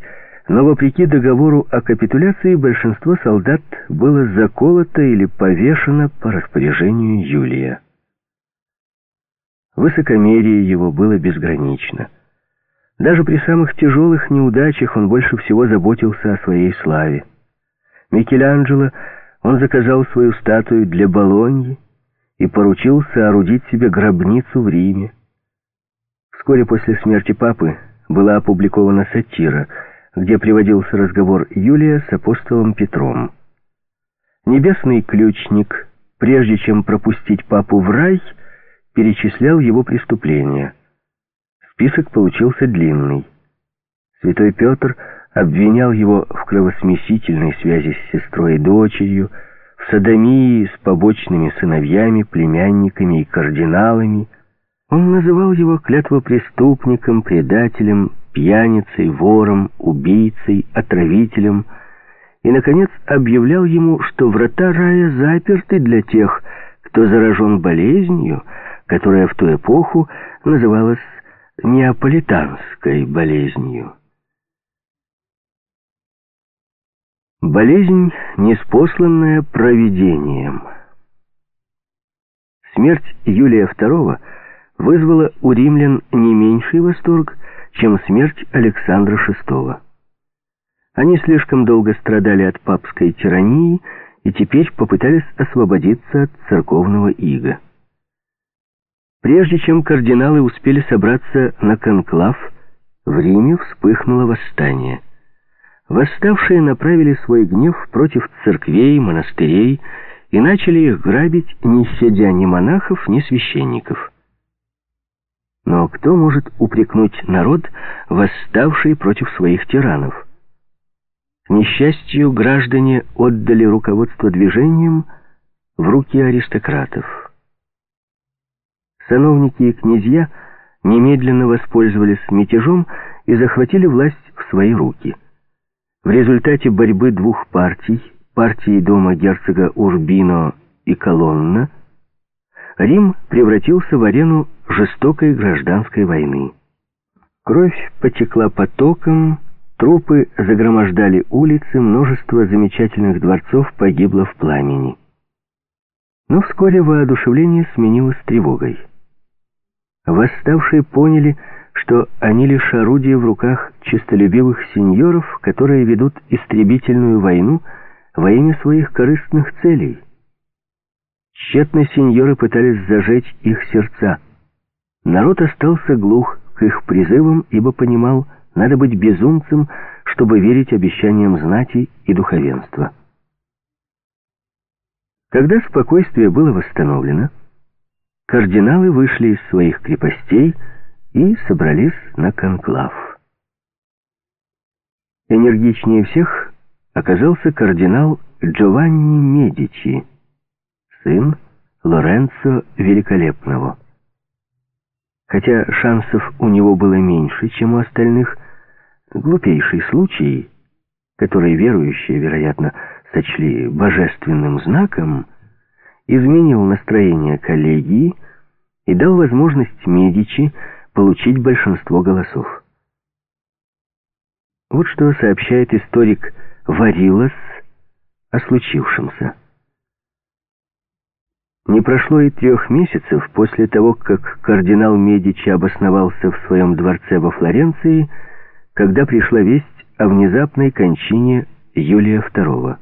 но вопреки договору о капитуляции большинство солдат было заколото или повешено по распоряжению Юлия. Высокомерие его было безгранично. Даже при самых тяжелых неудачах он больше всего заботился о своей славе. Микеланджело он заказал свою статую для Болоньи и поручил соорудить себе гробницу в Риме. Вскоре после смерти папы была опубликована сатира, где приводился разговор Юлия с апостолом Петром. Небесный ключник, прежде чем пропустить папу в рай, перечислял его преступления. Список получился длинный. Святой Петр обвинял его в кровосмесительной связи с сестрой и дочерью, в садомии с побочными сыновьями, племянниками и кардиналами. Он называл его клятвопреступником, предателем, пьяницей, вором, убийцей, отравителем и, наконец, объявлял ему, что врата рая заперты для тех, кто заражен болезнью, которая в ту эпоху называлась неаполитанской болезнью. Болезнь, неспосланная провидением. Смерть Юлия II вызвала у римлян не меньший восторг, чем смерть Александра VI. Они слишком долго страдали от папской тирании и теперь попытались освободиться от церковного ига. Прежде чем кардиналы успели собраться на конклав, в Риме вспыхнуло восстание. Восставшие направили свой гнев против церквей, монастырей и начали их грабить, не щадя ни монахов, ни священников. Но кто может упрекнуть народ, восставший против своих тиранов? К несчастью, граждане отдали руководство движением в руки аристократов. Сановники и князья немедленно воспользовались мятежом и захватили власть в свои руки. В результате борьбы двух партий, партии дома герцога Урбино и Колонна, Рим превратился в арену жестокой гражданской войны. Кровь потекла потоком, трупы загромождали улицы, множество замечательных дворцов погибло в пламени. Но вскоре воодушевление сменилось тревогой. Восставшие поняли, что они лишь орудия в руках честолюбивых сеньоров, которые ведут истребительную войну во имя своих корыстных целей. Тщетно сеньоры пытались зажечь их сердца. Народ остался глух к их призывам, ибо понимал, надо быть безумцем, чтобы верить обещаниям знати и духовенства. Когда спокойствие было восстановлено, кардиналы вышли из своих крепостей и собрались на конклав. Энергичнее всех оказался кардинал Джованни Медичи, сын Лоренцо Великолепного. Хотя шансов у него было меньше, чем у остальных, глупейший случай, который верующие, вероятно, сочли божественным знаком, изменил настроение коллегии и дал возможность Медичи получить большинство голосов. Вот что сообщает историк Варилос о случившемся. Не прошло и трех месяцев после того, как кардинал Медичи обосновался в своем дворце во Флоренции, когда пришла весть о внезапной кончине Юлия II.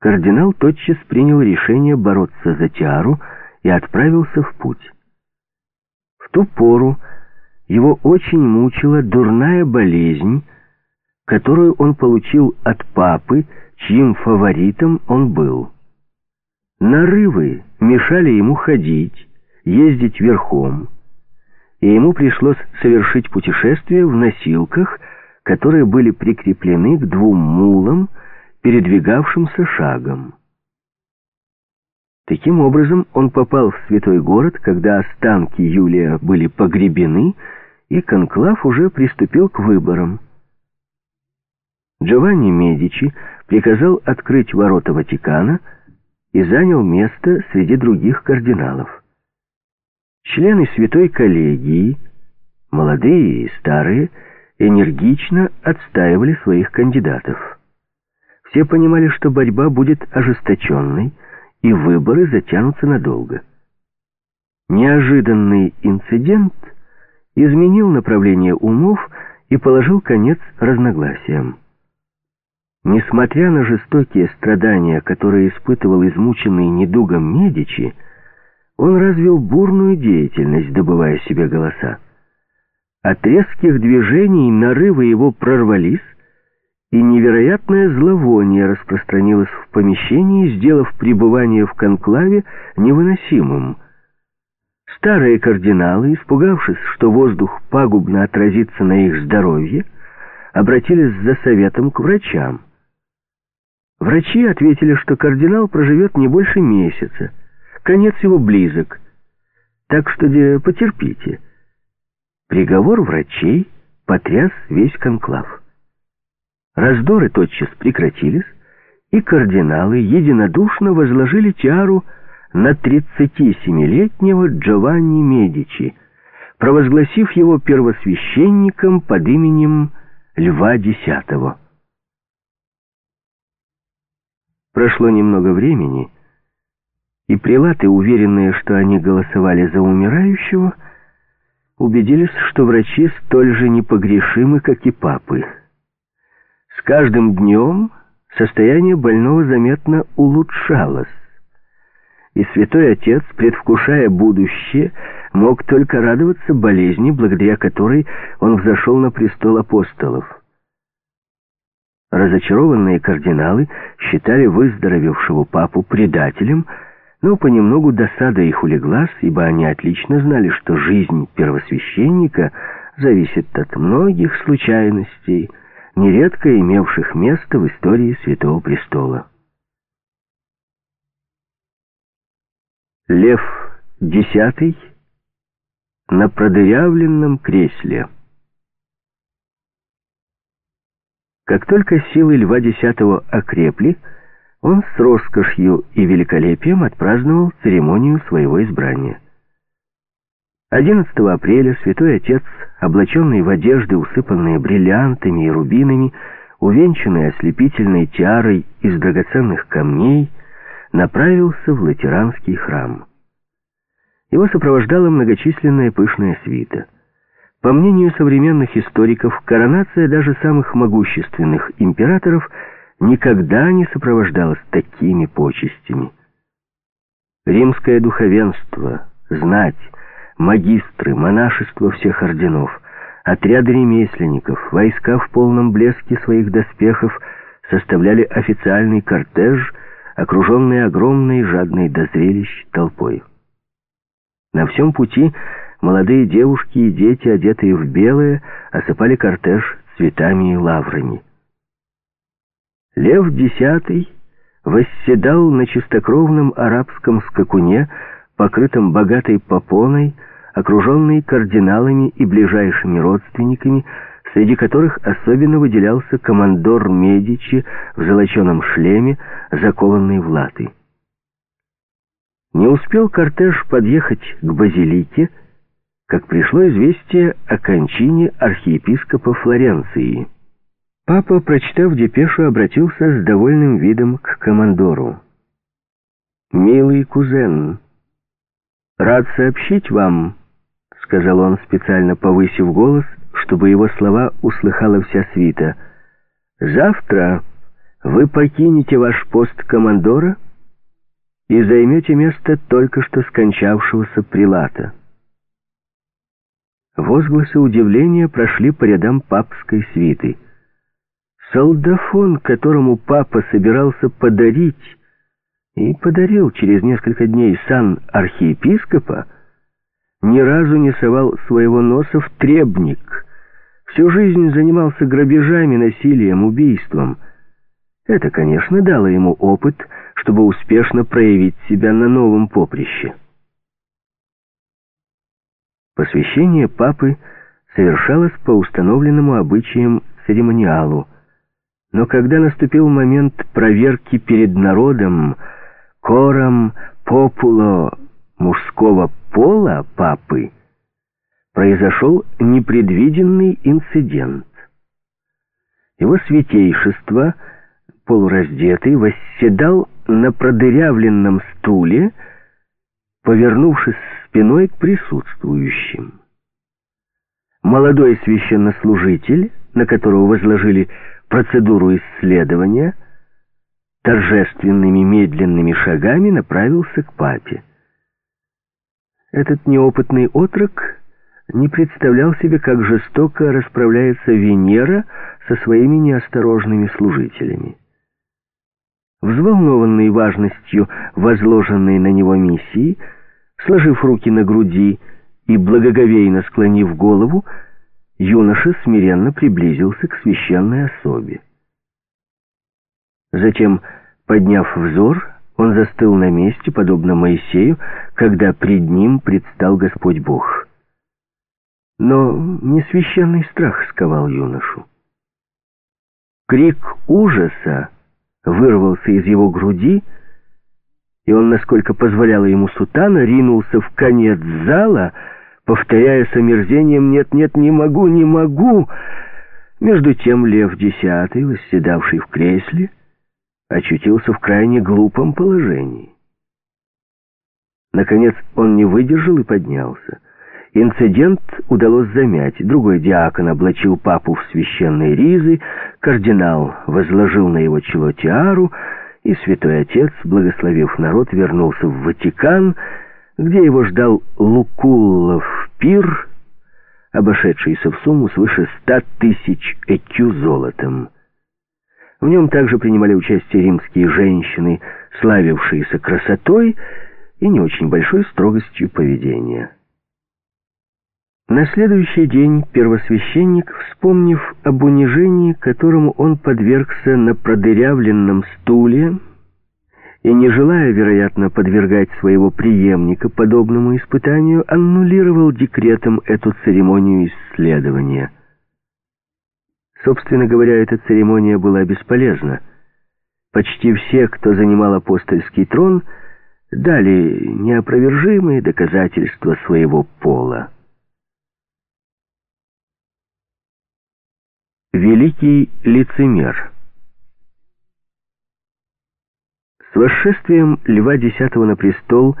Кардинал тотчас принял решение бороться за тиару и отправился в путь. В ту пору его очень мучила дурная болезнь, которую он получил от папы, чьим фаворитом он был. Нарывы мешали ему ходить, ездить верхом, и ему пришлось совершить путешествие в носилках, которые были прикреплены к двум мулам, передвигавшимся шагом. Таким образом, он попал в святой город, когда останки Юлия были погребены, и конклав уже приступил к выборам. Джованни Медичи приказал открыть ворота Ватикана, и занял место среди других кардиналов. Члены святой коллегии, молодые и старые, энергично отстаивали своих кандидатов. Все понимали, что борьба будет ожесточенной, и выборы затянутся надолго. Неожиданный инцидент изменил направление умов и положил конец разногласиям. Несмотря на жестокие страдания, которые испытывал измученный недугом Медичи, он развил бурную деятельность, добывая себе голоса. От резких движений нарывы его прорвались, и невероятное зловоние распространилось в помещении, сделав пребывание в конклаве невыносимым. Старые кардиналы, испугавшись, что воздух пагубно отразится на их здоровье, обратились за советом к врачам. Врачи ответили, что кардинал проживет не больше месяца. Конец его близок. Так что де, потерпите. Приговор врачей потряс весь конклав. Раздоры тотчас прекратились, и кардиналы единодушно возложили тиару на 37-летнего Джованни Медичи, провозгласив его первосвященником под именем Льва X. Прошло немного времени, и прилаты, уверенные, что они голосовали за умирающего, убедились, что врачи столь же непогрешимы, как и папы. С каждым днем состояние больного заметно улучшалось, и святой отец, предвкушая будущее, мог только радоваться болезни, благодаря которой он взошел на престол апостолов. Разочарованные кардиналы считали выздоровевшего папу предателем, но понемногу досада их улеглась, ибо они отлично знали, что жизнь первосвященника зависит от многих случайностей, нередко имевших место в истории Святого Престола. Лев X на продырявленном кресле. Как только силы Льва X окрепли, он с роскошью и великолепием отпраздновал церемонию своего избрания. 11 апреля святой отец, облаченный в одежды, усыпанные бриллиантами и рубинами, увенчанный ослепительной тиарой из драгоценных камней, направился в латеранский храм. Его сопровождала многочисленная пышная свита. По мнению современных историков, коронация даже самых могущественных императоров никогда не сопровождалась такими почестями. Римское духовенство, знать, магистры, монашество всех орденов, отряды ремесленников, войска в полном блеске своих доспехов составляли официальный кортеж, окруженный огромной жадной до зрелищ толпой. На всем пути молодые девушки и дети, одетые в белое, осыпали кортеж цветами и лаврами. Лев X восседал на чистокровном арабском скакуне, покрытом богатой попоной, окруженный кардиналами и ближайшими родственниками, среди которых особенно выделялся командор Медичи в золоченом шлеме, закованный в латы. Не успел кортеж подъехать к базилике, как пришло известие о кончине архиепископа Флоренции. Папа, прочитав депешу, обратился с довольным видом к командору. «Милый кузен, рад сообщить вам», — сказал он, специально повысив голос, чтобы его слова услыхала вся свита. «Завтра вы покинете ваш пост командора», — и займете место только что скончавшегося прилата. Возгласы удивления прошли по рядам папской свиты. Солдафон, которому папа собирался подарить, и подарил через несколько дней сан архиепископа, ни разу не совал своего носа в требник, всю жизнь занимался грабежами, насилием, убийством. Это, конечно, дало ему опыт — чтобы успешно проявить себя на новом поприще. Посвящение папы совершалось по установленному обычаям церемониалу, но когда наступил момент проверки перед народом, кором популо мужского пола папы, произошел непредвиденный инцидент. Его святейшество, полураздетый, восседал на продырявленном стуле, повернувшись спиной к присутствующим. Молодой священнослужитель, на которого возложили процедуру исследования, торжественными медленными шагами направился к папе. Этот неопытный отрок не представлял себе, как жестоко расправляется Венера со своими неосторожными служителями. Взволнованный важностью возложенной на него миссии, сложив руки на груди и благоговейно склонив голову, юноша смиренно приблизился к священной особе. Затем, подняв взор, он застыл на месте, подобно Моисею, когда пред ним предстал Господь Бог. Но не священный страх сковал юношу. Крик ужаса вырвался из его груди, и он, насколько позволяла ему сутана, ринулся в конец зала, повторяя с омерзением «Нет, нет, не могу, не могу!» Между тем Лев Десятый, восседавший в кресле, очутился в крайне глупом положении. Наконец он не выдержал и поднялся. Инцидент удалось замять. Другой диакон облачил папу в священные ризы, кардинал возложил на его чело тиару, и святой отец, благословив народ, вернулся в Ватикан, где его ждал Лукуллов пир, обошедшийся в сумму свыше ста тысяч экю золотом. В нем также принимали участие римские женщины, славившиеся красотой и не очень большой строгостью поведения. На следующий день первосвященник, вспомнив об унижении, которому он подвергся на продырявленном стуле, и не желая, вероятно, подвергать своего преемника подобному испытанию, аннулировал декретом эту церемонию исследования. Собственно говоря, эта церемония была бесполезна. Почти все, кто занимал апостольский трон, дали неопровержимые доказательства своего пола. Великий лицемер С восшествием Льва X на престол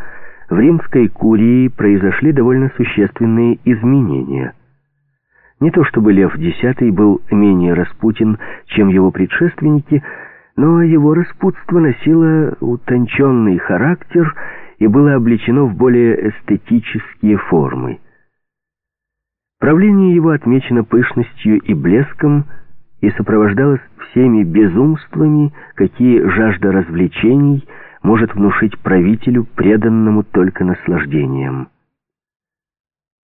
в римской курии произошли довольно существенные изменения. Не то чтобы Лев X был менее распутен, чем его предшественники, но его распутство носило утонченный характер и было облечено в более эстетические формы. Правление его отмечено пышностью и блеском и сопровождалось всеми безумствами, какие жажда развлечений может внушить правителю, преданному только наслаждениям.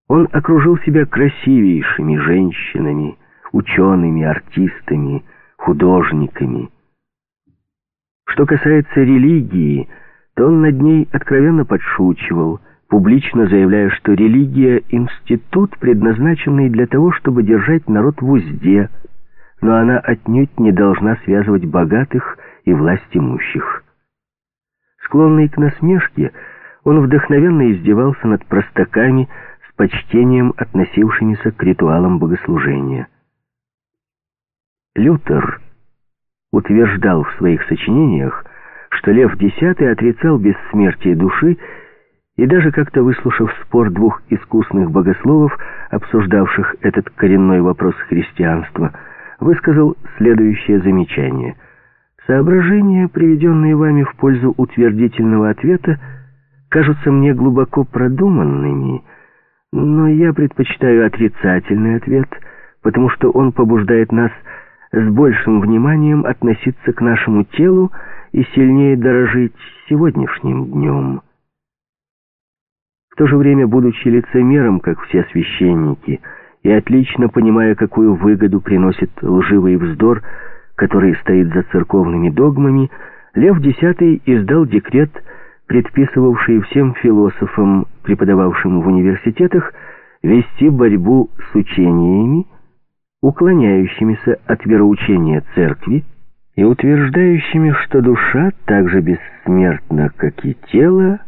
Он окружил себя красивейшими женщинами, учеными, артистами, художниками. Что касается религии, то он над ней откровенно подшучивал – публично заявляя, что религия — институт, предназначенный для того, чтобы держать народ в узде, но она отнюдь не должна связывать богатых и власть имущих. Склонный к насмешке, он вдохновенно издевался над простаками с почтением, относившимися к ритуалам богослужения. Лютер утверждал в своих сочинениях, что Лев X отрицал бессмертие души и даже как-то выслушав спор двух искусных богословов, обсуждавших этот коренной вопрос христианства, высказал следующее замечание. Соображения, приведенные вами в пользу утвердительного ответа, кажутся мне глубоко продуманными, но я предпочитаю отрицательный ответ, потому что он побуждает нас с большим вниманием относиться к нашему телу и сильнее дорожить сегодняшним днем. В то же время, будучи лицемером, как все священники, и отлично понимая, какую выгоду приносит лживый вздор, который стоит за церковными догмами, Лев X издал декрет, предписывавший всем философам, преподававшим в университетах, вести борьбу с учениями, уклоняющимися от вероучения церкви и утверждающими, что душа так же бессмертна, как и тело,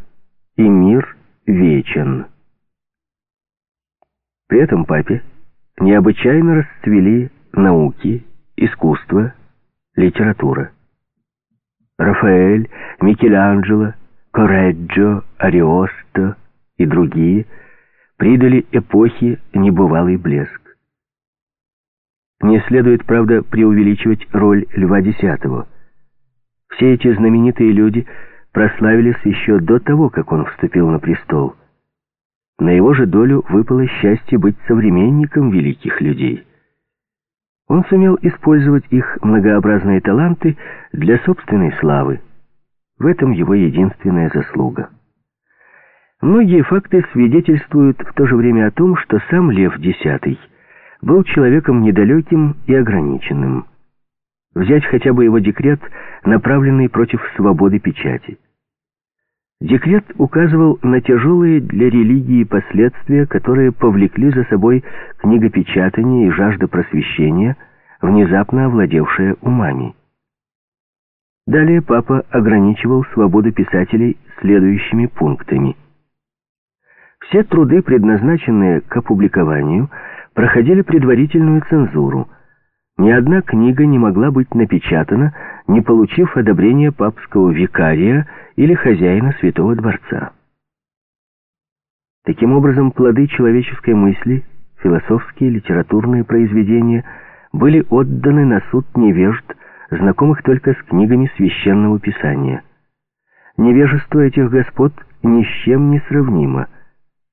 и мир вечен. При этом папе необычайно расцвели науки, искусство, литература. Рафаэль, Микеланджело, Корреджо, Ариосто и другие придали эпохе небывалый блеск. Не следует, правда, преувеличивать роль Льва X. Все эти знаменитые люди – прославились еще до того, как он вступил на престол. На его же долю выпало счастье быть современником великих людей. Он сумел использовать их многообразные таланты для собственной славы. В этом его единственная заслуга. Многие факты свидетельствуют в то же время о том, что сам Лев X был человеком недалеким и ограниченным. Взять хотя бы его декрет, направленный против свободы печати. Декрет указывал на тяжелые для религии последствия, которые повлекли за собой книгопечатание и жажда просвещения, внезапно овладевшая умами. Далее папа ограничивал свободу писателей следующими пунктами. Все труды, предназначенные к опубликованию, проходили предварительную цензуру. Ни одна книга не могла быть напечатана, не получив одобрения папского викария или хозяина Святого Дворца. Таким образом, плоды человеческой мысли, философские, литературные произведения были отданы на суд невежд, знакомых только с книгами священного писания. Невежество этих господ ни с чем не сравнимо,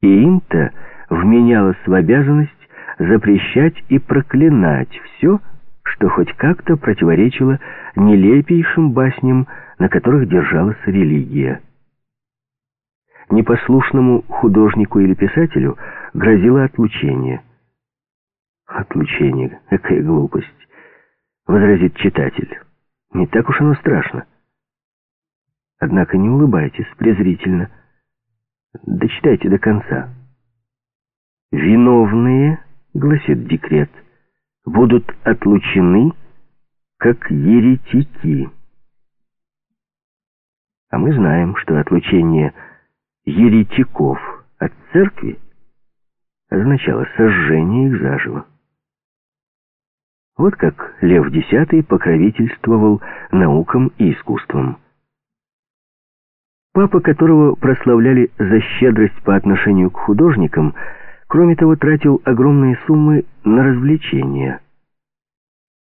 и им-то вменялось в обязанность запрещать и проклинать все, что хоть как-то противоречило нелепейшим басням, на которых держалась религия. Непослушному художнику или писателю грозило отлучение. «Отлучение? Какая глупость!» — возразит читатель. «Не так уж оно страшно». Однако не улыбайтесь презрительно. Дочитайте до конца. «Виновные, — гласит декрет, — будут отлучены, как еретики». А мы знаем, что отлучение еретиков от церкви означало сожжение их заживо. Вот как Лев X покровительствовал наукам и искусствам. Папа, которого прославляли за щедрость по отношению к художникам, кроме того, тратил огромные суммы на развлечения.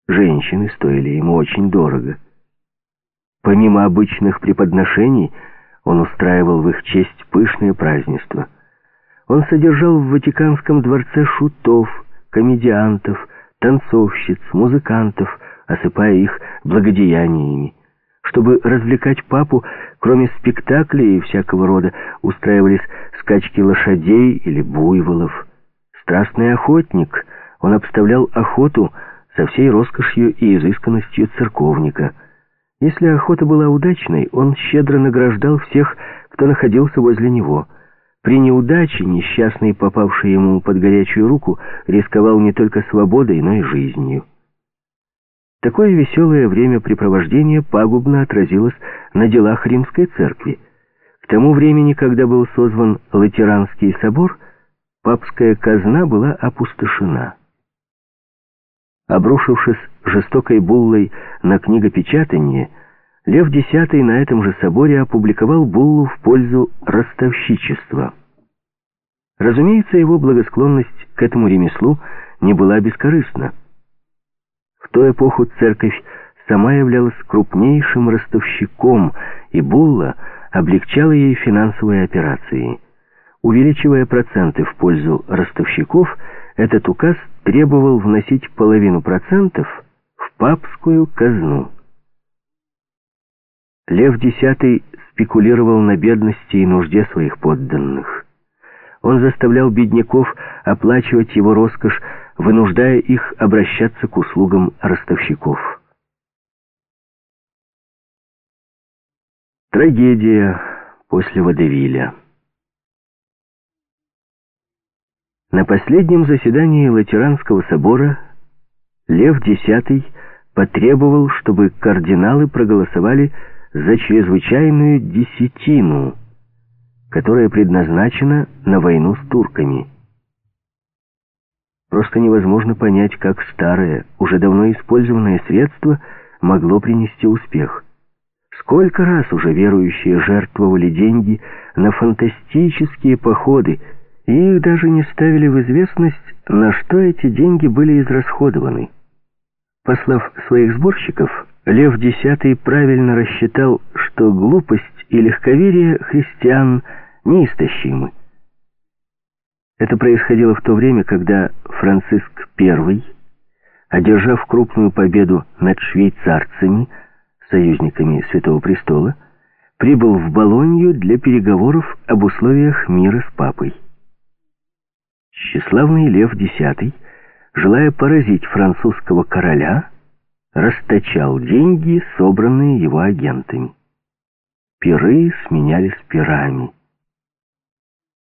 Женщины стоили ему очень дорого. Помимо обычных преподношений, он устраивал в их честь пышные празднества. Он содержал в Ватиканском дворце шутов, комедиантов, танцовщиц, музыкантов, осыпая их благодеяниями. Чтобы развлекать папу, кроме спектаклей и всякого рода, устраивались скачки лошадей или буйволов. Страстный охотник, он обставлял охоту со всей роскошью и изысканностью церковника. Если охота была удачной, он щедро награждал всех, кто находился возле него. При неудаче несчастный, попавший ему под горячую руку, рисковал не только свободой, но и жизнью. Такое веселое времяпрепровождение пагубно отразилось на делах римской церкви. К тому времени, когда был созван Латеранский собор, папская казна была опустошена. Обрушившись жестокой буллой на книгопечатание, Лев X на этом же соборе опубликовал буллу в пользу ростовщичества. Разумеется, его благосклонность к этому ремеслу не была бескорыстна. В ту эпоху церковь сама являлась крупнейшим ростовщиком, и Булла облегчала ей финансовые операции. Увеличивая проценты в пользу ростовщиков, этот указ требовал вносить половину процентов в папскую казну. Лев X спекулировал на бедности и нужде своих подданных. Он заставлял бедняков оплачивать его роскошь вынуждая их обращаться к услугам ростовщиков. Трагедия после Водевиля. На последнем заседании Латеранского собора Лев X потребовал, чтобы кардиналы проголосовали за чрезвычайную десятину, которая предназначена на войну с турками. Просто невозможно понять, как старое, уже давно использованное средство могло принести успех. Сколько раз уже верующие жертвовали деньги на фантастические походы, и их даже не ставили в известность, на что эти деньги были израсходованы. Послав своих сборщиков, Лев X правильно рассчитал, что глупость и легковерие христиан неистощимы. Это происходило в то время, когда Франциск I, одержав крупную победу над швейцарцами, союзниками Святого Престола, прибыл в Болонью для переговоров об условиях мира с папой. Тщеславный Лев X, желая поразить французского короля, расточал деньги, собранные его агентами. Пиры сменялись пирами.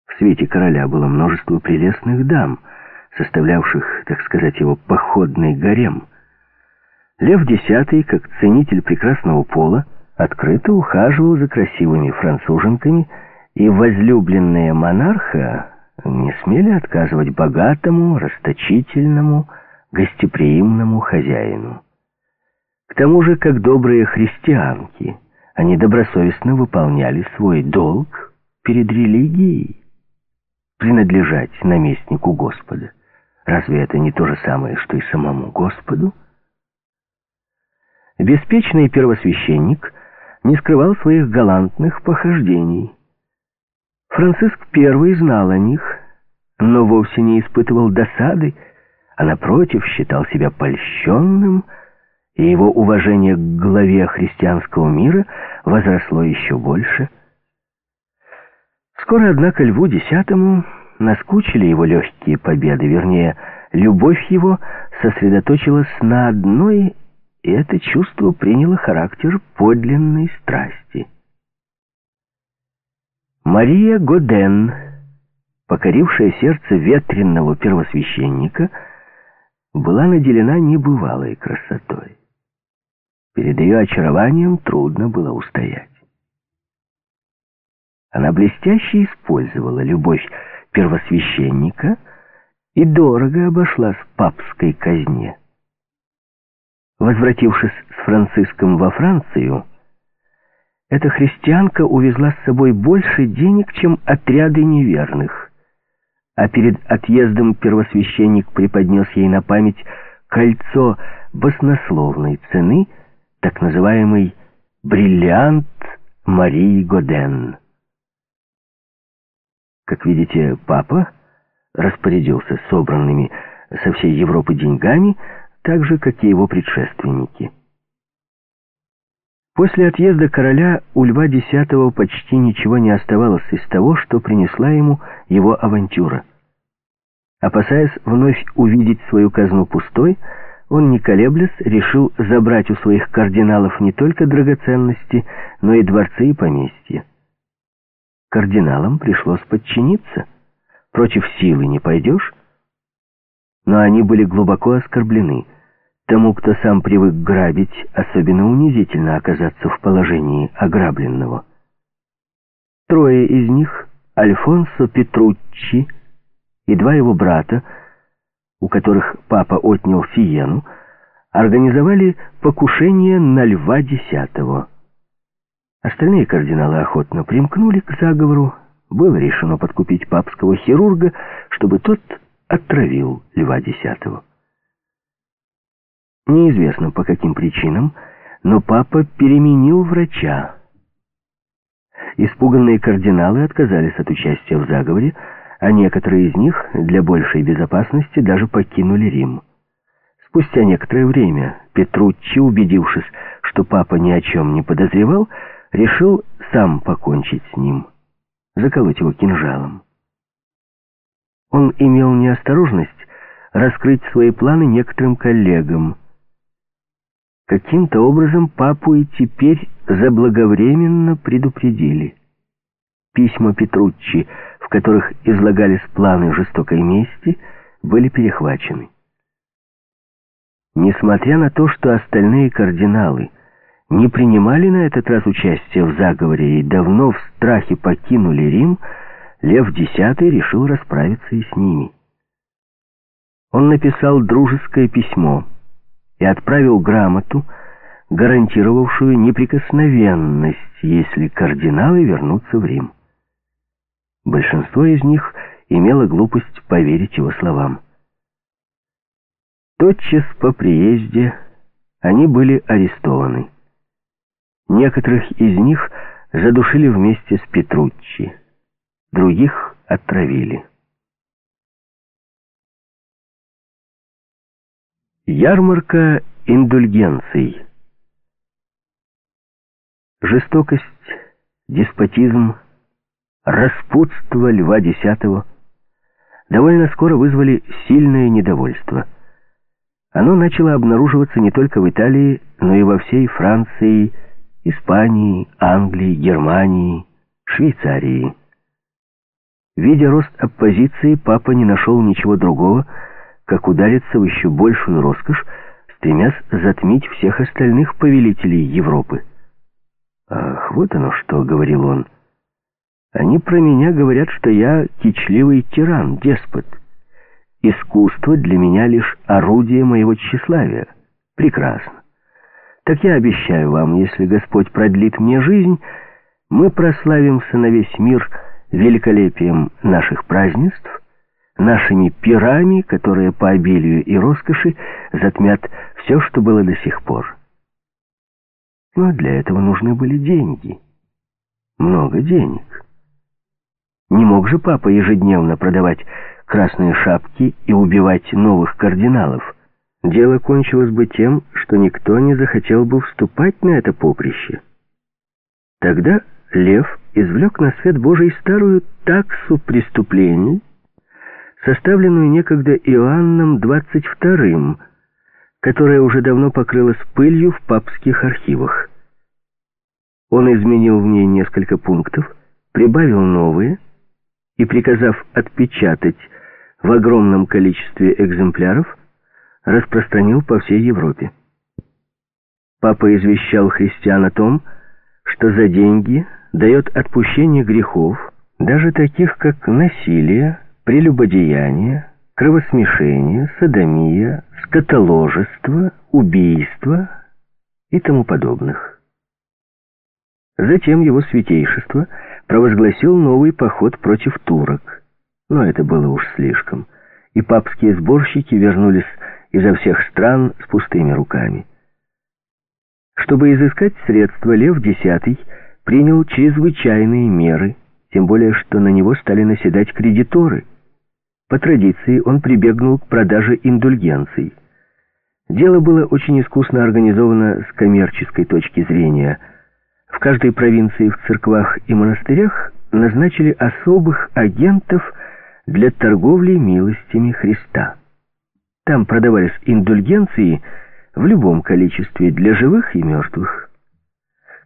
В свете короля было множество прелестных дам, составлявших, так сказать, его походный гарем. Лев X, как ценитель прекрасного пола, открыто ухаживал за красивыми француженками, и возлюбленные монарха не смели отказывать богатому, расточительному, гостеприимному хозяину. К тому же, как добрые христианки, они добросовестно выполняли свой долг перед религией. Принадлежать наместнику Господа. Разве это не то же самое, что и самому Господу? Беспечный первосвященник не скрывал своих галантных похождений. Франциск I знал о них, но вовсе не испытывал досады, а напротив считал себя польщенным, и его уважение к главе христианского мира возросло еще больше. Скоро, однако, Льву X наскучили его легкие победы, вернее, любовь его сосредоточилась на одной, и это чувство приняло характер подлинной страсти. Мария Годен, покорившая сердце ветренного первосвященника, была наделена небывалой красотой. Перед ее очарованием трудно было устоять. Она блестяще использовала любовь первосвященника и дорого обошлась папской казне. Возвратившись с Франциском во Францию, эта христианка увезла с собой больше денег, чем отряды неверных. А перед отъездом первосвященник преподнес ей на память кольцо баснословной цены, так называемый «бриллиант Марии Годен». Как видите, папа распорядился собранными со всей Европы деньгами, так же, как и его предшественники. После отъезда короля у Льва X почти ничего не оставалось из того, что принесла ему его авантюра. Опасаясь вновь увидеть свою казну пустой, он, не колеблясь, решил забрать у своих кардиналов не только драгоценности, но и дворцы и поместья. Кардиналам пришлось подчиниться. Против силы не пойдешь. Но они были глубоко оскорблены. Тому, кто сам привык грабить, особенно унизительно оказаться в положении ограбленного. Трое из них, Альфонсо Петруччи и два его брата, у которых папа отнял Сиену, организовали покушение на Льва Десятого. Остальные кардиналы охотно примкнули к заговору. Было решено подкупить папского хирурга, чтобы тот отравил Льва Десятого. Неизвестно по каким причинам, но папа переменил врача. Испуганные кардиналы отказались от участия в заговоре, а некоторые из них для большей безопасности даже покинули Рим. Спустя некоторое время Петруччи, убедившись, что папа ни о чем не подозревал, решил сам покончить с ним, заколоть его кинжалом. Он имел неосторожность раскрыть свои планы некоторым коллегам, Каким-то образом папу и теперь заблаговременно предупредили. Письма Петруччи, в которых излагались планы жестокой мести, были перехвачены. Несмотря на то, что остальные кардиналы не принимали на этот раз участие в заговоре и давно в страхе покинули Рим, Лев X решил расправиться и с ними. Он написал дружеское письмо — и отправил грамоту, гарантировавшую неприкосновенность, если кардиналы вернутся в Рим. Большинство из них имело глупость поверить его словам. Тотчас по приезде они были арестованы. Некоторых из них задушили вместе с Петруччи, других отравили. Ярмарка индульгенций. Жестокость, деспотизм, распутство Льва X довольно скоро вызвали сильное недовольство. Оно начало обнаруживаться не только в Италии, но и во всей Франции, Испании, Англии, Германии, Швейцарии. Видя рост оппозиции, папа не нашел ничего другого, как удариться в еще большую роскошь стремясь затмить всех остальных повелителей Европы. «Ах, вот оно что», — говорил он. «Они про меня говорят, что я кичливый тиран, деспот. Искусство для меня лишь орудие моего тщеславия. Прекрасно. Так я обещаю вам, если Господь продлит мне жизнь, мы прославимся на весь мир великолепием наших празднеств, нашими пирами, которые по обилию и роскоши затмят все, что было до сих пор. Но для этого нужны были деньги. Много денег. Не мог же папа ежедневно продавать красные шапки и убивать новых кардиналов. Дело кончилось бы тем, что никто не захотел бы вступать на это поприще. Тогда Лев извлек на свет Божий старую таксу преступлений, составленную некогда Иоанном XXII, которая уже давно покрылась пылью в папских архивах. Он изменил в ней несколько пунктов, прибавил новые и, приказав отпечатать в огромном количестве экземпляров, распространил по всей Европе. Папа извещал христиан о том, что за деньги дает отпущение грехов, даже таких как насилие, прелюбодеяние, кровосмешение, садомия, скотоложество, убийство и тому подобных. Затем его святейшество провозгласил новый поход против турок, но это было уж слишком, и папские сборщики вернулись изо всех стран с пустыми руками. Чтобы изыскать средства, Лев X принял чрезвычайные меры, тем более что на него стали наседать кредиторы. По традиции он прибегнул к продаже индульгенций. Дело было очень искусно организовано с коммерческой точки зрения. В каждой провинции в церквах и монастырях назначили особых агентов для торговли милостями Христа. Там продавались индульгенции в любом количестве для живых и мертвых.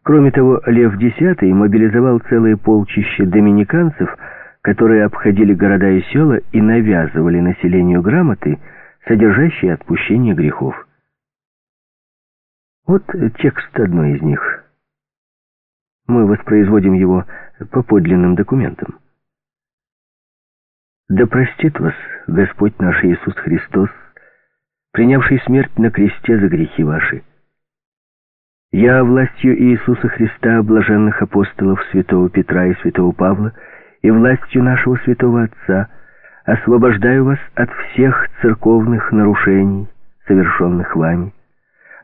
Кроме того, Лев X мобилизовал целые полчища доминиканцев, которые обходили города и села и навязывали населению грамоты, содержащие отпущение грехов. Вот текст одной из них. Мы воспроизводим его по подлинным документам. «Да простит вас Господь наш Иисус Христос, принявший смерть на кресте за грехи ваши. Я властью Иисуса Христа, блаженных апостолов святого Петра и святого Павла, и властью нашего святого Отца, освобождаю вас от всех церковных нарушений, совершенных вами,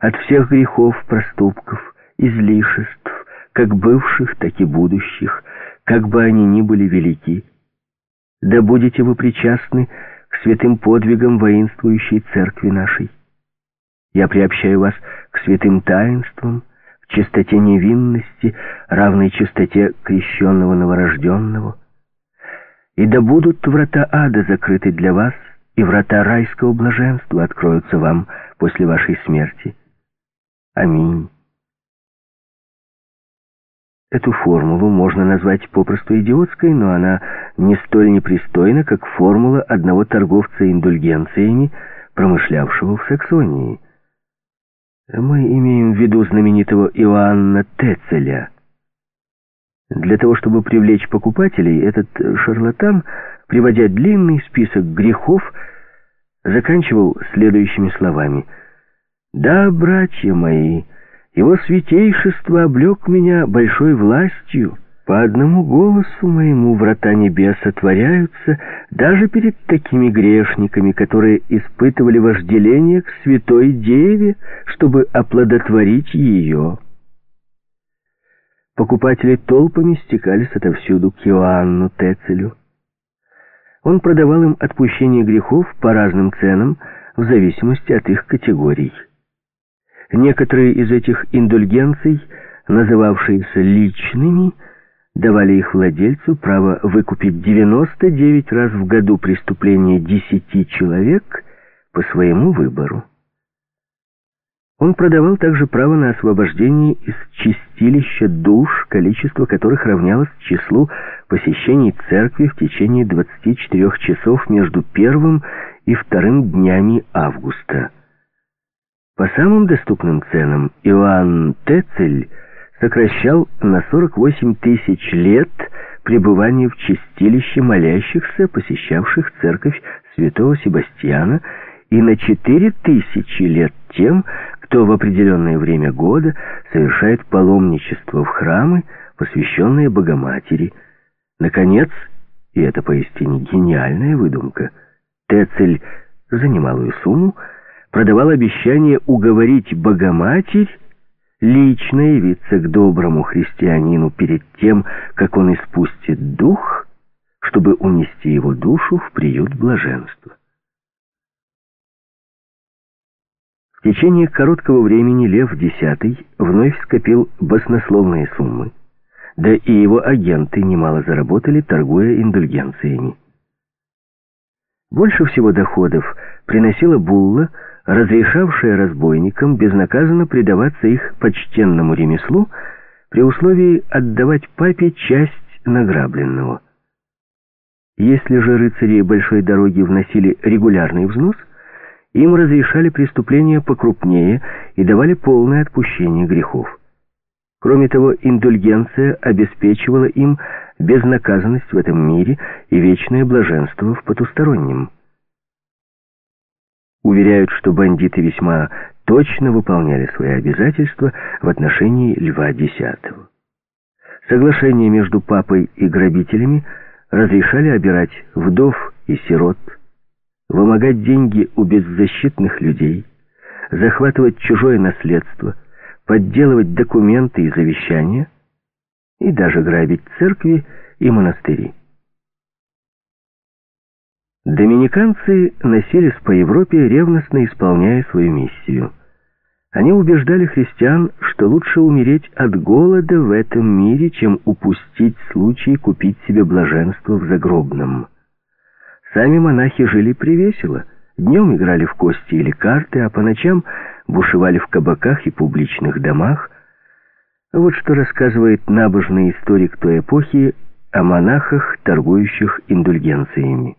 от всех грехов, проступков, излишеств, как бывших, так и будущих, как бы они ни были велики. Да будете вы причастны к святым подвигам воинствующей церкви нашей. Я приобщаю вас к святым таинствам, к чистоте невинности, равной чистоте крещенного новорожденного. И да будут врата ада закрыты для вас, и врата райского блаженства откроются вам после вашей смерти. Аминь. Эту формулу можно назвать попросту идиотской, но она не столь непристойна, как формула одного торговца индульгенциями, промышлявшего в Саксонии. Мы имеем в виду знаменитого Иоанна Тецеля. Для того, чтобы привлечь покупателей, этот шарлатан, приводя длинный список грехов, заканчивал следующими словами. «Да, братья мои, — его святейшество облег меня большой властью. По одному голосу моему врата небес отворяются даже перед такими грешниками, которые испытывали вожделение к святой деве, чтобы оплодотворить ее. Покупатели толпами стекались отовсюду к Иоанну Тецелю. Он продавал им отпущение грехов по разным ценам в зависимости от их категорий. Некоторые из этих индульгенций, называвшиеся личными, давали их владельцу право выкупить 99 раз в году преступления 10 человек по своему выбору. Он продавал также право на освобождение из чистилища душ, количество которых равнялось числу посещений церкви в течение 24 часов между первым и вторым днями августа. По самым доступным ценам Иоанн Тецель сокращал на 48 тысяч лет пребывание в чистилище молящихся, посещавших церковь святого Себастьяна, и на 4 тысячи лет тем, кто в определенное время года совершает паломничество в храмы, посвященные Богоматери. Наконец, и это поистине гениальная выдумка, Тецель за немалую сумму продавал обещание уговорить Богоматерь лично явиться к доброму христианину перед тем, как он испустит дух, чтобы унести его душу в приют блаженства. В течение короткого времени Лев X вновь скопил баснословные суммы, да и его агенты немало заработали, торгуя индульгенциями. Больше всего доходов приносила булла, разрешавшая разбойникам безнаказанно предаваться их почтенному ремеслу при условии отдавать папе часть награбленного. Если же рыцари большой дороги вносили регулярный взнос, им разрешали преступления покрупнее и давали полное отпущение грехов. Кроме того, индульгенция обеспечивала им безнаказанность в этом мире и вечное блаженство в потустороннем. Уверяют, что бандиты весьма точно выполняли свои обязательства в отношении Льва X. Соглашение между папой и грабителями разрешали обирать вдов и сирот, вымогать деньги у беззащитных людей, захватывать чужое наследство, подделывать документы и завещания и даже грабить церкви и монастыри. Доминиканцы носились по Европе, ревностно исполняя свою миссию. Они убеждали христиан, что лучше умереть от голода в этом мире, чем упустить случай купить себе блаженство в загробном. Сами монахи жили привесело. Днем играли в кости или карты, а по ночам бушевали в кабаках и публичных домах. Вот что рассказывает набожный историк той эпохи о монахах, торгующих индульгенциями.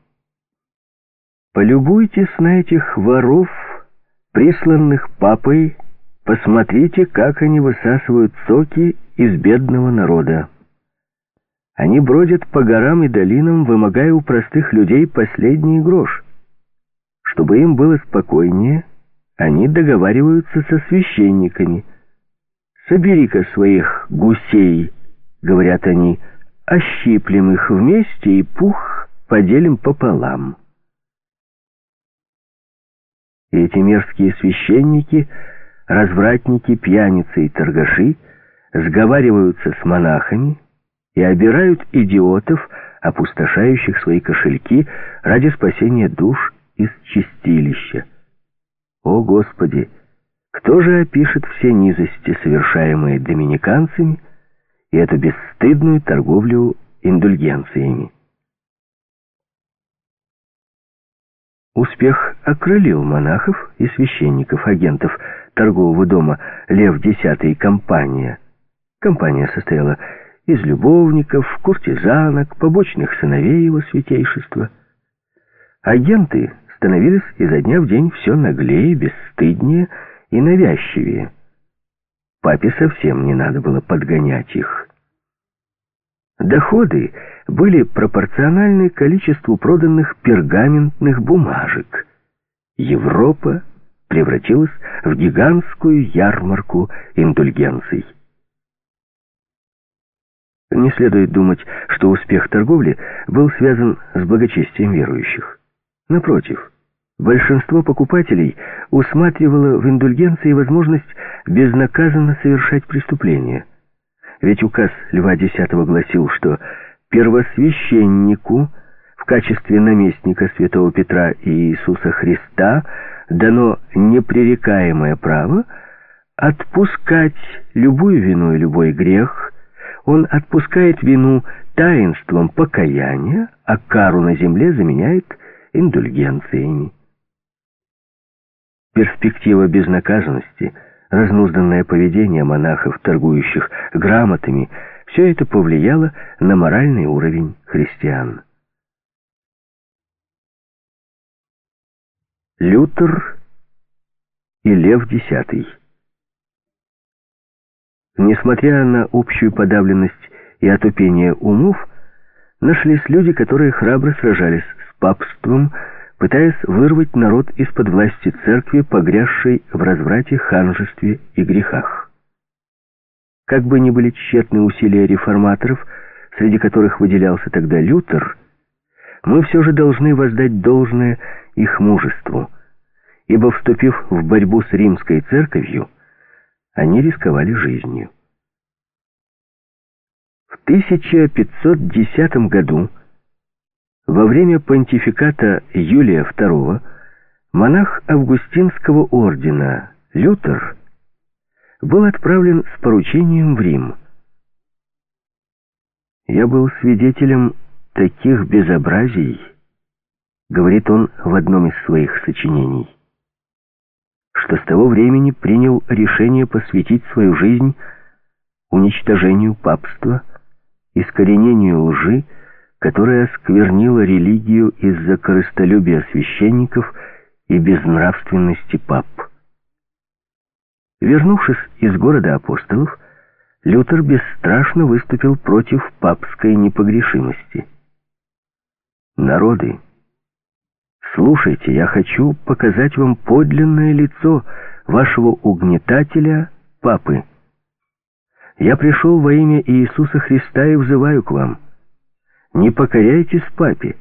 Полюбуйтесь на этих воров, присланных папой, посмотрите, как они высасывают соки из бедного народа. Они бродят по горам и долинам, вымогая у простых людей последний грош. Чтобы им было спокойнее, они договариваются со священниками. «Собери-ка своих гусей», — говорят они, — «ощиплем их вместе и пух поделим пополам». И эти мерзкие священники, развратники, пьяницы и торгаши сговариваются с монахами и обирают идиотов, опустошающих свои кошельки ради спасения душ из чистилища. О, Господи! Кто же опишет все низости, совершаемые доминиканцами, и эту бесстыдную торговлю индульгенциями? Успех окрылил монахов и священников, агентов торгового дома «Лев X» компания. Компания состояла из любовников, куртизанок, побочных сыновей его святейшества. Агенты становились изо дня в день все наглее, бесстыднее и навязчивее. Папе совсем не надо было подгонять их. Доходы были пропорциональны количеству проданных пергаментных бумажек. Европа превратилась в гигантскую ярмарку индульгенций. Не следует думать, что успех торговли был связан с благочестием верующих. Напротив, большинство покупателей усматривало в индульгенции возможность безнаказанно совершать преступления. Ведь указ Льва X гласил, что первосвященнику в качестве наместника святого Петра и Иисуса Христа дано непререкаемое право отпускать любую вину и любой грех. Он отпускает вину таинством покаяния, а кару на земле заменяет индульгенциями. Перспектива безнаказанности – разнузданное поведение монахов, торгующих грамотами, все это повлияло на моральный уровень христиан. Лютер и Лев X. Несмотря на общую подавленность и отупение умов, нашлись люди, которые храбро сражались с папством, пытаясь вырвать народ из-под власти церкви, погрязшей в разврате, ханжестве и грехах. Как бы ни были тщетны усилия реформаторов, среди которых выделялся тогда Лютер, мы все же должны воздать должное их мужеству, ибо, вступив в борьбу с римской церковью, они рисковали жизнью. В 1510 году, во время понтификата Юлия II, монах Августинского ордена Лютер был отправлен с поручением в Рим. «Я был свидетелем таких безобразий», — говорит он в одном из своих сочинений, что с того времени принял решение посвятить свою жизнь уничтожению папства, искоренению лжи, которая осквернила религию из-за корыстолюбия священников и безнравственности пап. Вернувшись из города апостолов, Лютер бесстрашно выступил против папской непогрешимости. «Народы, слушайте, я хочу показать вам подлинное лицо вашего угнетателя, папы. Я пришел во имя Иисуса Христа и взываю к вам. Не покоряйтесь папе,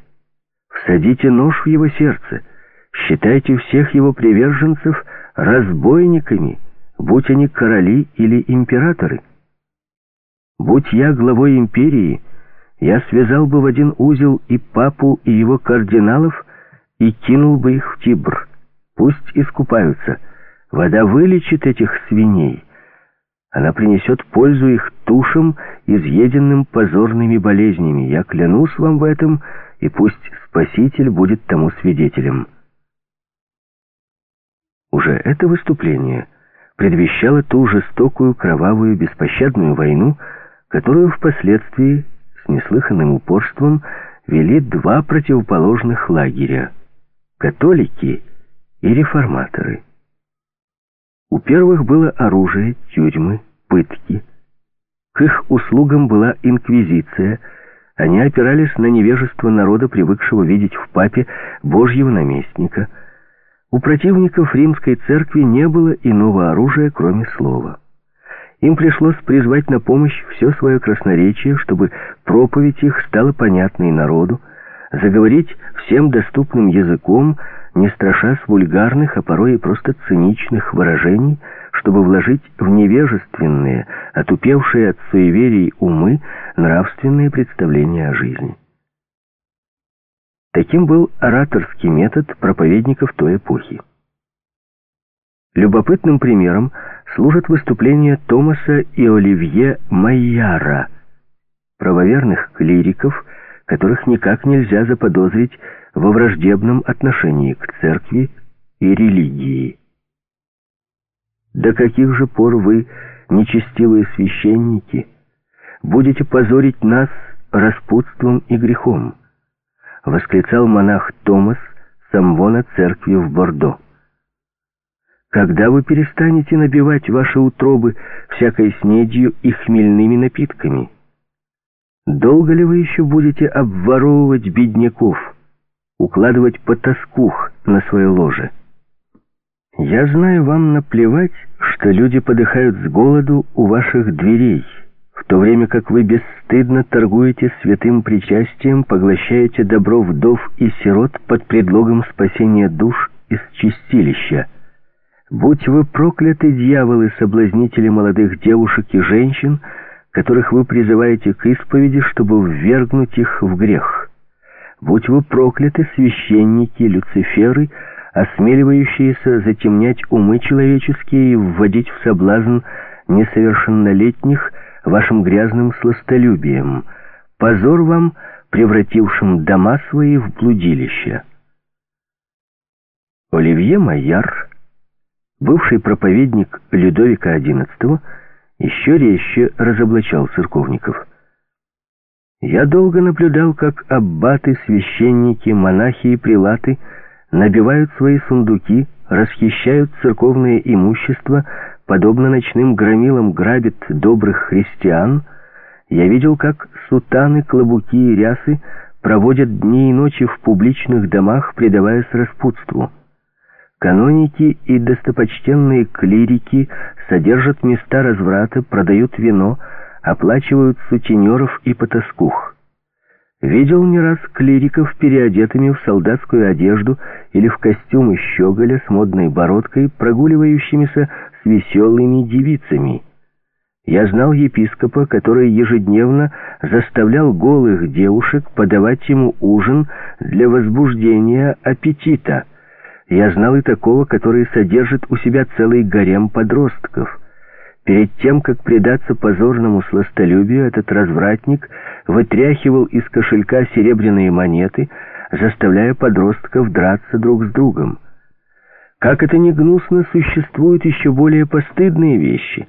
всадите нож в его сердце, считайте всех его приверженцев разбойниками, будь они короли или императоры. Будь я главой империи, я связал бы в один узел и папу, и его кардиналов, и кинул бы их в Тибр. Пусть искупаются. Вода вылечит этих свиней. Она принесет пользу их тушам, изъеденным позорными болезнями. Я клянусь вам в этом, и пусть Спаситель будет тому свидетелем. Уже это выступление — предвещало ту жестокую, кровавую, беспощадную войну, которую впоследствии с неслыханным упорством вели два противоположных лагеря — католики и реформаторы. У первых было оружие, тюрьмы, пытки. К их услугам была инквизиция, они опирались на невежество народа, привыкшего видеть в папе божьего наместника — у противников римской церкви не было иного оружия, кроме слова. Им пришлось призвать на помощь все свое красноречие, чтобы проповедь их стала понятной народу, заговорить всем доступным языком, не страшась вульгарных, а порой и просто циничных выражений, чтобы вложить в невежественные, отупевшие от суеверий умы нравственные представления о жизни. Таким был ораторский метод проповедников той эпохи. Любопытным примером служат выступления Томаса и Оливье Майяра, правоверных клириков, которых никак нельзя заподозрить во враждебном отношении к церкви и религии. До каких же пор вы, нечестивые священники, будете позорить нас распутством и грехом? — восклицал монах Томас Самвона церкви в Бордо. «Когда вы перестанете набивать ваши утробы всякой снедью и хмельными напитками? Долго ли вы еще будете обворовывать бедняков, укладывать потаскух на свое ложе? Я знаю, вам наплевать, что люди подыхают с голоду у ваших дверей» в то время как вы бесстыдно торгуете святым причастием, поглощаете добро вдов и сирот под предлогом спасения душ из чистилища. Будь вы прокляты, дьяволы, соблазнители молодых девушек и женщин, которых вы призываете к исповеди, чтобы ввергнуть их в грех. Будь вы прокляты, священники, люциферы, осмеливающиеся затемнять умы человеческие и вводить в соблазн несовершеннолетних, вашим грязным сластолюбием. Позор вам, превратившим дома свои в блудилища. Оливье Майяр, бывший проповедник Людовика XI, еще резче разоблачал церковников. Я долго наблюдал, как аббаты, священники, монахи и прилаты набивают свои сундуки расхищают церковное имущество, подобно ночным громилам грабят добрых христиан, я видел, как сутаны, клобуки и рясы проводят дни и ночи в публичных домах, предаваясь распутству. Каноники и достопочтенные клирики содержат места разврата, продают вино, оплачивают сутенеров и потаскух. Видел не раз клириков, переодетыми в солдатскую одежду или в костюмы щеголя с модной бородкой, прогуливающимися с веселыми девицами. Я знал епископа, который ежедневно заставлял голых девушек подавать ему ужин для возбуждения аппетита. Я знал и такого, который содержит у себя целый гарем подростков. Перед тем, как предаться позорному сластолюбию, этот развратник вытряхивал из кошелька серебряные монеты, заставляя подростков драться друг с другом. Как это ни гнусно, существуют еще более постыдные вещи.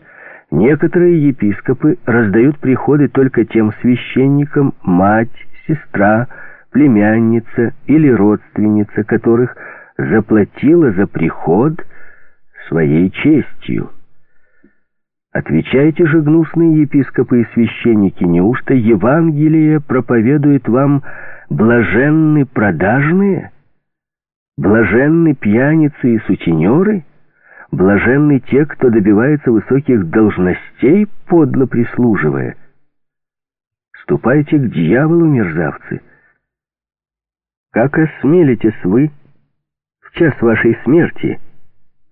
Некоторые епископы раздают приходы только тем священникам, мать, сестра, племянница или родственница, которых заплатила за приход своей честью. Отвечайте же, гнусные епископы и священники, неужто Евангелие проповедует вам блаженны продажные, блаженны пьяницы и сутенеры, блаженны те, кто добивается высоких должностей, подло прислуживая? Ступайте к дьяволу, мерзавцы! Как осмелитесь вы в час вашей смерти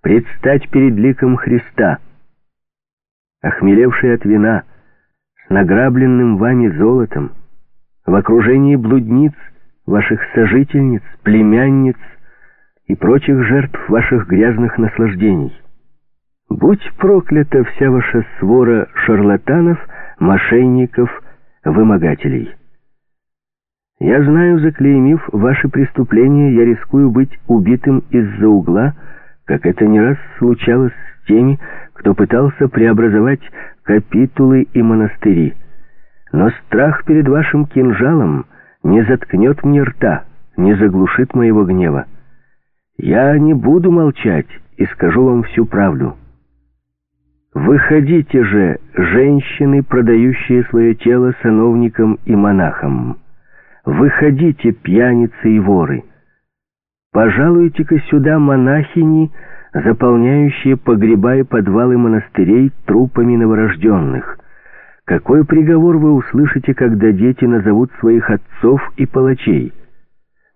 предстать перед ликом Христа — охмелевший от вина, с награбленным вами золотом, в окружении блудниц, ваших сожительниц, племянниц и прочих жертв ваших грязных наслаждений. Будь проклята вся ваша свора шарлатанов, мошенников, вымогателей. Я знаю, заклеймив ваши преступления, я рискую быть убитым из-за угла, как это не раз случалось с теми, кто пытался преобразовать капитулы и монастыри. Но страх перед вашим кинжалом не заткнет мне рта, не заглушит моего гнева. Я не буду молчать и скажу вам всю правду. Выходите же, женщины, продающие свое тело сановникам и монахам. Выходите, пьяницы и воры. Пожалуйте-ка сюда монахини, заполняющие погреба и подвалы монастырей трупами новорожденных. Какой приговор вы услышите, когда дети назовут своих отцов и палачей?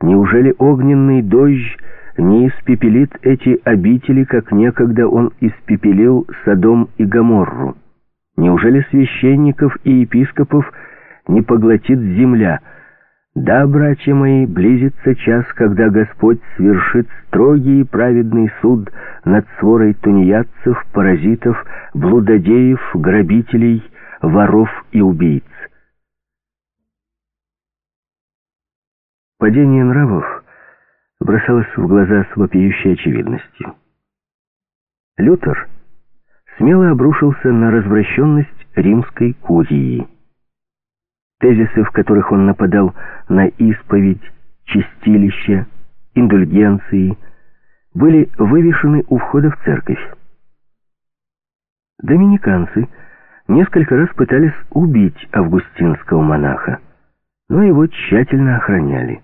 Неужели огненный дождь не испепелит эти обители, как некогда он испепелил Содом и Гоморру? Неужели священников и епископов не поглотит земля – да, братья мои, близится час, когда Господь свершит строгий и праведный суд над сворой тунеядцев, паразитов, блудодеев, грабителей, воров и убийц. Падение нравов бросалось в глаза с вопиющей очевидностью. Лютер смело обрушился на развращенность римской курии. Тезисы, в которых он нападал на исповедь, чистилище, индульгенции, были вывешены у входа в церковь. Доминиканцы несколько раз пытались убить августинского монаха, но его тщательно охраняли.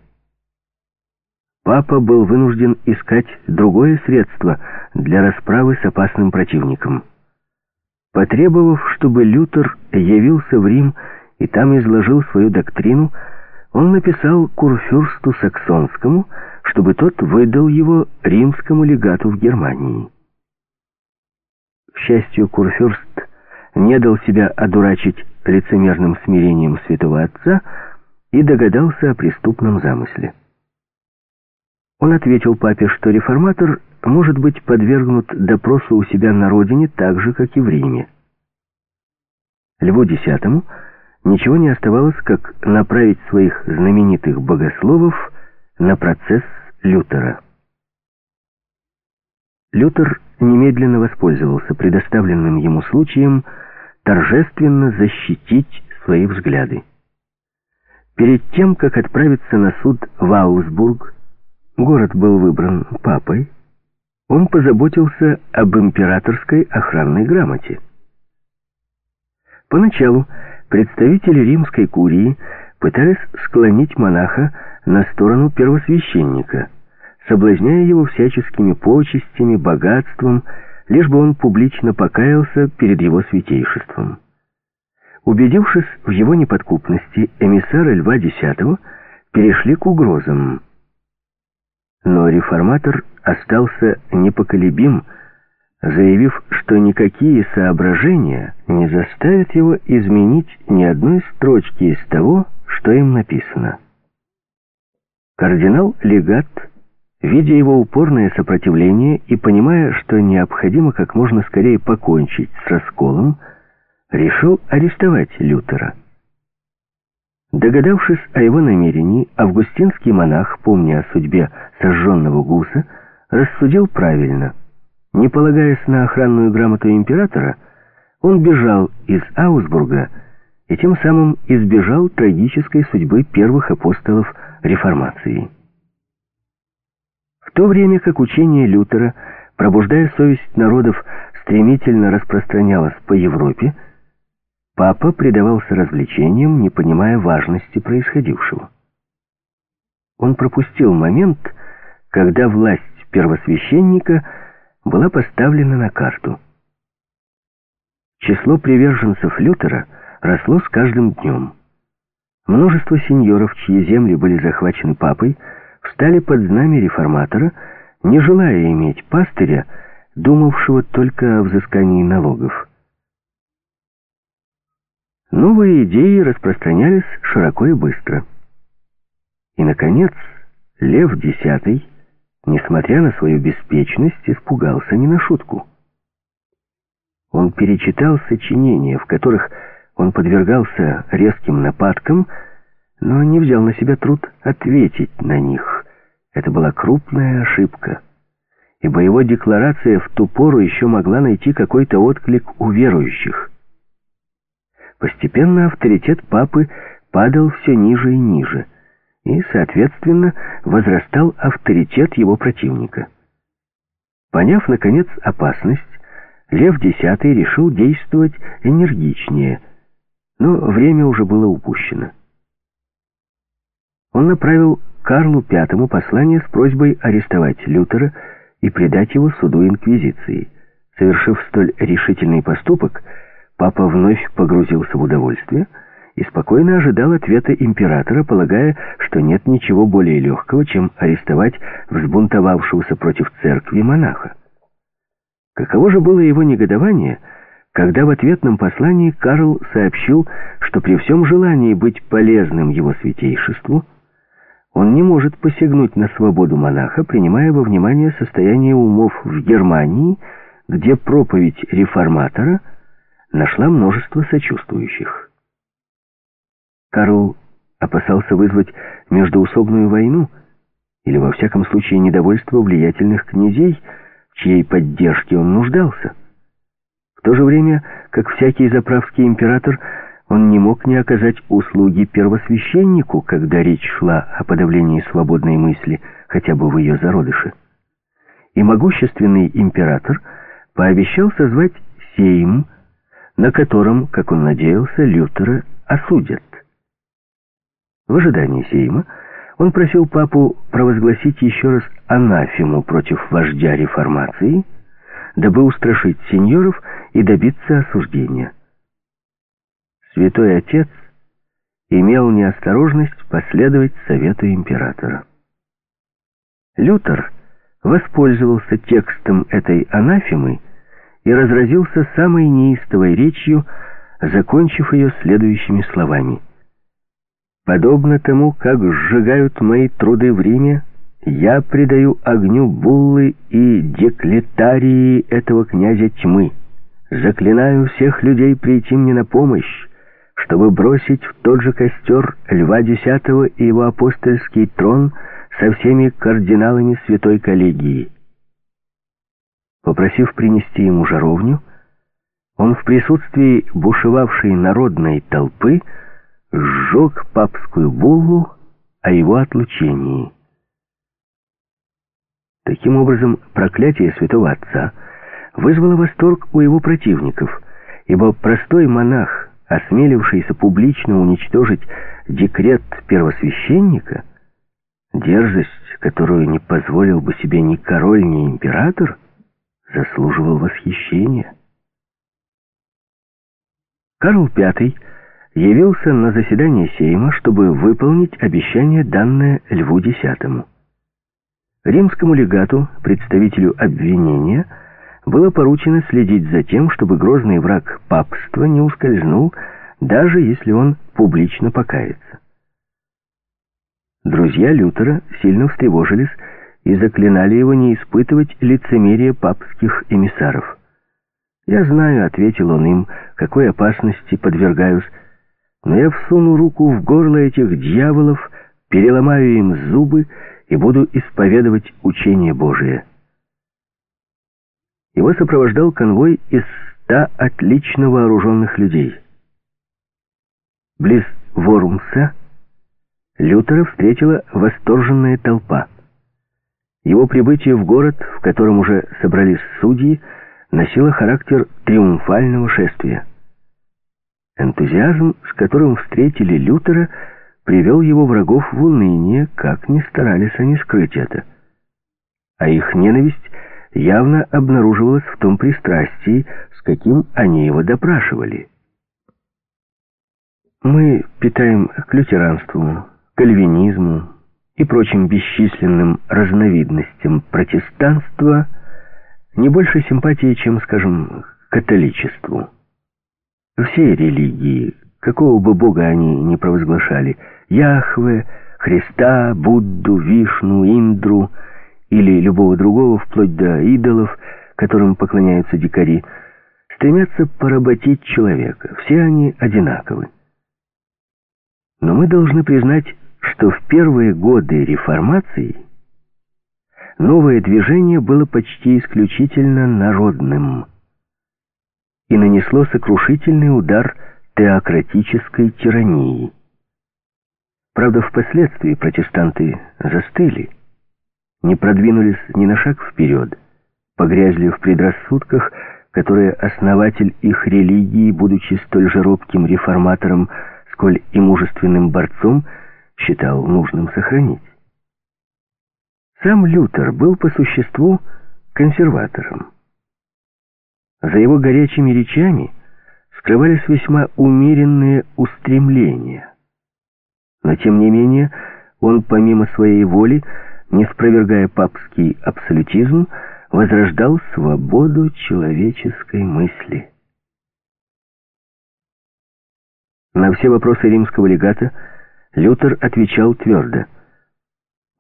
Папа был вынужден искать другое средство для расправы с опасным противником. Потребовав, чтобы Лютер явился в Рим и там изложил свою доктрину, он написал курфюрсту Саксонскому, чтобы тот выдал его римскому легату в Германии. К счастью, курфюрст не дал себя одурачить лицемерным смирением святого отца и догадался о преступном замысле. Он ответил папе, что реформатор может быть подвергнут допросу у себя на родине так же, как и в Риме. Льву X ничего не оставалось, как направить своих знаменитых богословов на процесс Лютера. Лютер немедленно воспользовался предоставленным ему случаем торжественно защитить свои взгляды. Перед тем, как отправиться на суд в Аусбург, город был выбран папой, он позаботился об императорской охранной грамоте. Поначалу представители римской курии пытались склонить монаха на сторону первосвященника, соблазняя его всяческими почестями, богатством, лишь бы он публично покаялся перед его святейшеством. Убедившись в его неподкупности, эмиссары Льва X перешли к угрозам. Но реформатор остался непоколебим, заявив, что никакие соображения не заставят его изменить ни одной строчки из того, что им написано. Кардинал-легат, видя его упорное сопротивление и понимая, что необходимо как можно скорее покончить с расколом, решил арестовать Лютера. Догадавшись о его намерении, августинский монах, помня о судьбе сожженного гуса, рассудил правильно. Не полагаясь на охранную грамоту императора, он бежал из Аусбурга и тем самым избежал трагической судьбы первых апостолов реформации. В то время как учение Лютера, пробуждая совесть народов, стремительно распространялось по Европе, Папа предавался развлечениям, не понимая важности происходившего. Он пропустил момент, когда власть первосвященника была поставлена на карту. Число приверженцев Лютера росло с каждым днем. Множество сеньоров, чьи земли были захвачены папой, встали под знамя реформатора, не желая иметь пастыря, думавшего только о взыскании налогов. Новые идеи распространялись широко и быстро. И, наконец, Лев X, несмотря на свою беспечность, испугался не на шутку. Он перечитал сочинения, в которых он подвергался резким нападкам, но не взял на себя труд ответить на них. Это была крупная ошибка, ибо его декларация в ту пору еще могла найти какой-то отклик у верующих. Постепенно авторитет папы падал все ниже и ниже, и, соответственно, возрастал авторитет его противника. Поняв, наконец, опасность, Лев X решил действовать энергичнее, но время уже было упущено. Он направил Карлу V послание с просьбой арестовать Лютера и предать его суду Инквизиции. Совершив столь решительный поступок, Папа вновь погрузился в удовольствие и спокойно ожидал ответа императора, полагая, что нет ничего более легкого, чем арестовать взбунтовавшегося против церкви монаха. Каково же было его негодование, когда в ответном послании Карл сообщил, что при всем желании быть полезным его святейшеству, он не может посягнуть на свободу монаха, принимая во внимание состояние умов в Германии, где проповедь реформатора – нашла множество сочувствующих. Карл опасался вызвать междоусобную войну или, во всяком случае, недовольство влиятельных князей, в чьей поддержке он нуждался. В то же время, как всякий заправский император, он не мог не оказать услуги первосвященнику, когда речь шла о подавлении свободной мысли, хотя бы в ее зародыше. И могущественный император пообещал созвать сейм, на котором, как он надеялся, Лютера осудят. В ожидании Сейма он просил папу провозгласить еще раз анафему против вождя реформации, дабы устрашить сеньоров и добиться осуждения. Святой Отец имел неосторожность последовать совету императора. Лютер воспользовался текстом этой анафемы и разразился самой неистовой речью, закончив ее следующими словами. «Подобно тому, как сжигают мои труды в Риме, я предаю огню буллы и деклетарии этого князя тьмы. Заклинаю всех людей прийти мне на помощь, чтобы бросить в тот же костер Льва X и его апостольский трон со всеми кардиналами святой коллегии». Попросив принести ему жаровню, он в присутствии бушевавшей народной толпы сжег папскую буллу о его отлучении. Таким образом, проклятие святого отца вызвало восторг у его противников, ибо простой монах, осмелившийся публично уничтожить декрет первосвященника, дерзость, которую не позволил бы себе ни король, ни император, заслуживал восхищения. Карл V явился на заседание Сейма, чтобы выполнить обещание, данное Льву X. Римскому легату, представителю обвинения, было поручено следить за тем, чтобы грозный враг папства не ускользнул, даже если он публично покается. Друзья Лютера сильно встревожились и заклинали его не испытывать лицемерие папских эмиссаров. «Я знаю», — ответил он им, — «какой опасности подвергаюсь, но я всуну руку в горло этих дьяволов, переломаю им зубы и буду исповедовать учение Божие». Его сопровождал конвой из ста отлично вооруженных людей. Близ Ворумса Лютера встретила восторженная толпа. Его прибытие в город, в котором уже собрались судьи, носило характер триумфального шествия. Энтузиазм, с которым встретили Лютера, привел его врагов в уныние, как ни старались они скрыть это. А их ненависть явно обнаруживалась в том пристрастии, с каким они его допрашивали. Мы питаем к лютеранству, кальвинизму и прочим бесчисленным разновидностям протестанства не больше симпатии, чем, скажем, католичеству. Все религии, какого бы бога они ни провозглашали, Яхве, Христа, Будду, Вишну, Индру или любого другого, вплоть до идолов, которым поклоняются дикари, стремятся поработить человека. Все они одинаковы. Но мы должны признать, что в первые годы реформации новое движение было почти исключительно народным и нанесло сокрушительный удар теократической тирании. Правда, впоследствии протестанты застыли, не продвинулись ни на шаг вперед, погрязли в предрассудках, которые основатель их религии, будучи столь же робким реформатором, сколь и мужественным борцом, считал нужным сохранить. Сам Лютер был по существу консерватором. За его горячими речами скрывались весьма умеренные устремления. Но, тем не менее, он, помимо своей воли, не спровергая папский абсолютизм, возрождал свободу человеческой мысли. На все вопросы римского легата Лютер отвечал твердо.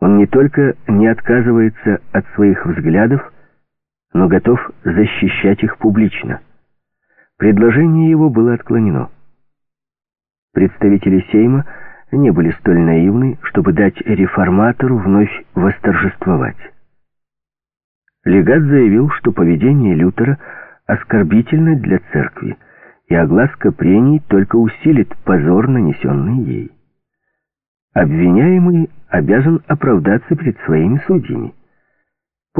Он не только не отказывается от своих взглядов, но готов защищать их публично. Предложение его было отклонено. Представители Сейма не были столь наивны, чтобы дать реформатору вновь восторжествовать. Легат заявил, что поведение Лютера оскорбительно для церкви, и огласка прений только усилит позор, нанесенный ей. Обвиняемый обязан оправдаться перед своими судьями.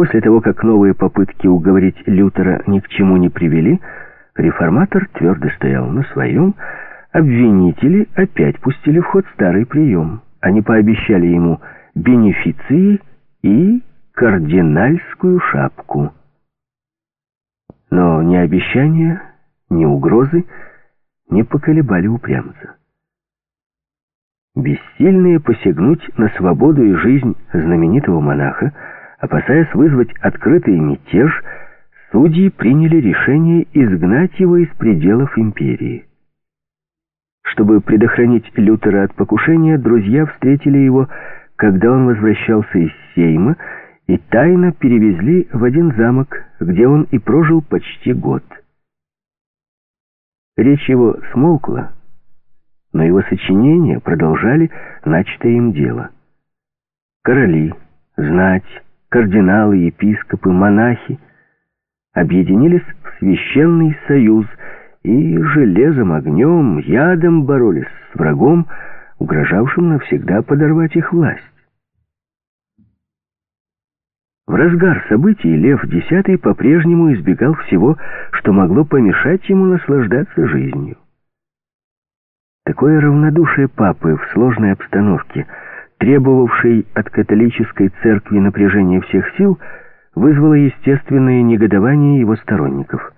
После того, как новые попытки уговорить Лютера ни к чему не привели, реформатор твердо стоял на своем, обвинители опять пустили в ход старый прием. Они пообещали ему бенефиции и кардинальскую шапку. Но ни обещания, ни угрозы не поколебали упрямца. Бессильные посягнуть на свободу и жизнь знаменитого монаха, опасаясь вызвать открытый мятеж, судьи приняли решение изгнать его из пределов империи. Чтобы предохранить Лютера от покушения, друзья встретили его, когда он возвращался из Сейма, и тайно перевезли в один замок, где он и прожил почти год. Речь его смолкла, но его сочинения продолжали начатое им дело. Короли, знать, кардиналы, епископы, монахи объединились в священный союз и железом, огнем, ядом боролись с врагом, угрожавшим навсегда подорвать их власть. В разгар событий Лев X по-прежнему избегал всего, что могло помешать ему наслаждаться жизнью. Такое равнодушие папы в сложной обстановке, требовавшей от католической церкви напряжения всех сил, вызвало естественное негодование его сторонников.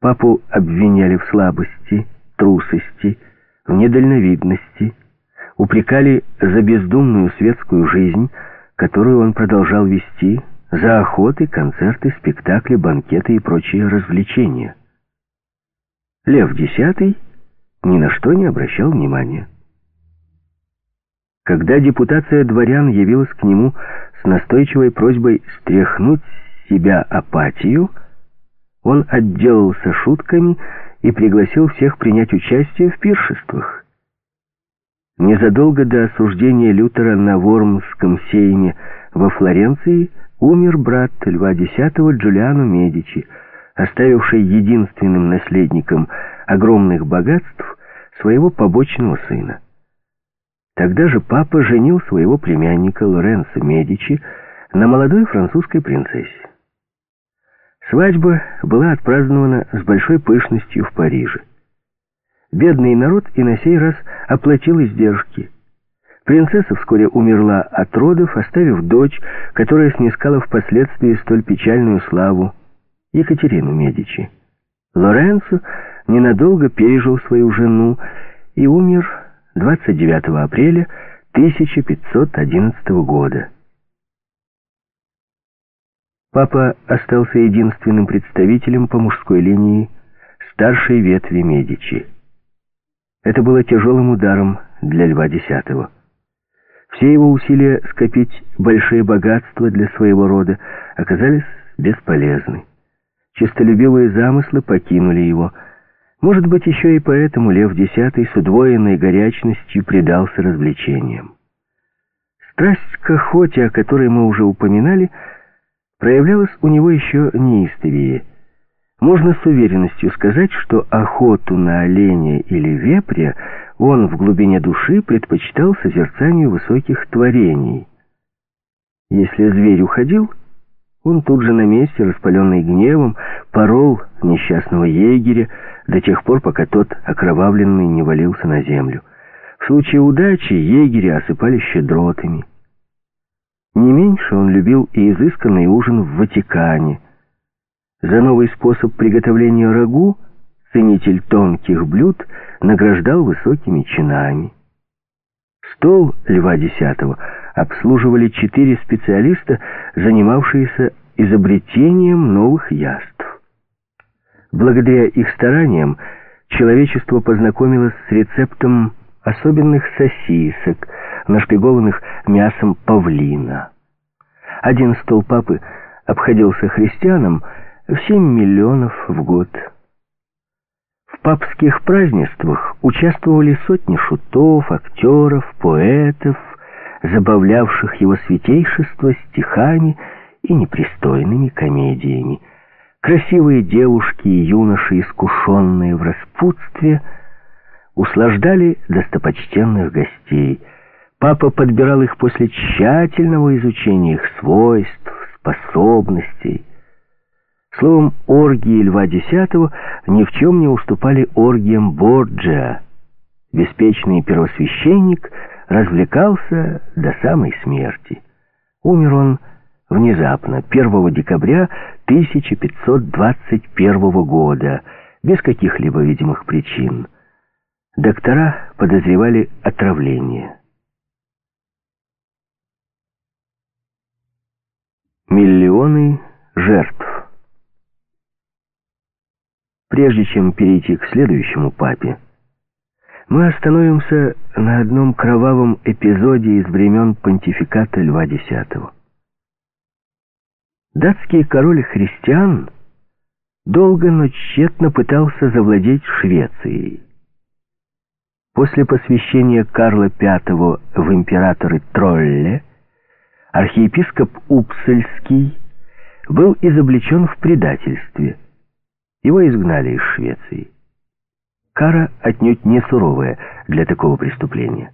Папу обвиняли в слабости, трусости, в недальновидности, упрекали за бездумную светскую жизнь, которую он продолжал вести, за охоты, концерты, спектакли, банкеты и прочие развлечения. Лев X ни на что не обращал внимания. Когда депутация дворян явилась к нему с настойчивой просьбой стряхнуть с себя апатию, он отделался шутками и пригласил всех принять участие в пиршествах. Незадолго до осуждения Лютера на Вормском сейме во Флоренции умер брат Льва X Джулиано Медичи, оставивший единственным наследником огромных богатств своего побочного сына. Тогда же папа женил своего племянника Лоренцо Медичи на молодой французской принцессе. Свадьба была отпразднована с большой пышностью в Париже. Бедный народ и на сей раз оплатил издержки. Принцесса вскоре умерла от родов, оставив дочь, которая снискала впоследствии столь печальную славу, Екатерину Медичи. Лоренцо ненадолго пережил свою жену и умер 29 апреля 1511 года. Папа остался единственным представителем по мужской линии старшей ветви Медичи. Это было тяжелым ударом для Льва X. Все его усилия скопить большие богатства для своего рода оказались бесполезны. Чистолюбивые замыслы покинули его. Может быть, еще и поэтому Лев X с удвоенной горячностью предался развлечениям. Страсть к охоте, о которой мы уже упоминали, проявлялась у него еще неистовее. Можно с уверенностью сказать, что охоту на оленя или вепря он в глубине души предпочитал созерцанию высоких творений. Если зверь уходил, он тут же на месте, распаленный гневом, порол несчастного егеря до тех пор, пока тот окровавленный не валился на землю. В случае удачи егеря осыпали щедротами. Не меньше он любил и изысканный ужин в Ватикане. За новый способ приготовления рагу ценитель тонких блюд награждал высокими чинами. Стол Льва X обслуживали четыре специалиста, занимавшиеся изобретением новых яств. Благодаря их стараниям человечество познакомилось с рецептом особенных сосисок, нашпигованных мясом павлина. Один стол папы обходился христианам в 7 миллионов в год. Папских празднествах участвовали сотни шутов, актеров, поэтов, забавлявших его святейшество стихами и непристойными комедиями. Красивые девушки и юноши, искушенные в распутстве, услаждали достопочтенных гостей. Папа подбирал их после тщательного изучения их свойств, способностей. Словом, оргии Льва X ни в чем не уступали оргиям Борджиа. Беспечный первосвященник развлекался до самой смерти. Умер он внезапно, 1 декабря 1521 года, без каких-либо видимых причин. Доктора подозревали отравление. Миллионы жертв. Прежде чем перейти к следующему папе, мы остановимся на одном кровавом эпизоде из времен понтификата Льва X. Датский король христиан долго, но тщетно пытался завладеть Швецией. После посвящения Карла V в императоры Тролле архиепископ Упсельский был изобличен в предательстве. Его изгнали из Швеции. Кара отнюдь не суровая для такого преступления.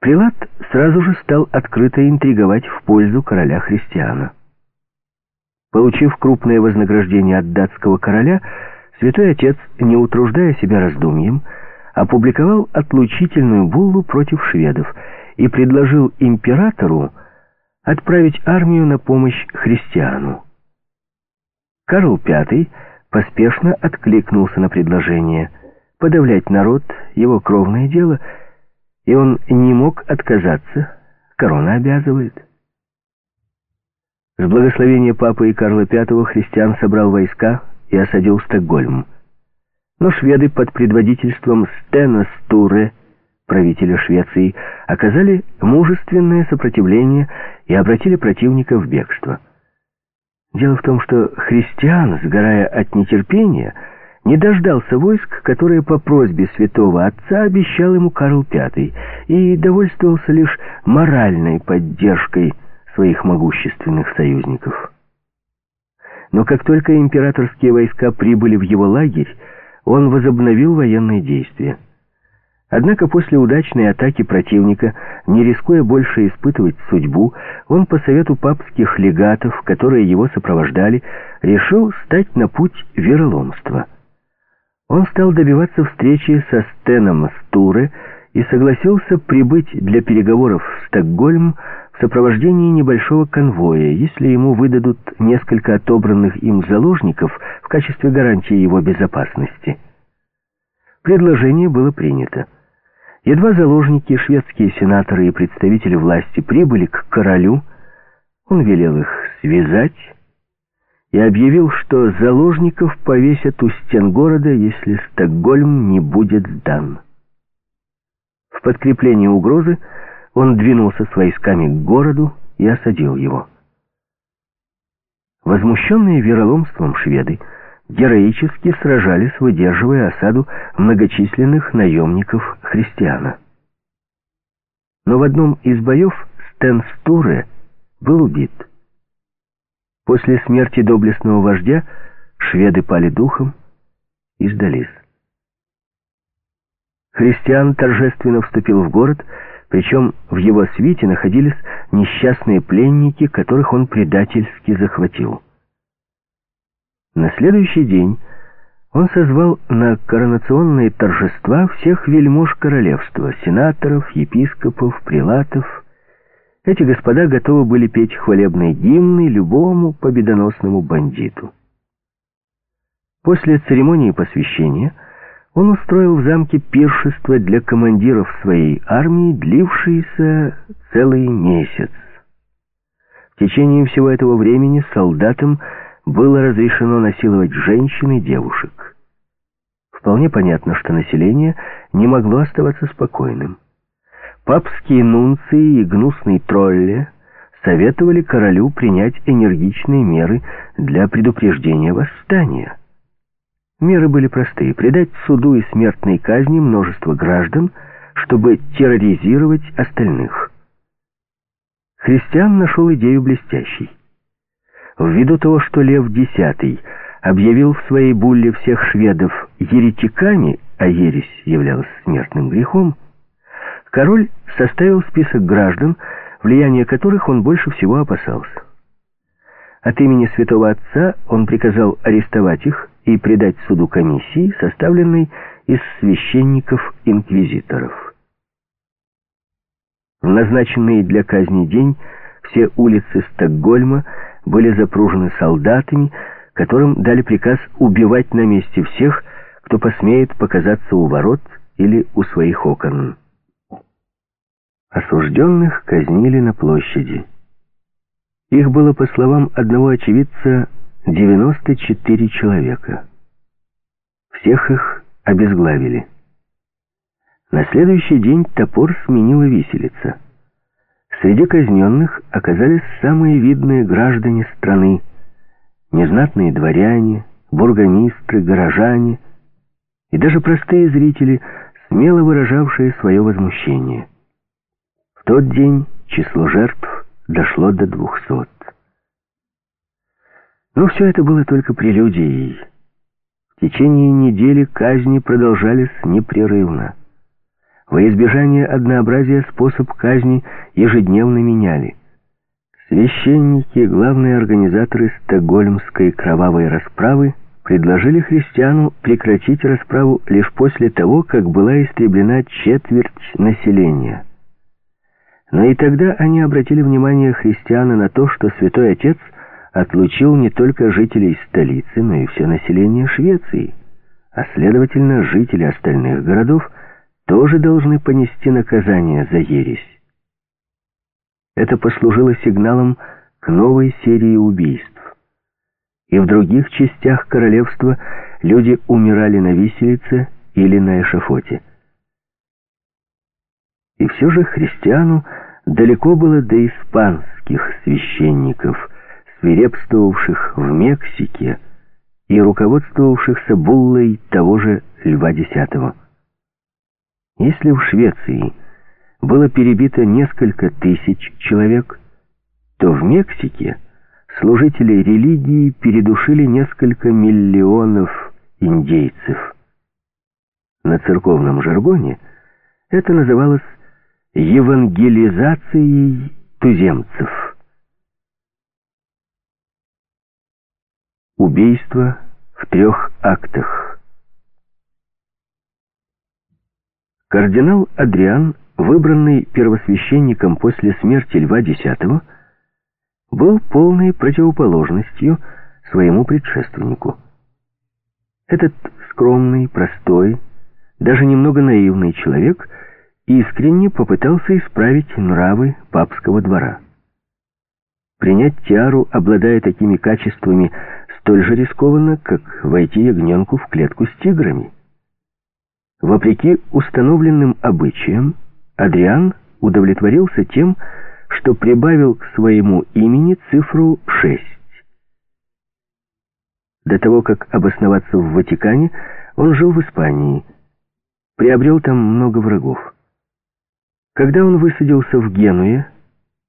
Прилад сразу же стал открыто интриговать в пользу короля христиана. Получив крупное вознаграждение от датского короля, святой отец, не утруждая себя раздумьем, опубликовал отлучительную буллу против шведов и предложил императору отправить армию на помощь христиану. Карл V поспешно откликнулся на предложение. Подавлять народ — его кровное дело, и он не мог отказаться, корона обязывает. С благословения папы и Карла V христиан собрал войска и осадил Стокгольм. Но шведы под предводительством Стена Стуре, правителя Швеции, оказали мужественное сопротивление и обратили противника в бегство. Дело в том, что христиан, сгорая от нетерпения, не дождался войск, которые по просьбе святого отца обещал ему Карл V, и довольствовался лишь моральной поддержкой своих могущественных союзников. Но как только императорские войска прибыли в его лагерь, он возобновил военные действия. Однако после удачной атаки противника, не рискуя больше испытывать судьбу, он по совету папских легатов, которые его сопровождали, решил стать на путь вероломства. Он стал добиваться встречи со Стеном Стуре и согласился прибыть для переговоров в Стокгольм в сопровождении небольшого конвоя, если ему выдадут несколько отобранных им заложников в качестве гарантии его безопасности. Предложение было принято. Едва заложники, шведские сенаторы и представители власти прибыли к королю, он велел их связать и объявил, что заложников повесят у стен города, если Стокгольм не будет сдан. В подкрепление угрозы он двинулся с войсками к городу и осадил его. Возмущенные вероломством шведы героически сражались, выдерживая осаду многочисленных наемников христиана. Но в одном из боев Стэн Стуре был убит. После смерти доблестного вождя шведы пали духом и сдались. Христиан торжественно вступил в город, причем в его свите находились несчастные пленники, которых он предательски захватил. На следующий день он созвал на коронационные торжества всех вельмож королевства, сенаторов, епископов, прилатов. Эти господа готовы были петь хвалебные гимны любому победоносному бандиту. После церемонии посвящения он устроил в замке пиршество для командиров своей армии, длившееся целый месяц. В течение всего этого времени солдатам было разрешено насиловать женщин и девушек. Вполне понятно, что население не могло оставаться спокойным. Папские нунции и гнусный тролли советовали королю принять энергичные меры для предупреждения восстания. Меры были простые — предать суду и смертной казни множество граждан, чтобы терроризировать остальных. Христиан нашел идею блестящей. Ввиду того, что Лев X объявил в своей булле всех шведов еретиками, а ересь являлась смертным грехом, король составил список граждан, влияние которых он больше всего опасался. От имени святого отца он приказал арестовать их и предать суду комиссии, составленной из священников-инквизиторов. В назначенный для казни день все улицы Стокгольма были запружены солдатами, которым дали приказ убивать на месте всех, кто посмеет показаться у ворот или у своих окон. Осужденных казнили на площади. Их было, по словам одного очевидца, 94 человека. Всех их обезглавили. На следующий день топор сменила виселица. Среди казненных оказались самые видные граждане страны, незнатные дворяне, бургомистры, горожане и даже простые зрители, смело выражавшие свое возмущение. В тот день число жертв дошло до двухсот. Но все это было только прелюдией. В течение недели казни продолжались непрерывно. Во избежание однообразия способ казни ежедневно меняли. Священники, главные организаторы стокгольмской кровавой расправы, предложили христиану прекратить расправу лишь после того, как была истреблена четверть населения. Но и тогда они обратили внимание христиана на то, что Святой Отец отлучил не только жителей столицы, но и все население Швеции, а следовательно, жители остальных городов тоже должны понести наказание за ересь. Это послужило сигналом к новой серии убийств. И в других частях королевства люди умирали на виселице или на эшафоте. И все же христиану далеко было до испанских священников, свирепствовавших в Мексике и руководствовавшихся буллой того же Льва X. Если в Швеции было перебито несколько тысяч человек, то в Мексике служители религии передушили несколько миллионов индейцев. На церковном жаргоне это называлось евангелизацией туземцев. Убийство в трех актах. Кардинал Адриан, выбранный первосвященником после смерти Льва X, был полной противоположностью своему предшественнику. Этот скромный, простой, даже немного наивный человек – искренне попытался исправить нравы папского двора. Принять тиару, обладая такими качествами, столь же рискованно, как войти ягненку в клетку с тиграми. Вопреки установленным обычаям, Адриан удовлетворился тем, что прибавил к своему имени цифру 6. До того, как обосноваться в Ватикане, он жил в Испании, приобрел там много врагов. Когда он высадился в Генуе,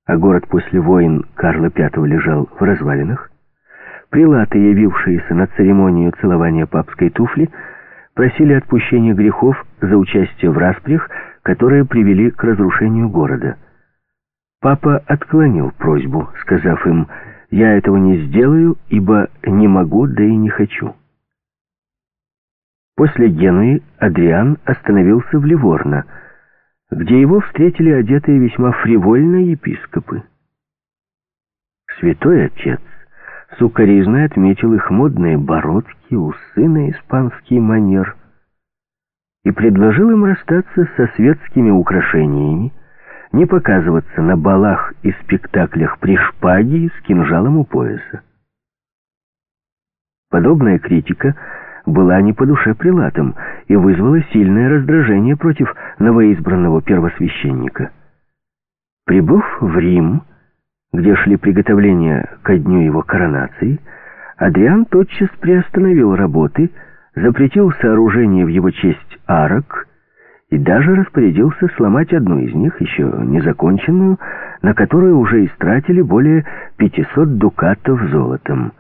а город после войн Карла V лежал в развалинах, прилаты, явившиеся на церемонию целования папской туфли, просили отпущения грехов за участие в распрях, которые привели к разрушению города. Папа отклонил просьбу, сказав им, «Я этого не сделаю, ибо не могу, да и не хочу». После Генуи Адриан остановился в Ливорно, где его встретили одетые весьма фривольно епископы. Святой Отец сукоризно отметил их модные бородки, усы на испанский манер и предложил им расстаться со светскими украшениями, не показываться на балах и спектаклях при шпаге и с кинжалом у пояса. Подобная критика – была не по душе прилатам и вызвала сильное раздражение против новоизбранного первосвященника. Прибыв в Рим, где шли приготовления ко дню его коронации, Адриан тотчас приостановил работы, запретил сооружение в его честь арок и даже распорядился сломать одну из них, еще незаконченную, на которую уже истратили более 500 дукатов золотом.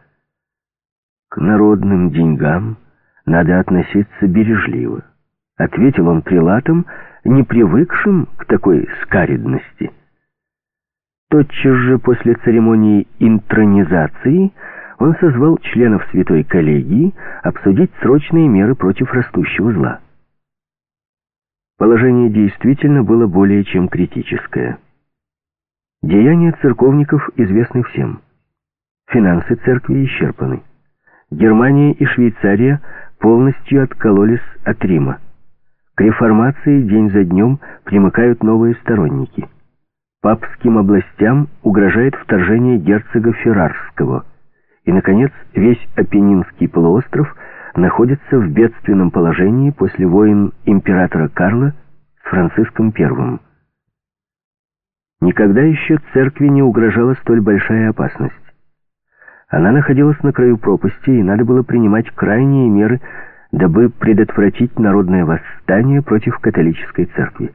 К народным деньгам надо относиться бережливо. Ответил он прилатам, не привыкшим к такой скаридности. Тотчас же после церемонии интронизации он созвал членов святой коллегии обсудить срочные меры против растущего зла. Положение действительно было более чем критическое. Деяния церковников известны всем. Финансы церкви исчерпаны. Германия и Швейцария полностью откололись от Рима. К реформации день за днем примыкают новые сторонники. Папским областям угрожает вторжение герцога Феррарского. И, наконец, весь Апеннинский полуостров находится в бедственном положении после войн императора Карла с Франциском I. Никогда еще церкви не угрожала столь большая опасность. Она находилась на краю пропасти, и надо было принимать крайние меры, дабы предотвратить народное восстание против католической церкви.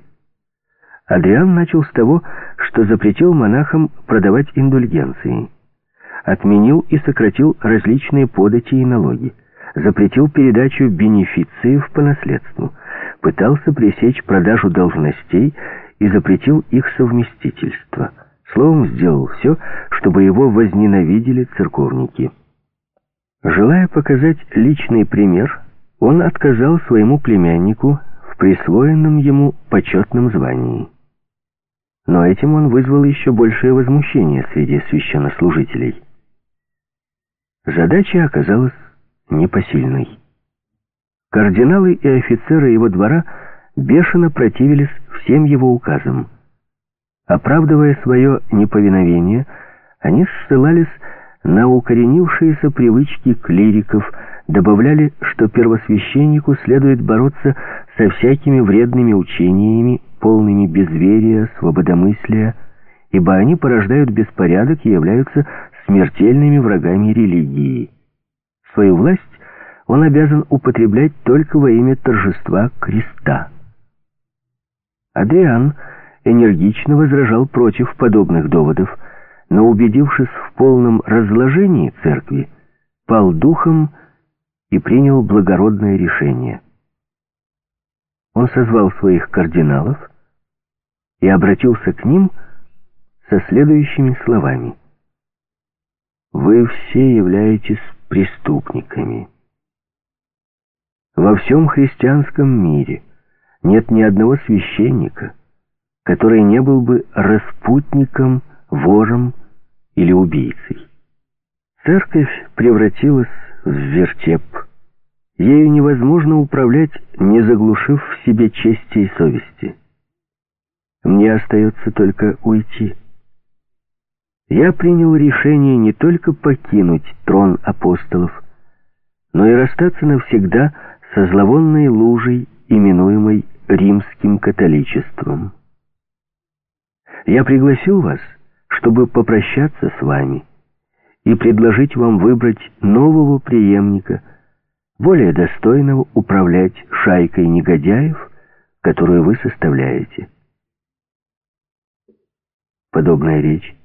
Адриан начал с того, что запретил монахам продавать индульгенции. Отменил и сократил различные подати и налоги. Запретил передачу бенефициев по наследству. пытался пресечь продажу должностей и запретил их совместительство. Словом, сделал все, чтобы его возненавидели церковники. Желая показать личный пример, он отказал своему племяннику в присвоенном ему почетном звании. Но этим он вызвал еще большее возмущение среди священнослужителей. Задача оказалась непосильной. Кардиналы и офицеры его двора бешено противились всем его указам. Оправдывая свое неповиновение, они ссылались на укоренившиеся привычки клириков, добавляли, что первосвященнику следует бороться со всякими вредными учениями, полными безверия, свободомыслия, ибо они порождают беспорядок и являются смертельными врагами религии. Свою власть он обязан употреблять только во имя торжества креста. Адриан энергично возражал против подобных доводов, но, убедившись в полном разложении церкви, пал духом и принял благородное решение. Он созвал своих кардиналов и обратился к ним со следующими словами. «Вы все являетесь преступниками. Во всем христианском мире нет ни одного священника, который не был бы распутником, вором или убийцей. Церковь превратилась в вертеп. Ею невозможно управлять, не заглушив в себе чести и совести. Мне остается только уйти. Я принял решение не только покинуть трон апостолов, но и расстаться навсегда со зловонной лужей, именуемой римским католичеством. Я пригласил вас, чтобы попрощаться с вами и предложить вам выбрать нового преемника, более достойного управлять шайкой негодяев, которую вы составляете. Подобная речь.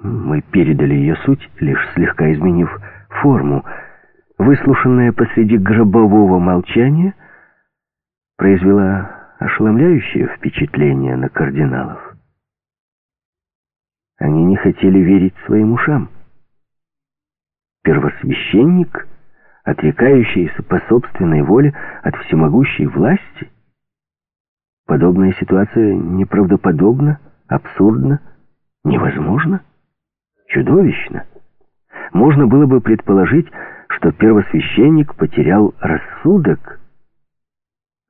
Мы передали ее суть, лишь слегка изменив форму. Выслушанная посреди гробового молчания произвела ошеломляющее впечатление на кардиналов. Они не хотели верить своим ушам. Первосвященник, отрекающийся по собственной воле от всемогущей власти? Подобная ситуация неправдоподобна, абсурдна, невозможна, чудовищна. Можно было бы предположить, что первосвященник потерял рассудок,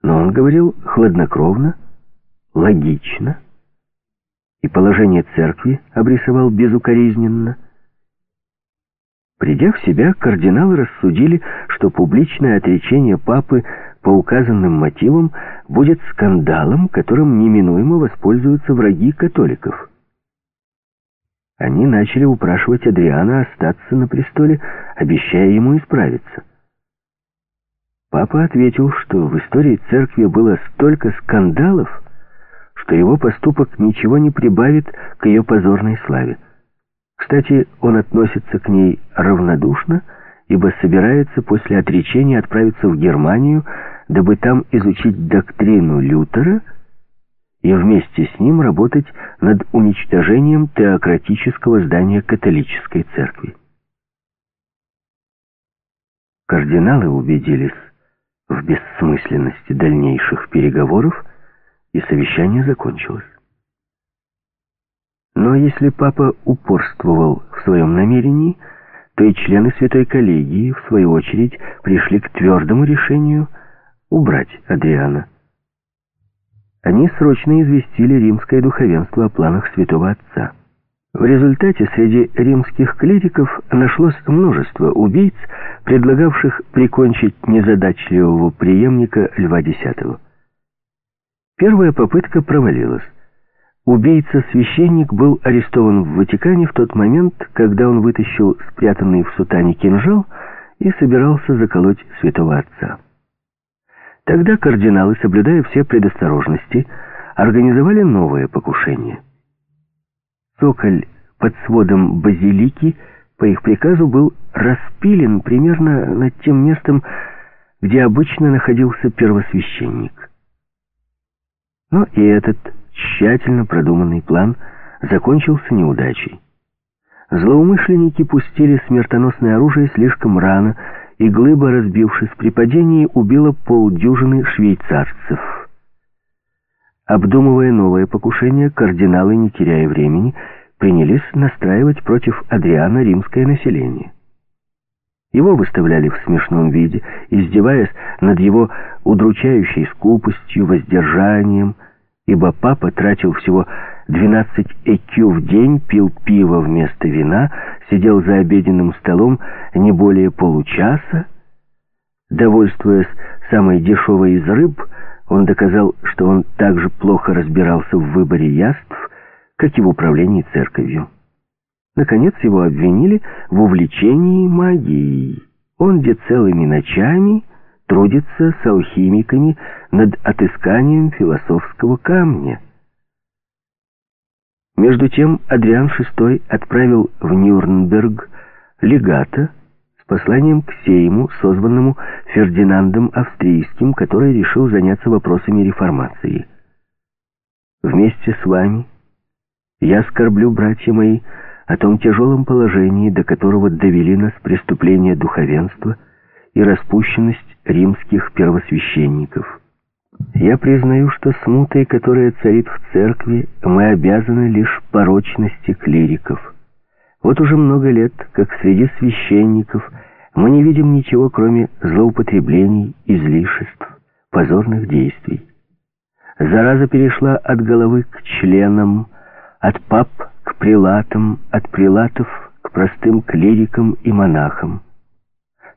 но он говорил хладнокровно, логично, и положение церкви обрисовал безукоризненно. Придя в себя, кардиналы рассудили, что публичное отречение папы по указанным мотивам будет скандалом, которым неминуемо воспользуются враги католиков. Они начали упрашивать Адриана остаться на престоле, обещая ему исправиться. Папа ответил, что в истории церкви было столько скандалов, что его поступок ничего не прибавит к ее позорной славе. Кстати, он относится к ней равнодушно, ибо собирается после отречения отправиться в Германию, дабы там изучить доктрину Лютера и вместе с ним работать над уничтожением теократического здания католической церкви. Кардиналы убедились в бессмысленности дальнейших переговоров и совещание закончилось. Но если папа упорствовал в своем намерении, то и члены Святой Коллегии, в свою очередь, пришли к твердому решению убрать Адриана. Они срочно известили римское духовенство о планах святого отца. В результате среди римских клириков нашлось множество убийц, предлагавших прикончить незадачливого преемника Льва X. Первая попытка провалилась. Убийца-священник был арестован в Ватикане в тот момент, когда он вытащил спрятанный в сутане кинжал и собирался заколоть святого отца. Тогда кардиналы, соблюдая все предосторожности, организовали новое покушение. Цоколь под сводом базилики по их приказу был распилен примерно над тем местом, где обычно находился первосвященник. Но и этот тщательно продуманный план закончился неудачей. Злоумышленники пустили смертоносное оружие слишком рано, и глыба, разбившись при падении, убила полдюжины швейцарцев. Обдумывая новое покушение, кардиналы, не теряя времени, принялись настраивать против Адриана римское население. Его выставляли в смешном виде, издеваясь над его удручающей скупостью, воздержанием, ибо папа тратил всего 12 ЭКЮ в день, пил пиво вместо вина, сидел за обеденным столом не более получаса. Довольствуясь самой дешевой из рыб, он доказал, что он также плохо разбирался в выборе яств, как и в управлении церковью. Наконец его обвинили в увлечении магией. Он где целыми ночами трудится с алхимиками над отысканием философского камня. Между тем Адриан VI отправил в Нюрнберг легата с посланием к Сейму, созванному Фердинандом Австрийским, который решил заняться вопросами реформации. «Вместе с вами я скорблю, братья мои, о том тяжелом положении, до которого довели нас преступления духовенства и распущенность римских первосвященников. Я признаю, что смутой, которая царит в церкви, мы обязаны лишь порочности клириков. Вот уже много лет, как среди священников, мы не видим ничего, кроме злоупотреблений, излишеств, позорных действий. Зараза перешла от головы к членам, от пап к прилатам, от прилатов к простым клирикам и монахам.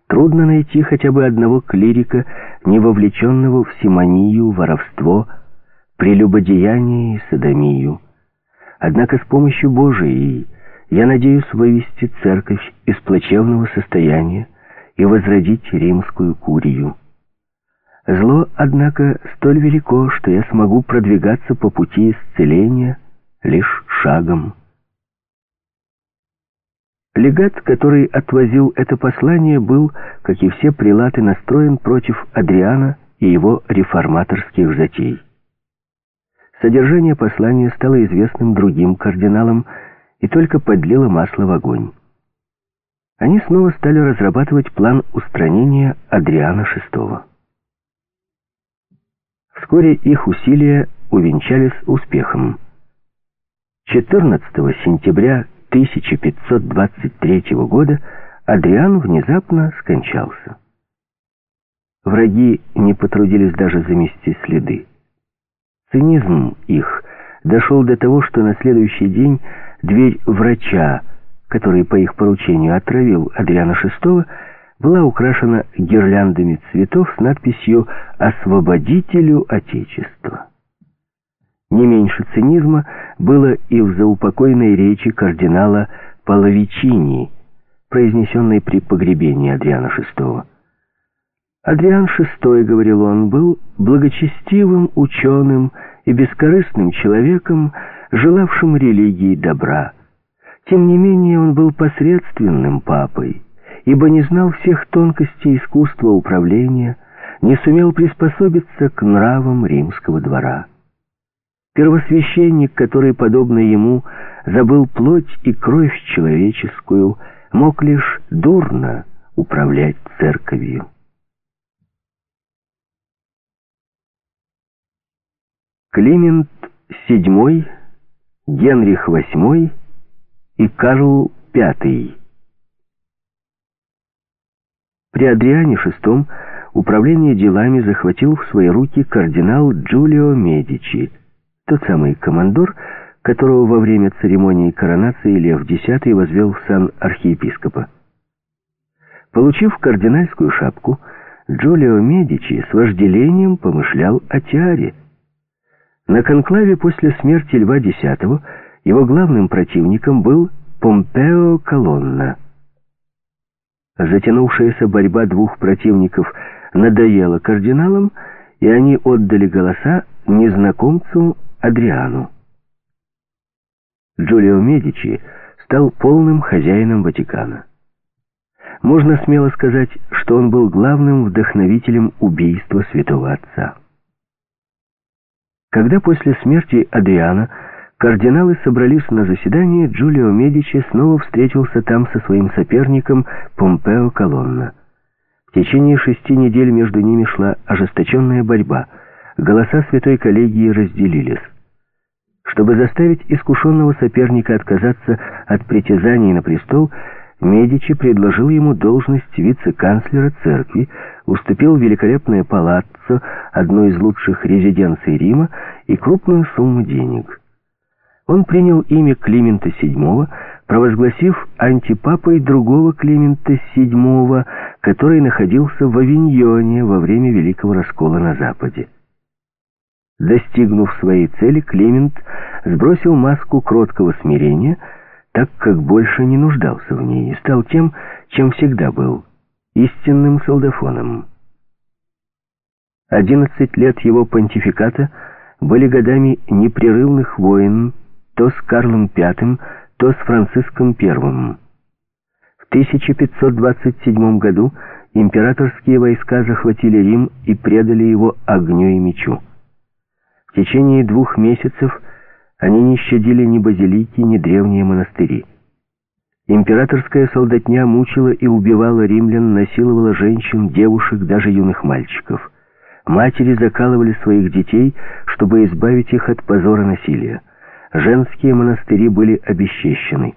Трудно найти хотя бы одного клирика, не вовлеченного в симонию, воровство, прелюбодеяние и садомию. Однако с помощью Божией я надеюсь вывести церковь из плачевного состояния и возродить римскую курию. Зло, однако, столь велико, что я смогу продвигаться по пути исцеления лишь шагом. Легат, который отвозил это послание, был, как и все прилаты, настроен против Адриана и его реформаторских затей. Содержание послания стало известным другим кардиналам и только подлило масло в огонь. Они снова стали разрабатывать план устранения Адриана VI. Вскоре их усилия увенчались успехом. 14 сентября 1523 года Адриан внезапно скончался. Враги не потрудились даже замести следы. Цинизм их дошел до того, что на следующий день дверь врача, который по их поручению отравил Адриана VI, была украшена гирляндами цветов с надписью «Освободителю Отечества». Не меньше цинизма было и в заупокойной речи кардинала Половичини, произнесенной при погребении Адриана VI. Адриан VI, говорил он, был благочестивым ученым и бескорыстным человеком, желавшим религии добра. Тем не менее он был посредственным папой, ибо не знал всех тонкостей искусства управления, не сумел приспособиться к нравам римского двора. Первосвященник, который, подобно ему, забыл плоть и кровь человеческую, мог лишь дурно управлять церковью. Климент VII, Генрих VIII и Карл V. При Адриане VI управление делами захватил в свои руки кардинал Джулио Медичи – тот самый командор, которого во время церемонии коронации Лев X возвел в сан архиепископа. Получив кардинальскую шапку, Джулио Медичи с вожделением помышлял о тиаре. На конклаве после смерти Льва X его главным противником был Помпео Колонна. Затянувшаяся борьба двух противников надоела кардиналам, и они отдали голоса незнакомцу Адриану. Джулио Медичи стал полным хозяином Ватикана. Можно смело сказать, что он был главным вдохновителем убийства святого отца. Когда после смерти Адриана кардиналы собрались на заседание, Джулио Медичи снова встретился там со своим соперником Помпео Колонна. В течение шести недель между ними шла ожесточенная борьба. Голоса святой коллегии разделились. Чтобы заставить искушенного соперника отказаться от притязаний на престол, Медичи предложил ему должность вице-канцлера церкви, уступил великолепное палаццо, одну из лучших резиденций Рима, и крупную сумму денег. Он принял имя Климента VII, провозгласив антипапой другого Климента VII, который находился в Авиньоне во время Великого Раскола на Западе. Достигнув своей цели, Климент сбросил маску кроткого смирения, так как больше не нуждался в ней, и стал тем, чем всегда был, истинным солдафоном. Одиннадцать лет его понтификата были годами непрерывных войн то с Карлом V, то с Франциском I. В 1527 году императорские войска захватили Рим и предали его огню и мечу. В течение двух месяцев они не щадили ни базилики, ни древние монастыри. Императорская солдатня мучила и убивала римлян, насиловала женщин, девушек, даже юных мальчиков. Матери закалывали своих детей, чтобы избавить их от позора насилия. Женские монастыри были обесчещены.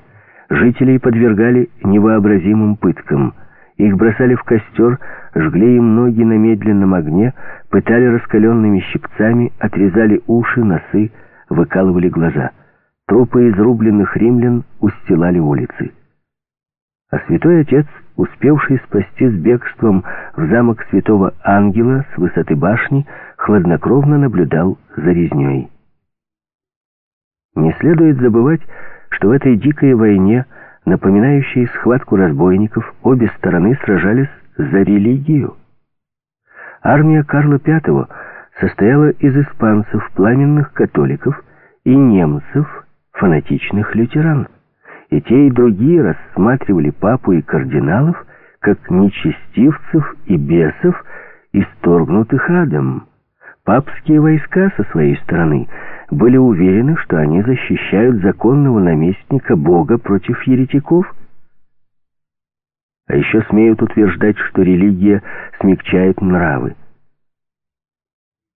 Жителей подвергали невообразимым пыткам. Их бросали в костер, жгли им ноги на медленном огне, пытали раскаленными щипцами, отрезали уши, носы, выкалывали глаза. Трупы изрубленных римлян устилали улицы. А святой отец, успевший спасти с бегством в замок святого ангела с высоты башни, хладнокровно наблюдал за резней. Не следует забывать, что в этой дикой войне, напоминающей схватку разбойников, обе стороны сражались за религию. Армия Карла V состояла из испанцев, пламенных католиков, и немцев, фанатичных лютеран. И те, и другие рассматривали папу и кардиналов как нечестивцев и бесов, исторгнутых адом. Папские войска со своей стороны были уверены, что они защищают законного наместника Бога против еретиков, а еще смеют утверждать, что религия смягчает нравы.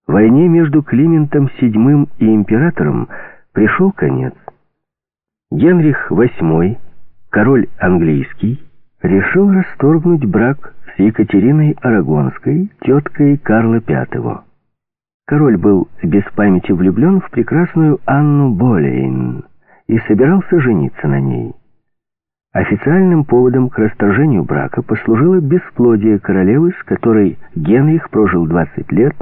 Войне между Климентом VII и императором пришел конец. Генрих VIII, король английский, решил расторгнуть брак с Екатериной Арагонской, теткой Карла V. Король был без памяти влюблен в прекрасную Анну Болейн и собирался жениться на ней. Официальным поводом к расторжению брака послужило бесплодие королевы, с которой Генрих прожил 20 лет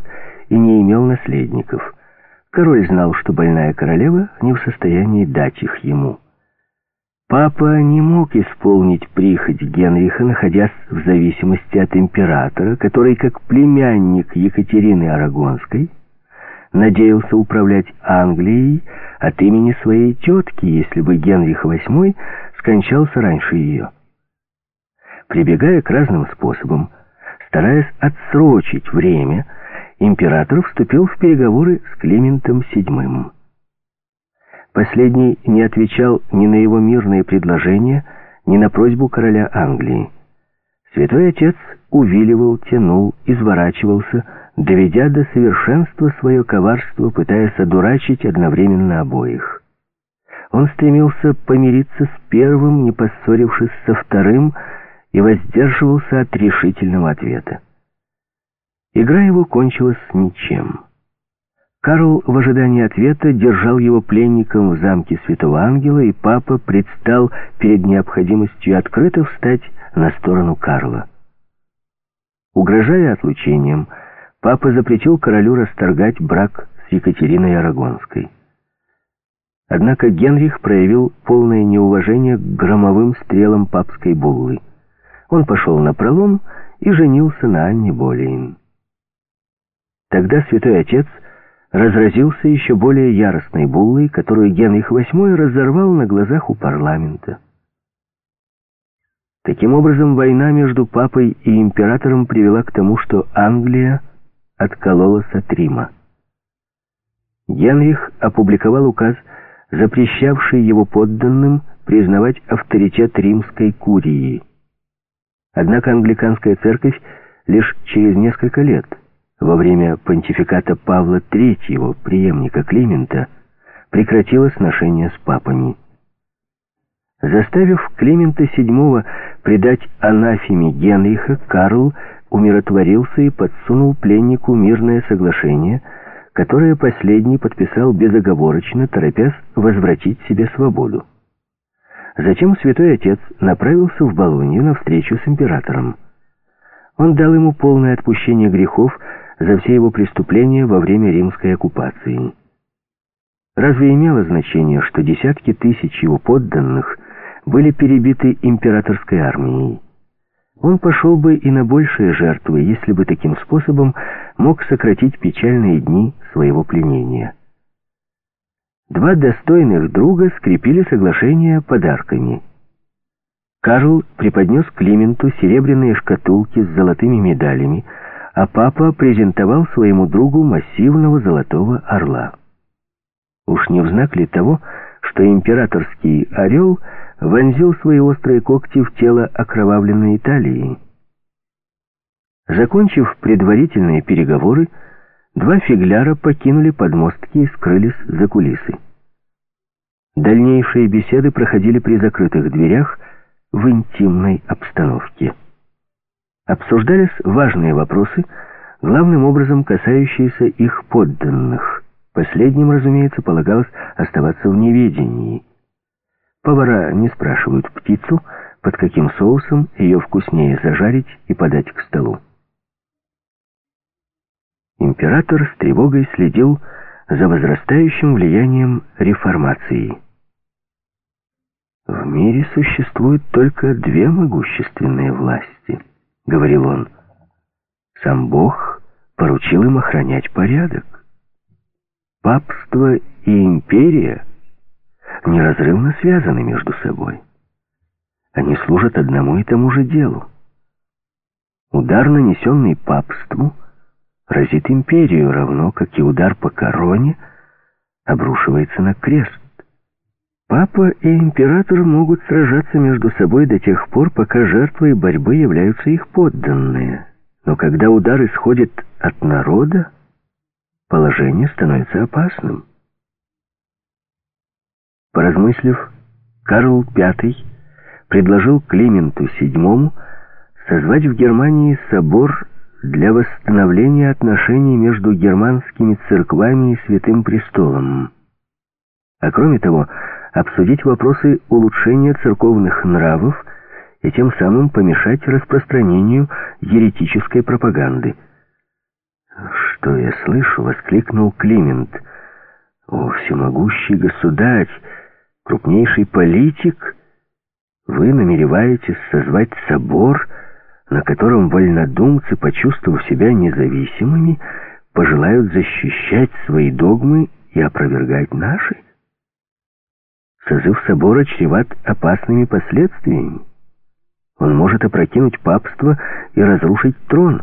и не имел наследников. Король знал, что больная королева не в состоянии дать их ему. Папа не мог исполнить прихоть Генриха, находясь в зависимости от императора, который, как племянник Екатерины Арагонской, надеялся управлять Англией от имени своей тетки, если бы Генрих VIII скончался раньше ее. Прибегая к разным способам, стараясь отсрочить время, император вступил в переговоры с Климентом VII. Последний не отвечал ни на его мирные предложения, ни на просьбу короля Англии. Святой Отец увиливал, тянул, изворачивался, доведя до совершенства свое коварство, пытаясь одурачить одновременно обоих. Он стремился помириться с первым, не поссорившись со вторым, и воздерживался от решительного ответа. Игра его кончилась ничем. Карл в ожидании ответа держал его пленником в замке Святого Ангела, и папа предстал перед необходимостью открыто встать на сторону Карла. Угрожая отлучением, папа запретил королю расторгать брак с Екатериной Арагонской. Однако Генрих проявил полное неуважение к громовым стрелам папской буллы. Он пошел на пролом и женился на Анне Болейн. Тогда святой отец разразился еще более яростной буллой, которую Генрих VIII разорвал на глазах у парламента. Таким образом, война между папой и императором привела к тому, что Англия откололась от Рима. Генрих опубликовал указ, запрещавший его подданным признавать авторитет римской курии. Однако англиканская церковь лишь через несколько лет, во время понтификата Павла III, преемника Климента, прекратила сношения с папами. Заставив Климента VII предать анафеме Генриха, Карл умиротворился и подсунул пленнику мирное соглашение, которое последний подписал безоговорочно, торопясь возвратить себе свободу. Затем святой отец направился в Болонью на встречу с императором. Он дал ему полное отпущение грехов за все его преступления во время римской оккупации. Разве имело значение, что десятки тысяч его подданных были перебиты императорской армией? Он пошел бы и на большие жертвы, если бы таким способом мог сократить печальные дни своего пленения. Два достойных друга скрепили соглашение подарками. Карл преподнес Клименту серебряные шкатулки с золотыми медалями, а папа презентовал своему другу массивного золотого орла. Уж не в знак ли того, что императорский орел вонзил свои острые когти в тело окровавленной Италии? Закончив предварительные переговоры, Два фигляра покинули подмостки и скрылись за кулисы. Дальнейшие беседы проходили при закрытых дверях в интимной обстановке. Обсуждались важные вопросы, главным образом касающиеся их подданных. Последним, разумеется, полагалось оставаться в неведении. Повара не спрашивают птицу, под каким соусом ее вкуснее зажарить и подать к столу. Император с тревогой следил за возрастающим влиянием реформации. «В мире существует только две могущественные власти», — говорил он. «Сам Бог поручил им охранять порядок. Папство и империя неразрывно связаны между собой. Они служат одному и тому же делу. Удар, нанесенный папству — разит империю, равно как и удар по короне обрушивается на крест. Папа и император могут сражаться между собой до тех пор, пока жертвой борьбы являются их подданные. Но когда удар исходит от народа, положение становится опасным. Поразмыслив, Карл V предложил Клименту VII созвать в Германии собор для восстановления отношений между германскими церквами и Святым Престолом. А кроме того, обсудить вопросы улучшения церковных нравов и тем самым помешать распространению еретической пропаганды. «Что я слышу?» — воскликнул Климент. «О, всемогущий государь, крупнейший политик, вы намереваетесь созвать собор...» на котором вольнодумцы, почувствовав себя независимыми, пожелают защищать свои догмы и опровергать наши? Созыв собора чреват опасными последствиями. Он может опрокинуть папство и разрушить трон.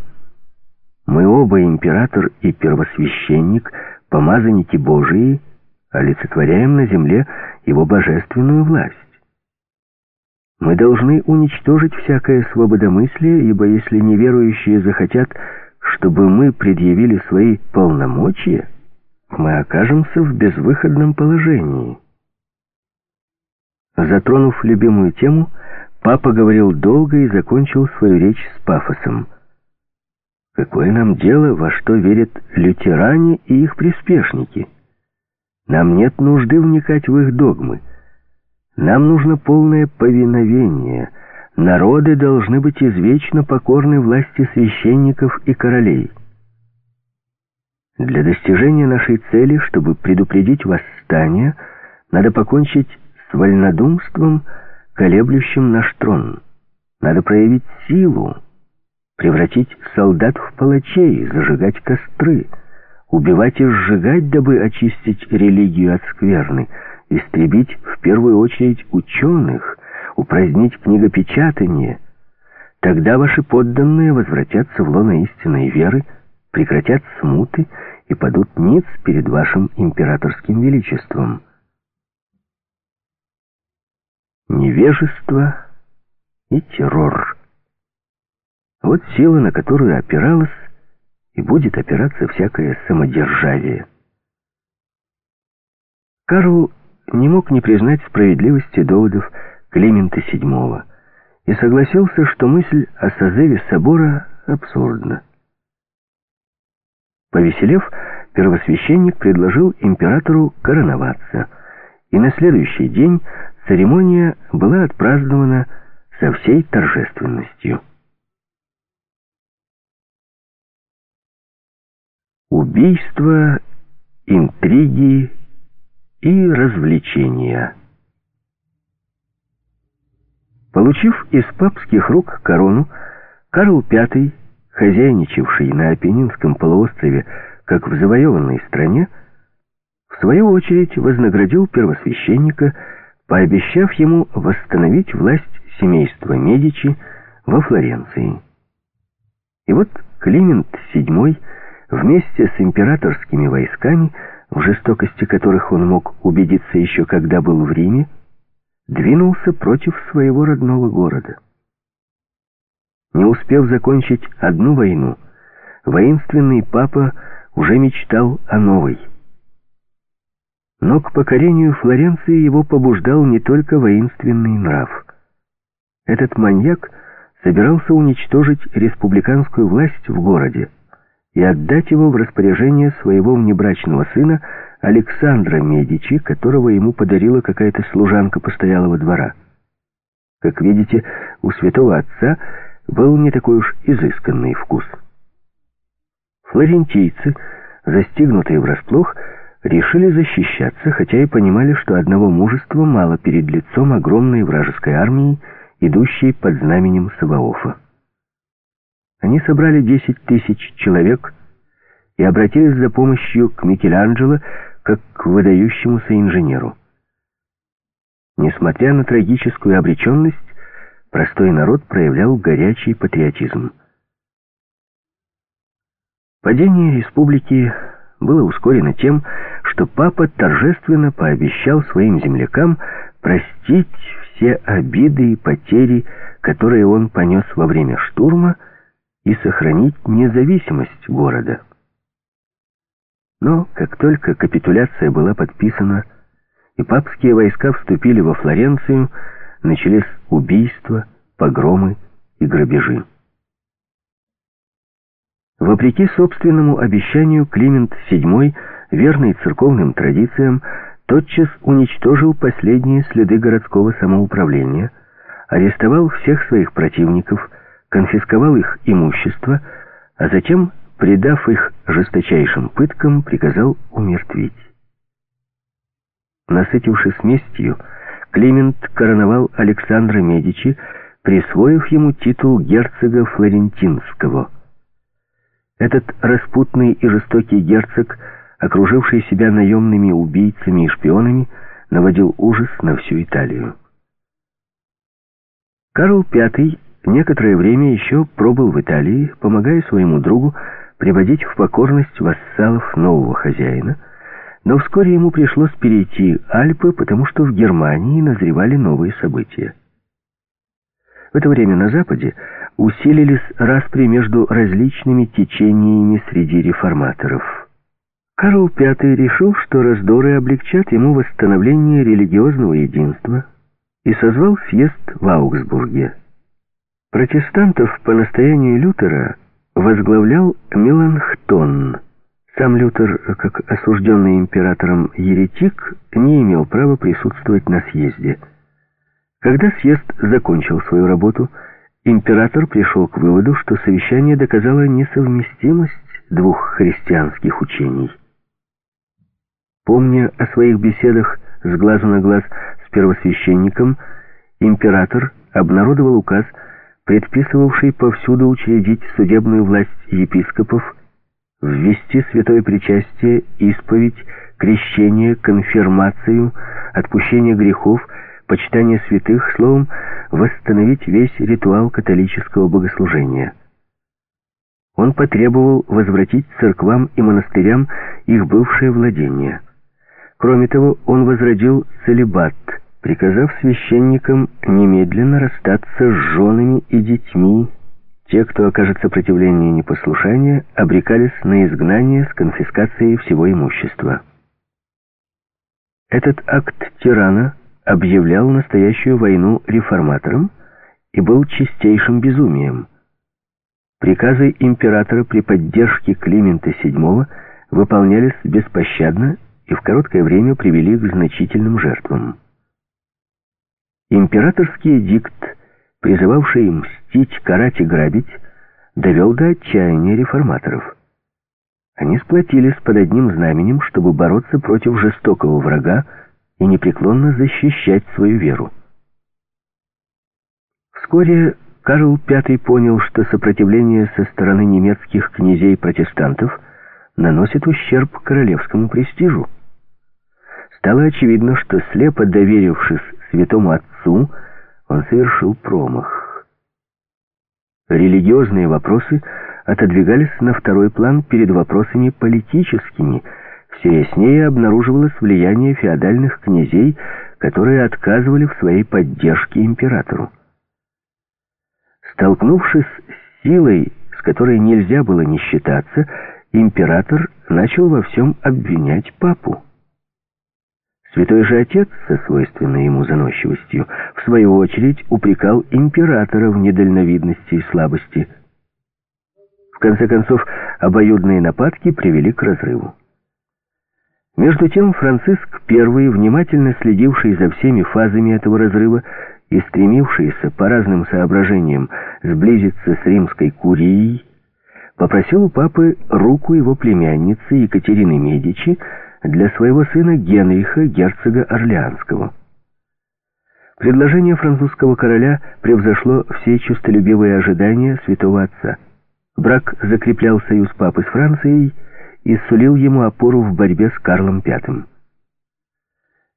Мы оба, император и первосвященник, помазанники Божии, олицетворяем на земле его божественную власть. Мы должны уничтожить всякое свободомыслие, ибо если неверующие захотят, чтобы мы предъявили свои полномочия, мы окажемся в безвыходном положении. Затронув любимую тему, папа говорил долго и закончил свою речь с пафосом. Какое нам дело, во что верят лютеране и их приспешники? Нам нет нужды вникать в их догмы. Нам нужно полное повиновение. Народы должны быть извечно покорны власти священников и королей. Для достижения нашей цели, чтобы предупредить восстание, надо покончить с вольнодумством, колеблющим наш трон. Надо проявить силу, превратить солдат в палачей, зажигать костры, убивать и сжигать, дабы очистить религию от скверны — истребить в первую очередь ученых, упразднить книгопечатание, тогда ваши подданные возвратятся в лоно истинной веры, прекратят смуты и падут ниц перед вашим императорским величеством. Невежество и террор. Вот сила, на которую опиралась и будет опираться всякое самодержавие. Карл не мог не признать справедливости доводов Климента VII и согласился, что мысль о созыве собора абсурдна. Повеселев, первосвященник предложил императору короноваться, и на следующий день церемония была отпразднована со всей торжественностью. Убийства, интриги и развлечения. Получив из папских рук корону, Карл V, хозяйничавший на Апеннинском полуострове как в завоеванной стране, в свою очередь вознаградил первосвященника, пообещав ему восстановить власть семейства Медичи во Флоренции. И вот Климент VII вместе с императорскими войсками, в жестокости которых он мог убедиться еще когда был в Риме, двинулся против своего родного города. Не успев закончить одну войну, воинственный папа уже мечтал о новой. Но к покорению Флоренции его побуждал не только воинственный нрав. Этот маньяк собирался уничтожить республиканскую власть в городе и отдать его в распоряжение своего внебрачного сына Александра Медичи, которого ему подарила какая-то служанка постоялого двора. Как видите, у святого отца был не такой уж изысканный вкус. Флорентийцы, застигнутые врасплох, решили защищаться, хотя и понимали, что одного мужества мало перед лицом огромной вражеской армии, идущей под знаменем Саваофа. Они собрали 10 тысяч человек и обратились за помощью к Микеланджело как к выдающемуся инженеру. Несмотря на трагическую обреченность, простой народ проявлял горячий патриотизм. Падение республики было ускорено тем, что папа торжественно пообещал своим землякам простить все обиды и потери, которые он понес во время штурма, и сохранить независимость города. Но как только капитуляция была подписана, и папские войска вступили во Флоренцию, начались убийства, погромы и грабежи. Вопреки собственному обещанию, Климент VII, верный церковным традициям, тотчас уничтожил последние следы городского самоуправления, арестовал всех своих противников, конфисковал их имущество, а затем, предав их жесточайшим пыткам, приказал умертвить. Насытившись местью, Климент короновал Александра Медичи, присвоив ему титул герцога Флорентинского – этот распутный и жестокий герцог, окруживший себя наемными убийцами и шпионами, наводил ужас на всю Италию. Карл V некоторое время еще пробыл в Италии, помогая своему другу приводить в покорность вассалов нового хозяина, но вскоре ему пришлось перейти Альпы, потому что в Германии назревали новые события. В это время на Западе усилились распри между различными течениями среди реформаторов. Карл V решил, что раздоры облегчат ему восстановление религиозного единства и созвал съезд в Аугсбурге. Протестантов по настоянию Лютера возглавлял Меланхтон. Сам Лютер, как осужденный императором еретик, не имел права присутствовать на съезде. Когда съезд закончил свою работу, император пришел к выводу, что совещание доказало несовместимость двух христианских учений. Помня о своих беседах с глазу на глаз с первосвященником, император обнародовал указ, предписывавший повсюду учредить судебную власть епископов, ввести святое причастие, исповедь, крещение, конфирмацию, отпущение грехов, почитание святых, словом, восстановить весь ритуал католического богослужения. Он потребовал возвратить церквам и монастырям их бывшее владение. Кроме того, он возродил целебат, приказав священникам немедленно расстаться с женами и детьми. Те, кто окажет сопротивление и непослушание, обрекались на изгнание с конфискацией всего имущества. Этот акт тирана объявлял настоящую войну реформаторам и был чистейшим безумием. Приказы императора при поддержке Климента VII выполнялись беспощадно и в короткое время привели к значительным жертвам. Императорский эдикт, призывавший мстить, карать и грабить, довел до отчаяния реформаторов. Они сплотились под одним знаменем, чтобы бороться против жестокого врага и непреклонно защищать свою веру. Вскоре Карл V понял, что сопротивление со стороны немецких князей-протестантов наносит ущерб королевскому престижу. Стало очевидно, что слепо доверившись святому отцу, он совершил промах. Религиозные вопросы – отодвигались на второй план перед вопросами политическими. Все яснее обнаруживалось влияние феодальных князей, которые отказывали в своей поддержке императору. Столкнувшись с силой, с которой нельзя было не считаться, император начал во всем обвинять папу. Святой же Отец, со свойственной ему заносчивостью, в свою очередь упрекал императора в недальновидности и слабости – в конце концов, обоюдные нападки привели к разрыву. Между тем Франциск I, внимательно следивший за всеми фазами этого разрыва и стремившийся по разным соображениям сблизиться с римской курией, попросил у папы руку его племянницы Екатерины Медичи для своего сына Генриха, герцога Орлеанского. Предложение французского короля превзошло все чувстволюбивые ожидания святого отца. Брак закреплял союз папы с Францией и сулил ему опору в борьбе с Карлом V.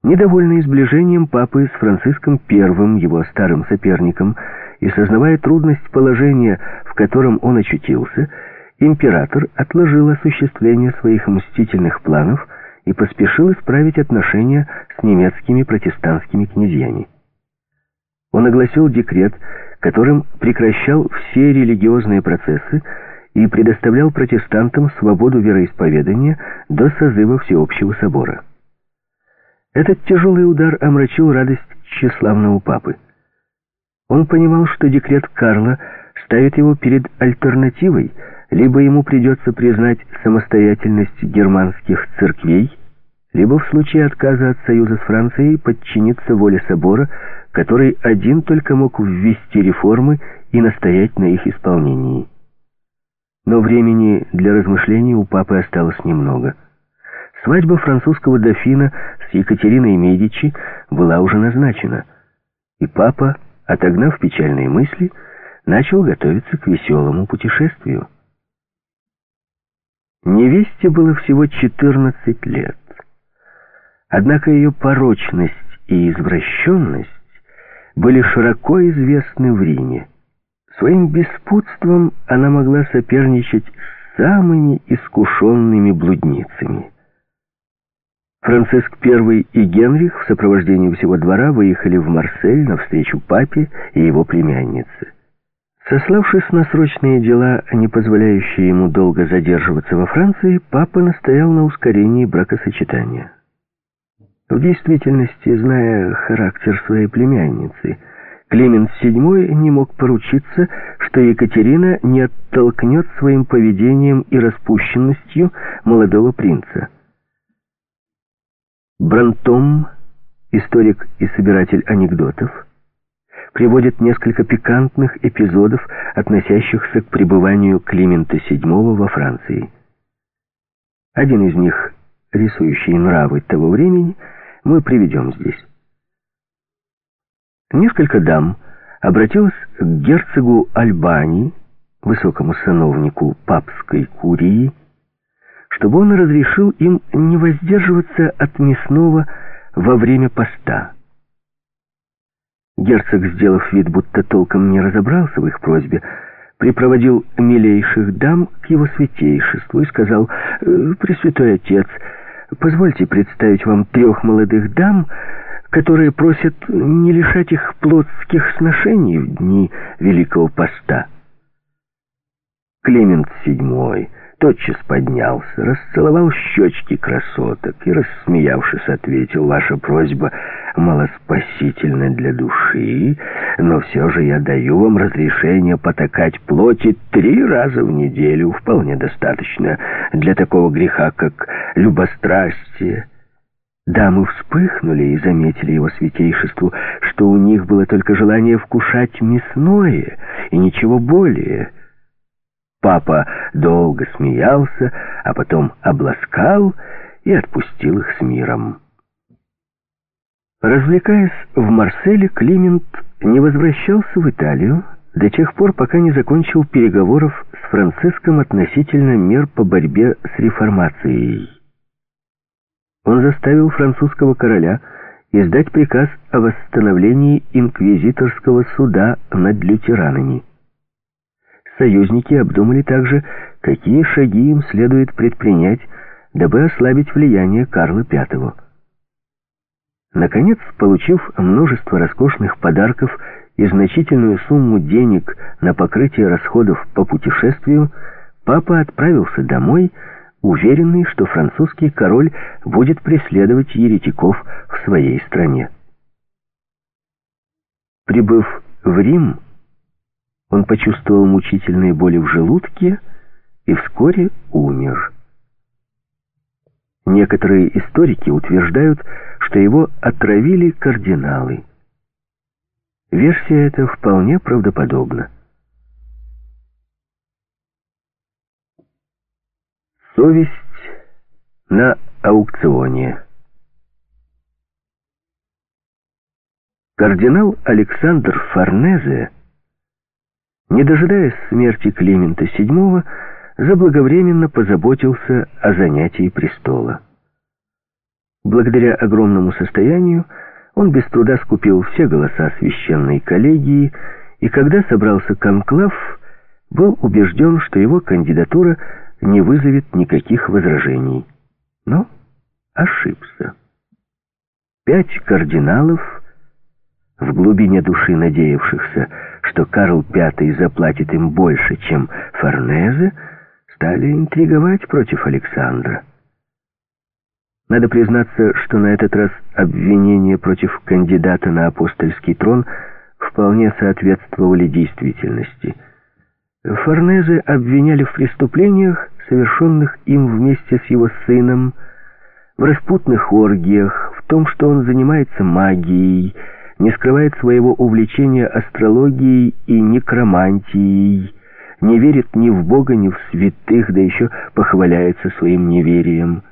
Недовольный сближением папы с Франциском I, его старым соперником, и сознавая трудность положения, в котором он очутился, император отложил осуществление своих мстительных планов и поспешил исправить отношения с немецкими протестантскими князьями. Он огласил декрет, которым прекращал все религиозные процессы и предоставлял протестантам свободу вероисповедания до созыва Всеобщего собора. Этот тяжелый удар омрачил радость тщеславного папы. Он понимал, что декрет Карла ставит его перед альтернативой, либо ему придется признать самостоятельность германских церквей, либо в случае отказа от союза с Францией подчиниться воле собора, который один только мог ввести реформы и настоять на их исполнении. Но времени для размышлений у папы осталось немного. Свадьба французского дофина с Екатериной Медичи была уже назначена, и папа, отогнав печальные мысли, начал готовиться к веселому путешествию. Невесте было всего 14 лет. Однако ее порочность и извращенность были широко известны в Риме. Своим беспутством она могла соперничать с самыми искушенными блудницами. Франциск I и Генрих в сопровождении всего двора выехали в Марсель навстречу папе и его племяннице. Сославшись на срочные дела, не позволяющие ему долго задерживаться во Франции, папа настоял на ускорении бракосочетания. В действительности, зная характер своей племянницы, Климент VII не мог поручиться, что Екатерина не оттолкнет своим поведением и распущенностью молодого принца. Брантом, историк и собиратель анекдотов, приводит несколько пикантных эпизодов, относящихся к пребыванию Климента VII во Франции. Один из них, рисующий нравы того времени, мы приведем здесь. Несколько дам обратилось к герцогу Альбании, высокому сановнику папской курии, чтобы он разрешил им не воздерживаться от мясного во время поста. Герцог, сделав вид, будто толком не разобрался в их просьбе, припроводил милейших дам к его святейшеству и сказал, «Э, «Пресвятой отец, позвольте представить вам трех молодых дам, которые просят не лишать их плотских сношений в дни Великого Поста». Климент VII тотчас поднялся, расцеловал щечки красоток и, рассмеявшись, ответил, «Ваша просьба малоспасительна для души, но все же я даю вам разрешение потакать плоти три раза в неделю, вполне достаточно для такого греха, как любострастие». Дамы вспыхнули и заметили его святейшеству, что у них было только желание вкушать мясное и ничего более — Папа долго смеялся, а потом обласкал и отпустил их с миром. Развлекаясь в Марселе, Климент не возвращался в Италию до тех пор, пока не закончил переговоров с Франциском относительно мер по борьбе с реформацией. Он заставил французского короля издать приказ о восстановлении инквизиторского суда над лютеранами союзники обдумали также, какие шаги им следует предпринять, дабы ослабить влияние Карла V. Наконец, получив множество роскошных подарков и значительную сумму денег на покрытие расходов по путешествию, папа отправился домой, уверенный, что французский король будет преследовать еретиков в своей стране. Прибыв в Рим, он почувствовал мучительные боли в желудке и вскоре умер. Некоторые историки утверждают, что его отравили кардиналы. Версия эта вполне правдоподобна. Совесть на аукционе. Кардинал Александр Форнезе не дожидаясь смерти Климента VII, заблаговременно позаботился о занятии престола. Благодаря огромному состоянию он без труда скупил все голоса священной коллегии, и когда собрался конклав, был убежден, что его кандидатура не вызовет никаких возражений. Но ошибся. Пять кардиналов, в глубине души надеявшихся, что Карл V заплатит им больше, чем Форнезе, стали интриговать против Александра. Надо признаться, что на этот раз обвинения против кандидата на апостольский трон вполне соответствовали действительности. Форнезе обвиняли в преступлениях, совершенных им вместе с его сыном, в распутных оргиях, в том, что он занимается магией, не скрывает своего увлечения астрологией и некромантией, не верит ни в Бога, ни в святых, да еще похваляется своим неверием.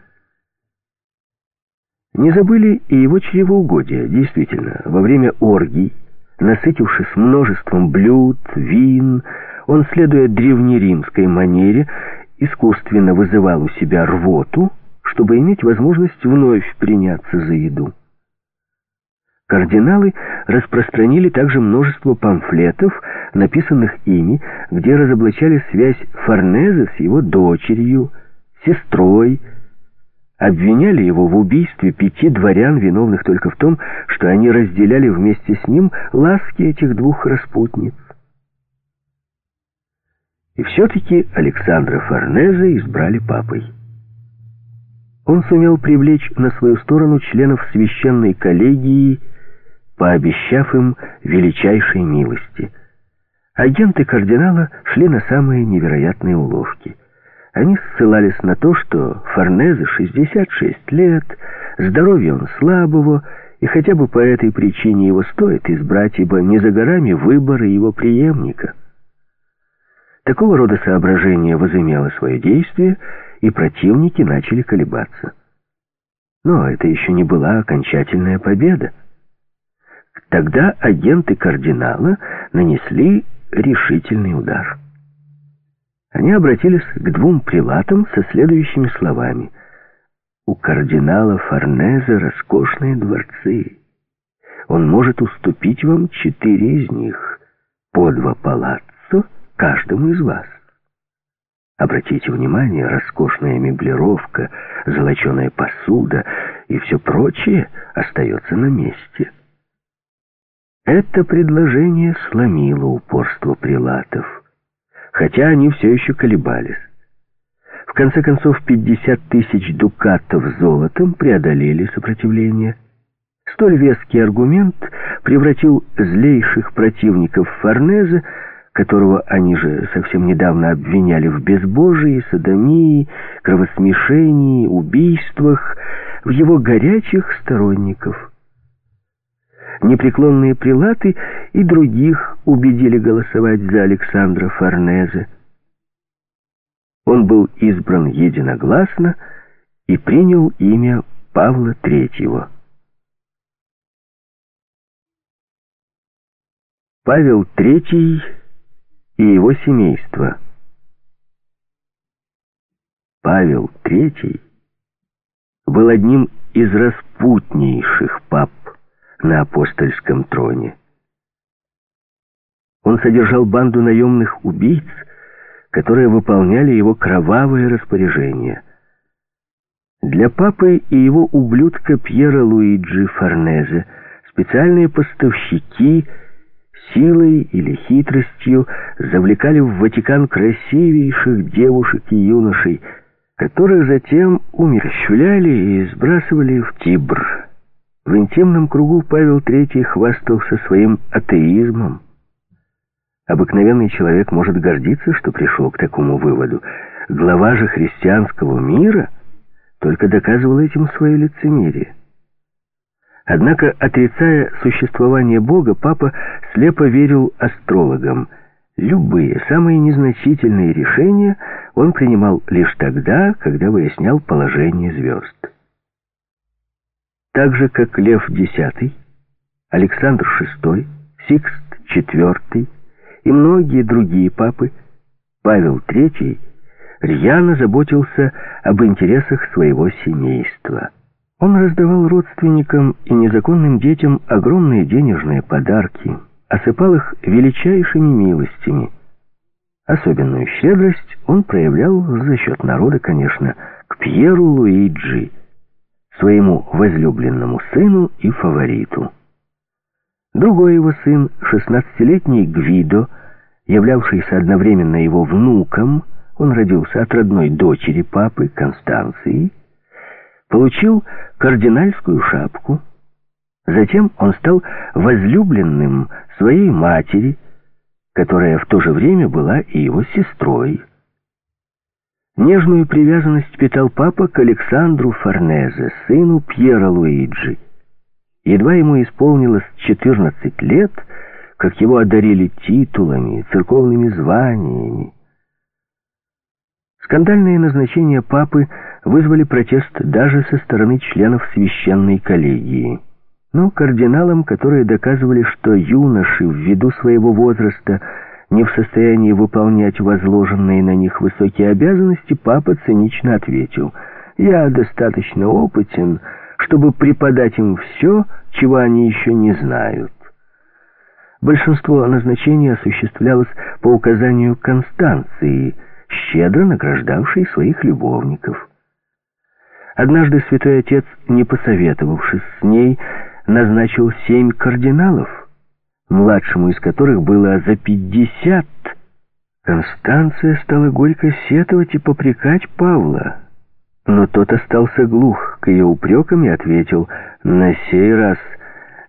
Не забыли и его чревоугодия. Действительно, во время оргий, насытившись множеством блюд, вин, он, следуя древнеримской манере, искусственно вызывал у себя рвоту, чтобы иметь возможность вновь приняться за еду. Кардиналы распространили также множество памфлетов, написанных ими, где разоблачали связь Форнезе с его дочерью, сестрой, обвиняли его в убийстве пяти дворян, виновных только в том, что они разделяли вместе с ним ласки этих двух распутниц. И все-таки Александра Форнезе избрали папой. Он сумел привлечь на свою сторону членов священной коллегии пообещав им величайшей милости. Агенты кардинала шли на самые невероятные уловки. Они ссылались на то, что Форнезе 66 лет, здоровье он слабого, и хотя бы по этой причине его стоит избрать, ибо не за горами выборы его преемника. Такого рода соображение возымело свое действие, и противники начали колебаться. Но это еще не была окончательная победа. Тогда агенты кардинала нанесли решительный удар. Они обратились к двум прилатам со следующими словами. «У кардинала Форнезе роскошные дворцы. он может уступить вам четыре из них, по два палаццо каждому из вас. Обратите внимание, роскошная меблировка, золоченая посуда и все прочее остается на месте. Это предложение сломило упорство прилатов, хотя они все еще колебались. В конце концов, 50 тысяч дукатов золотом преодолели сопротивление. Столь веский аргумент превратил злейших противников Форнезе, которого они же совсем недавно обвиняли в безбожии, садомии, кровосмешении, убийствах, в его горячих сторонников. Непреклонные прилаты и других убедили голосовать за Александра Форнезе. Он был избран единогласно и принял имя Павла Третьего. Павел Третий и его семейство. Павел Третий был одним из распутнейших пап на апостольском троне. Он содержал банду наемных убийц, которые выполняли его кровавые распоряжения. Для папы и его ублюдка Пьера Луиджи Форнезе специальные поставщики силой или хитростью завлекали в Ватикан красивейших девушек и юношей, которых затем умерщвляли и сбрасывали в Тибр. В интимном кругу Павел III хвастался своим атеизмом. Обыкновенный человек может гордиться, что пришел к такому выводу. Глава же христианского мира только доказывал этим свое лицемерие. Однако, отрицая существование Бога, папа слепо верил астрологам. Любые, самые незначительные решения он принимал лишь тогда, когда выяснял положение звезд. Так же, как Лев X, Александр VI, Сикст IV и многие другие папы, Павел III рьяно заботился об интересах своего семейства. Он раздавал родственникам и незаконным детям огромные денежные подарки, осыпал их величайшими милостями. Особенную щедрость он проявлял за счет народа, конечно, к Пьеру Луиджи, своему возлюбленному сыну и фавориту. Другой его сын, шестнадцатилетний Гвидо, являвшийся одновременно его внуком, он родился от родной дочери папы, Констанции, получил кардинальскую шапку. Затем он стал возлюбленным своей матери, которая в то же время была и его сестрой. Нежную привязанность питал папа к Александру Форнезе, сыну Пьера Луиджи. Едва ему исполнилось 14 лет, как его одарили титулами, церковными званиями. Скандальные назначения папы вызвали протест даже со стороны членов священной коллегии. Но кардиналам, которые доказывали, что юноши ввиду своего возраста не в состоянии выполнять возложенные на них высокие обязанности, папа цинично ответил, «Я достаточно опытен, чтобы преподать им все, чего они еще не знают». Большинство назначений осуществлялось по указанию Констанции, щедро награждавшей своих любовников. Однажды святой отец, не посоветовавшись с ней, назначил семь кардиналов, младшему из которых было за пятьдесят. Констанция стала горько сетовать и попрекать Павла. Но тот остался глух к ее упрекам и ответил, «На сей раз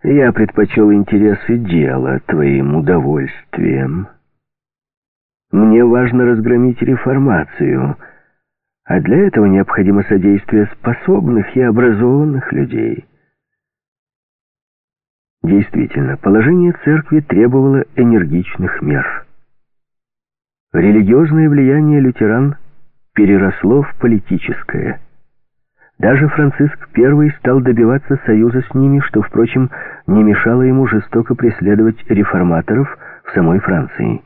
я предпочел интересы дела твоим удовольствием. Мне важно разгромить реформацию, а для этого необходимо содействие способных и образованных людей». Действительно, положение церкви требовало энергичных мер. Религиозное влияние лютеран переросло в политическое. Даже Франциск I стал добиваться союза с ними, что, впрочем, не мешало ему жестоко преследовать реформаторов в самой Франции.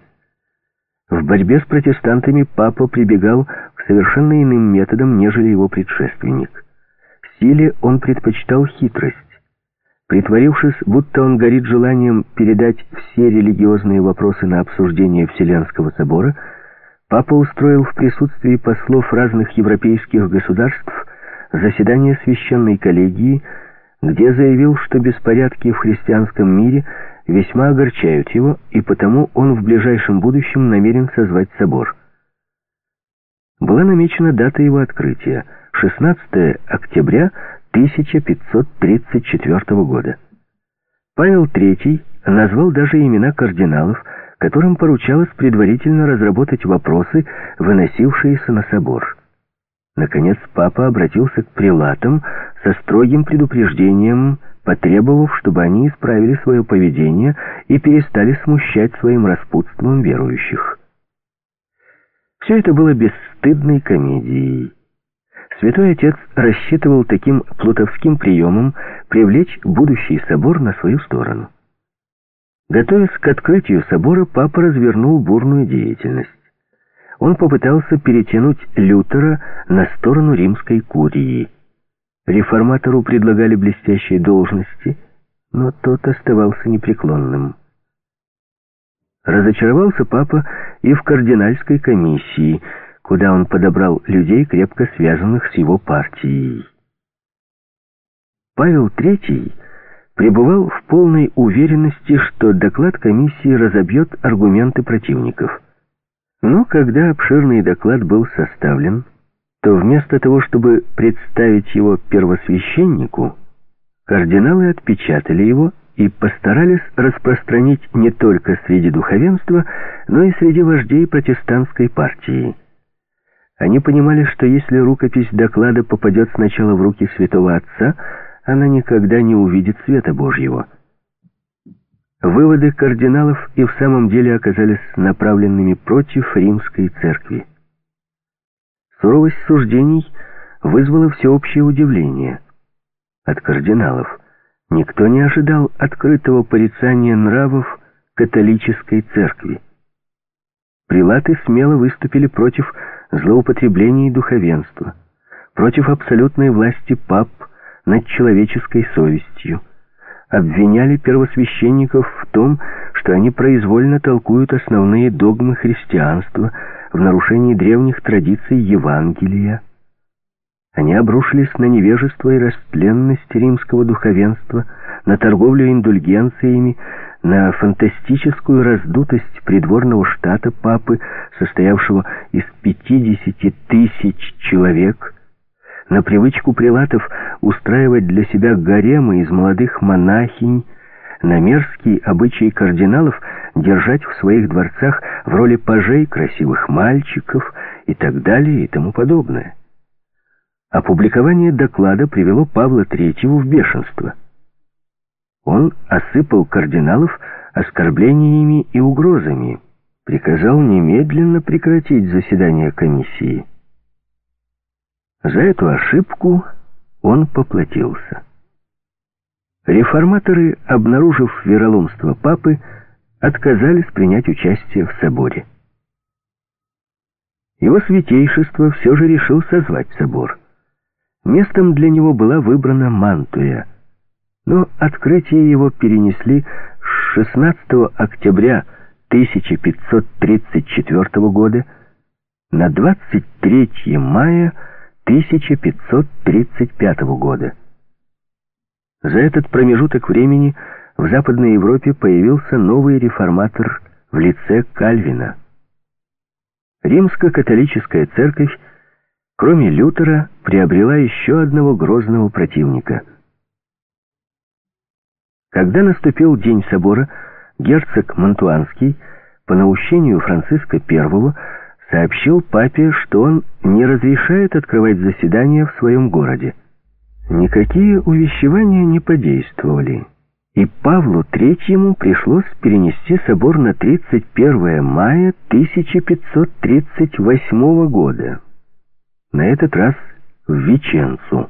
В борьбе с протестантами папа прибегал к совершенно иным методам, нежели его предшественник. В силе он предпочитал хитрость. Притворившись, будто он горит желанием передать все религиозные вопросы на обсуждение Вселенского собора, папа устроил в присутствии послов разных европейских государств заседание священной коллегии, где заявил, что беспорядки в христианском мире весьма огорчают его, и потому он в ближайшем будущем намерен созвать собор. Была намечена дата его открытия — 16 октября 1534 года. Павел III назвал даже имена кардиналов, которым поручалось предварительно разработать вопросы, выносившиеся на собор. Наконец папа обратился к прилатам со строгим предупреждением, потребовав, чтобы они исправили свое поведение и перестали смущать своим распутством верующих. Все это было бесстыдной комедией. Святой Отец рассчитывал таким плутовским приемом привлечь будущий собор на свою сторону. Готовясь к открытию собора, папа развернул бурную деятельность. Он попытался перетянуть Лютера на сторону римской курии. Реформатору предлагали блестящие должности, но тот оставался непреклонным. Разочаровался папа и в кардинальской комиссии – куда он подобрал людей, крепко связанных с его партией. Павел III пребывал в полной уверенности, что доклад комиссии разобьет аргументы противников. Но когда обширный доклад был составлен, то вместо того, чтобы представить его первосвященнику, кардиналы отпечатали его и постарались распространить не только среди духовенства, но и среди вождей протестантской партии. Они понимали, что если рукопись доклада попадет сначала в руки святого отца, она никогда не увидит света Божьего. Выводы кардиналов и в самом деле оказались направленными против римской церкви. Суровость суждений вызвала всеобщее удивление. От кардиналов никто не ожидал открытого порицания нравов католической церкви. Прилаты смело выступили против злоупотреблений духовенства, против абсолютной власти пап над человеческой совестью, обвиняли первосвященников в том, что они произвольно толкуют основные догмы христианства в нарушении древних традиций Евангелия. Они обрушились на невежество и растленность римского духовенства, на торговлю индульгенциями, на фантастическую раздутость придворного штата папы, состоявшего из 50 тысяч человек, на привычку прилатов устраивать для себя гаремы из молодых монахинь, на мерзкий обычай кардиналов держать в своих дворцах в роли пажей красивых мальчиков и так далее и тому подобное. Опубликование доклада привело Павла III в бешенство – он осыпал кардиналов оскорблениями и угрозами, приказал немедленно прекратить заседание комиссии. За эту ошибку он поплатился. Реформаторы, обнаружив вероломство папы, отказались принять участие в соборе. Его святейшество все же решил созвать собор. Местом для него была выбрана Мантуя – но открытие его перенесли с 16 октября 1534 года на 23 мая 1535 года. За этот промежуток времени в Западной Европе появился новый реформатор в лице Кальвина. Римско-католическая церковь, кроме Лютера, приобрела еще одного грозного противника – когда наступил день собора, герцог Монтуанский по наущению Франциска I сообщил папе, что он не разрешает открывать заседания в своем городе. Никакие увещевания не подействовали, и Павлу III пришлось перенести собор на 31 мая 1538 года, на этот раз в Веченцу.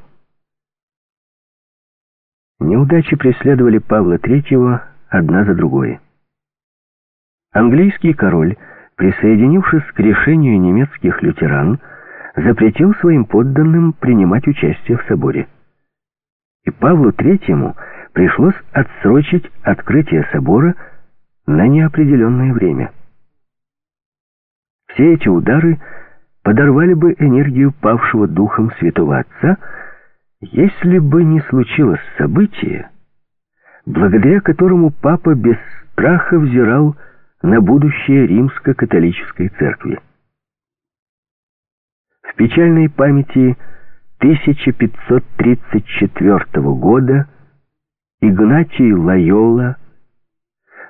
Неудачи преследовали Павла III одна за другой. Английский король, присоединившись к решению немецких лютеран, запретил своим подданным принимать участие в соборе. И Павлу III пришлось отсрочить открытие собора на неопределенное время. Все эти удары подорвали бы энергию павшего духом святого отца, если бы не случилось событие, благодаря которому папа без страха взирал на будущее римско-католической церкви. В печальной памяти 1534 года Игнатий Лайола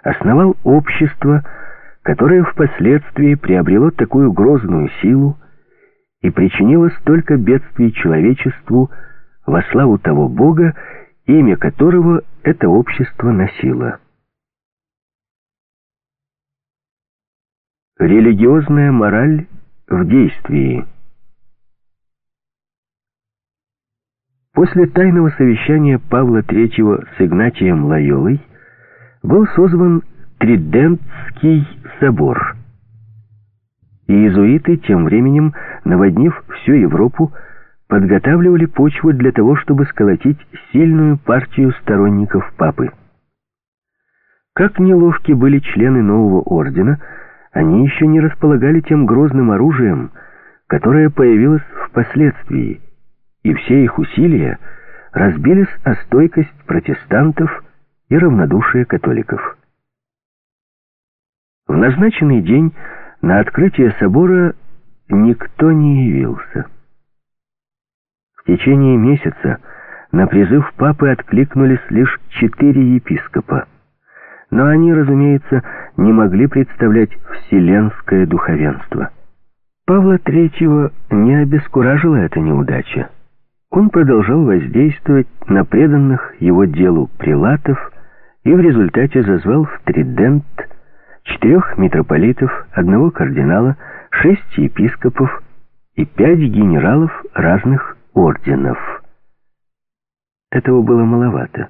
основал общество, которое впоследствии приобрело такую грозную силу и причинило столько бедствий человечеству во славу того Бога, имя которого это общество носило. Религиозная мораль в действии. После тайного совещания Павла III с Игнатием Лайолой был созван Тридентский собор. Иезуиты, тем временем, наводнив всю Европу, подготавливали почву для того, чтобы сколотить сильную партию сторонников папы. Как неловки были члены нового ордена, они еще не располагали тем грозным оружием, которое появилось впоследствии, и все их усилия разбились о стойкость протестантов и равнодушие католиков. В назначенный день на открытие собора никто не явился. Течение месяца на призыв папы откликнулись лишь четыре епископа. Но они, разумеется, не могли представлять вселенское духовенство. Павла III не обескуражила эта неудача. Он продолжал воздействовать на преданных его делу прилатов и в результате зазвал в Тридент четырех митрополитов, одного кардинала, шесть епископов и пять генералов разных орденов. Этого было маловато.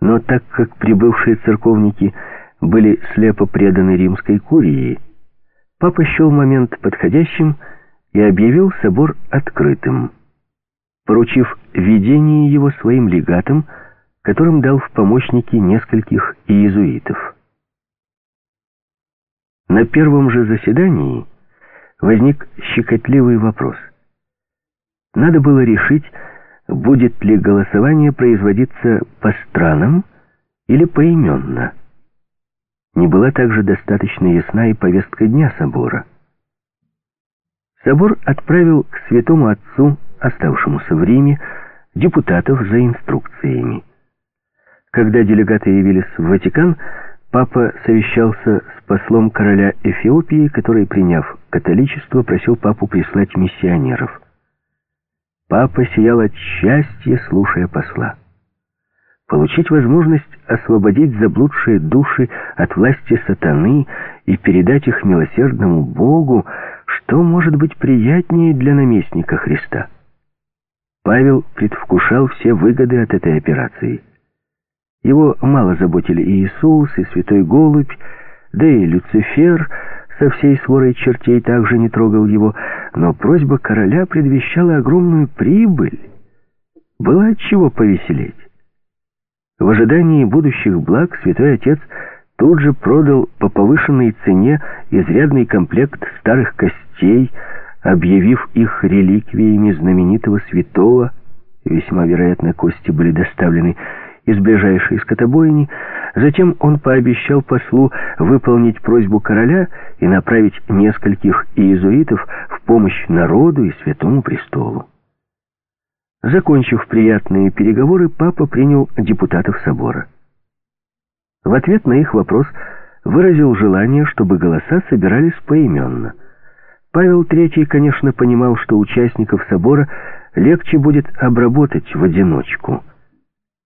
Но так как прибывшие церковники были слепо преданы римской курии, папа счел момент подходящим и объявил собор открытым, поручив ведение его своим легатам, которым дал в помощники нескольких иезуитов. На первом же заседании возник щекотливый вопрос. Надо было решить, будет ли голосование производиться по странам или поименно. Не была также достаточно ясна и повестка дня собора. Собор отправил к святому отцу, оставшемуся в Риме, депутатов за инструкциями. Когда делегаты явились в Ватикан, папа совещался с послом короля Эфиопии, который, приняв католичество, просил папу прислать миссионеров. Папа сиял от счастья, слушая посла. Получить возможность освободить заблудшие души от власти сатаны и передать их милосердному Богу, что может быть приятнее для наместника Христа? Павел предвкушал все выгоды от этой операции. Его мало заботили и Иисус, и Святой Голубь, да и Люцифер — со всей сворой чертей также не трогал его, но просьба короля предвещала огромную прибыль. Было от чего повеселеть. В ожидании будущих благ святой отец тут же продал по повышенной цене изрядный комплект старых костей, объявив их реликвиями знаменитого святого, весьма вероятно, кости были доставлены из ближайшей скотобойни. Затем он пообещал послу выполнить просьбу короля и направить нескольких иезуитов в помощь народу и святому престолу. Закончив приятные переговоры, папа принял депутатов собора. В ответ на их вопрос выразил желание, чтобы голоса собирались поименно. Павел III, конечно, понимал, что участников собора легче будет обработать в одиночку –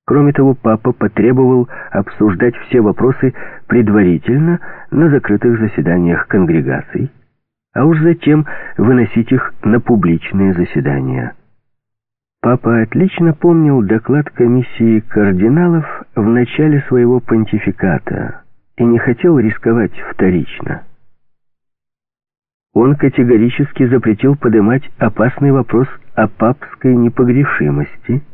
Кроме того, папа потребовал обсуждать все вопросы предварительно на закрытых заседаниях конгрегаций, а уж затем выносить их на публичные заседания. Папа отлично помнил доклад комиссии кардиналов в начале своего понтификата и не хотел рисковать вторично. Он категорически запретил поднимать опасный вопрос о папской непогрешимости –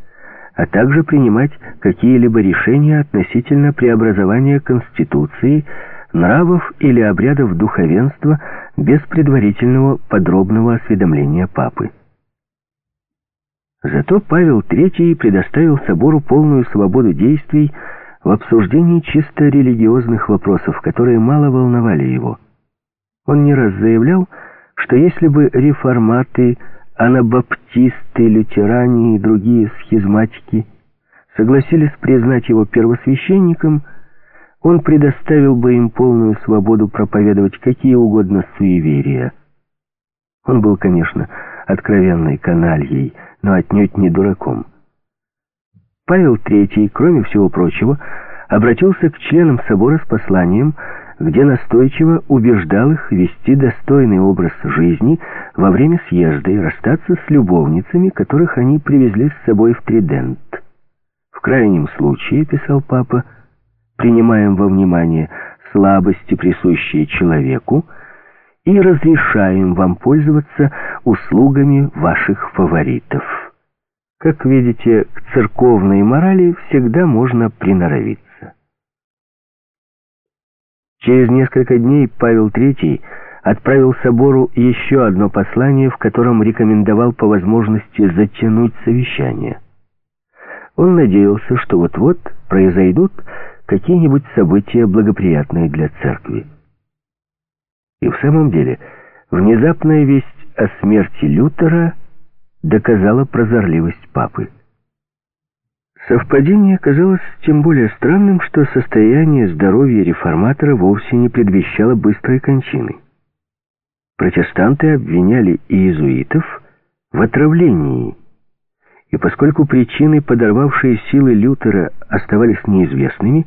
а также принимать какие-либо решения относительно преобразования Конституции, нравов или обрядов духовенства без предварительного подробного осведомления Папы. Зато Павел III предоставил собору полную свободу действий в обсуждении чисто религиозных вопросов, которые мало волновали его. Он не раз заявлял, что если бы реформаты, анабаптисты, лютеране и другие схизматики согласились признать его первосвященником, он предоставил бы им полную свободу проповедовать какие угодно суеверия. Он был, конечно, откровенной канальей, но отнюдь не дураком. Павел III, кроме всего прочего, обратился к членам собора с посланием, где настойчиво убеждал их вести достойный образ жизни во время съезда и расстаться с любовницами, которых они привезли с собой в Тридент. «В крайнем случае, — писал папа, — принимаем во внимание слабости, присущие человеку, и разрешаем вам пользоваться услугами ваших фаворитов. Как видите, к церковной морали всегда можно приноровиться. Через несколько дней Павел III отправил собору еще одно послание, в котором рекомендовал по возможности затянуть совещание. Он надеялся, что вот-вот произойдут какие-нибудь события, благоприятные для церкви. И в самом деле, внезапная весть о смерти Лютера доказала прозорливость папы. Совпадение казалось тем более странным, что состояние здоровья реформатора вовсе не предвещало быстрой кончины. Протестанты обвиняли иезуитов в отравлении, и поскольку причины, подорвавшие силы Лютера, оставались неизвестными,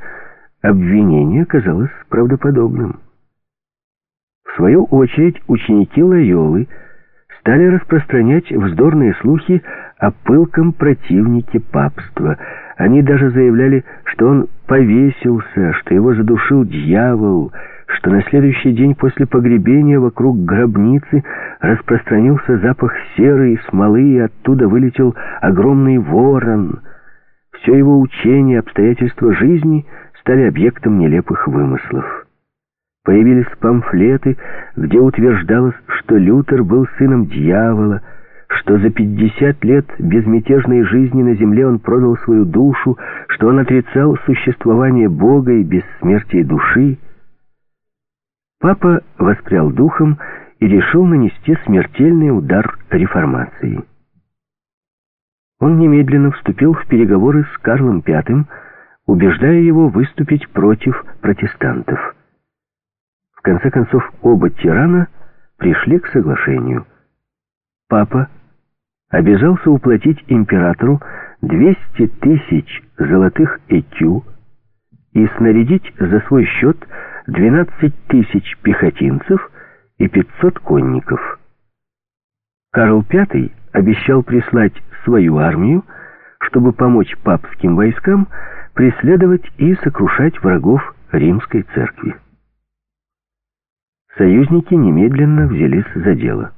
обвинение казалось правдоподобным. В свою очередь ученики Лайолы стали распространять вздорные слухи о пылком противнике папства. Они даже заявляли, что он повесился, что его задушил дьявол, что на следующий день после погребения вокруг гробницы распространился запах серы и смолы, и оттуда вылетел огромный ворон. Все его учение, обстоятельства жизни стали объектом нелепых вымыслов. Появились памфлеты, где утверждалось, что Лютер был сыном дьявола, что за 50 лет безмятежной жизни на земле он продал свою душу, что он отрицал существование Бога и бессмертие души. Папа воспрял духом и решил нанести смертельный удар реформации. Он немедленно вступил в переговоры с Карлом V, убеждая его выступить против протестантов конце концов, оба тирана пришли к соглашению. Папа обязался уплатить императору 200 тысяч золотых экю и снарядить за свой счет 12 тысяч пехотинцев и 500 конников. Карл V обещал прислать свою армию, чтобы помочь папским войскам преследовать и сокрушать врагов римской церкви союзники немедленно взялись за дело.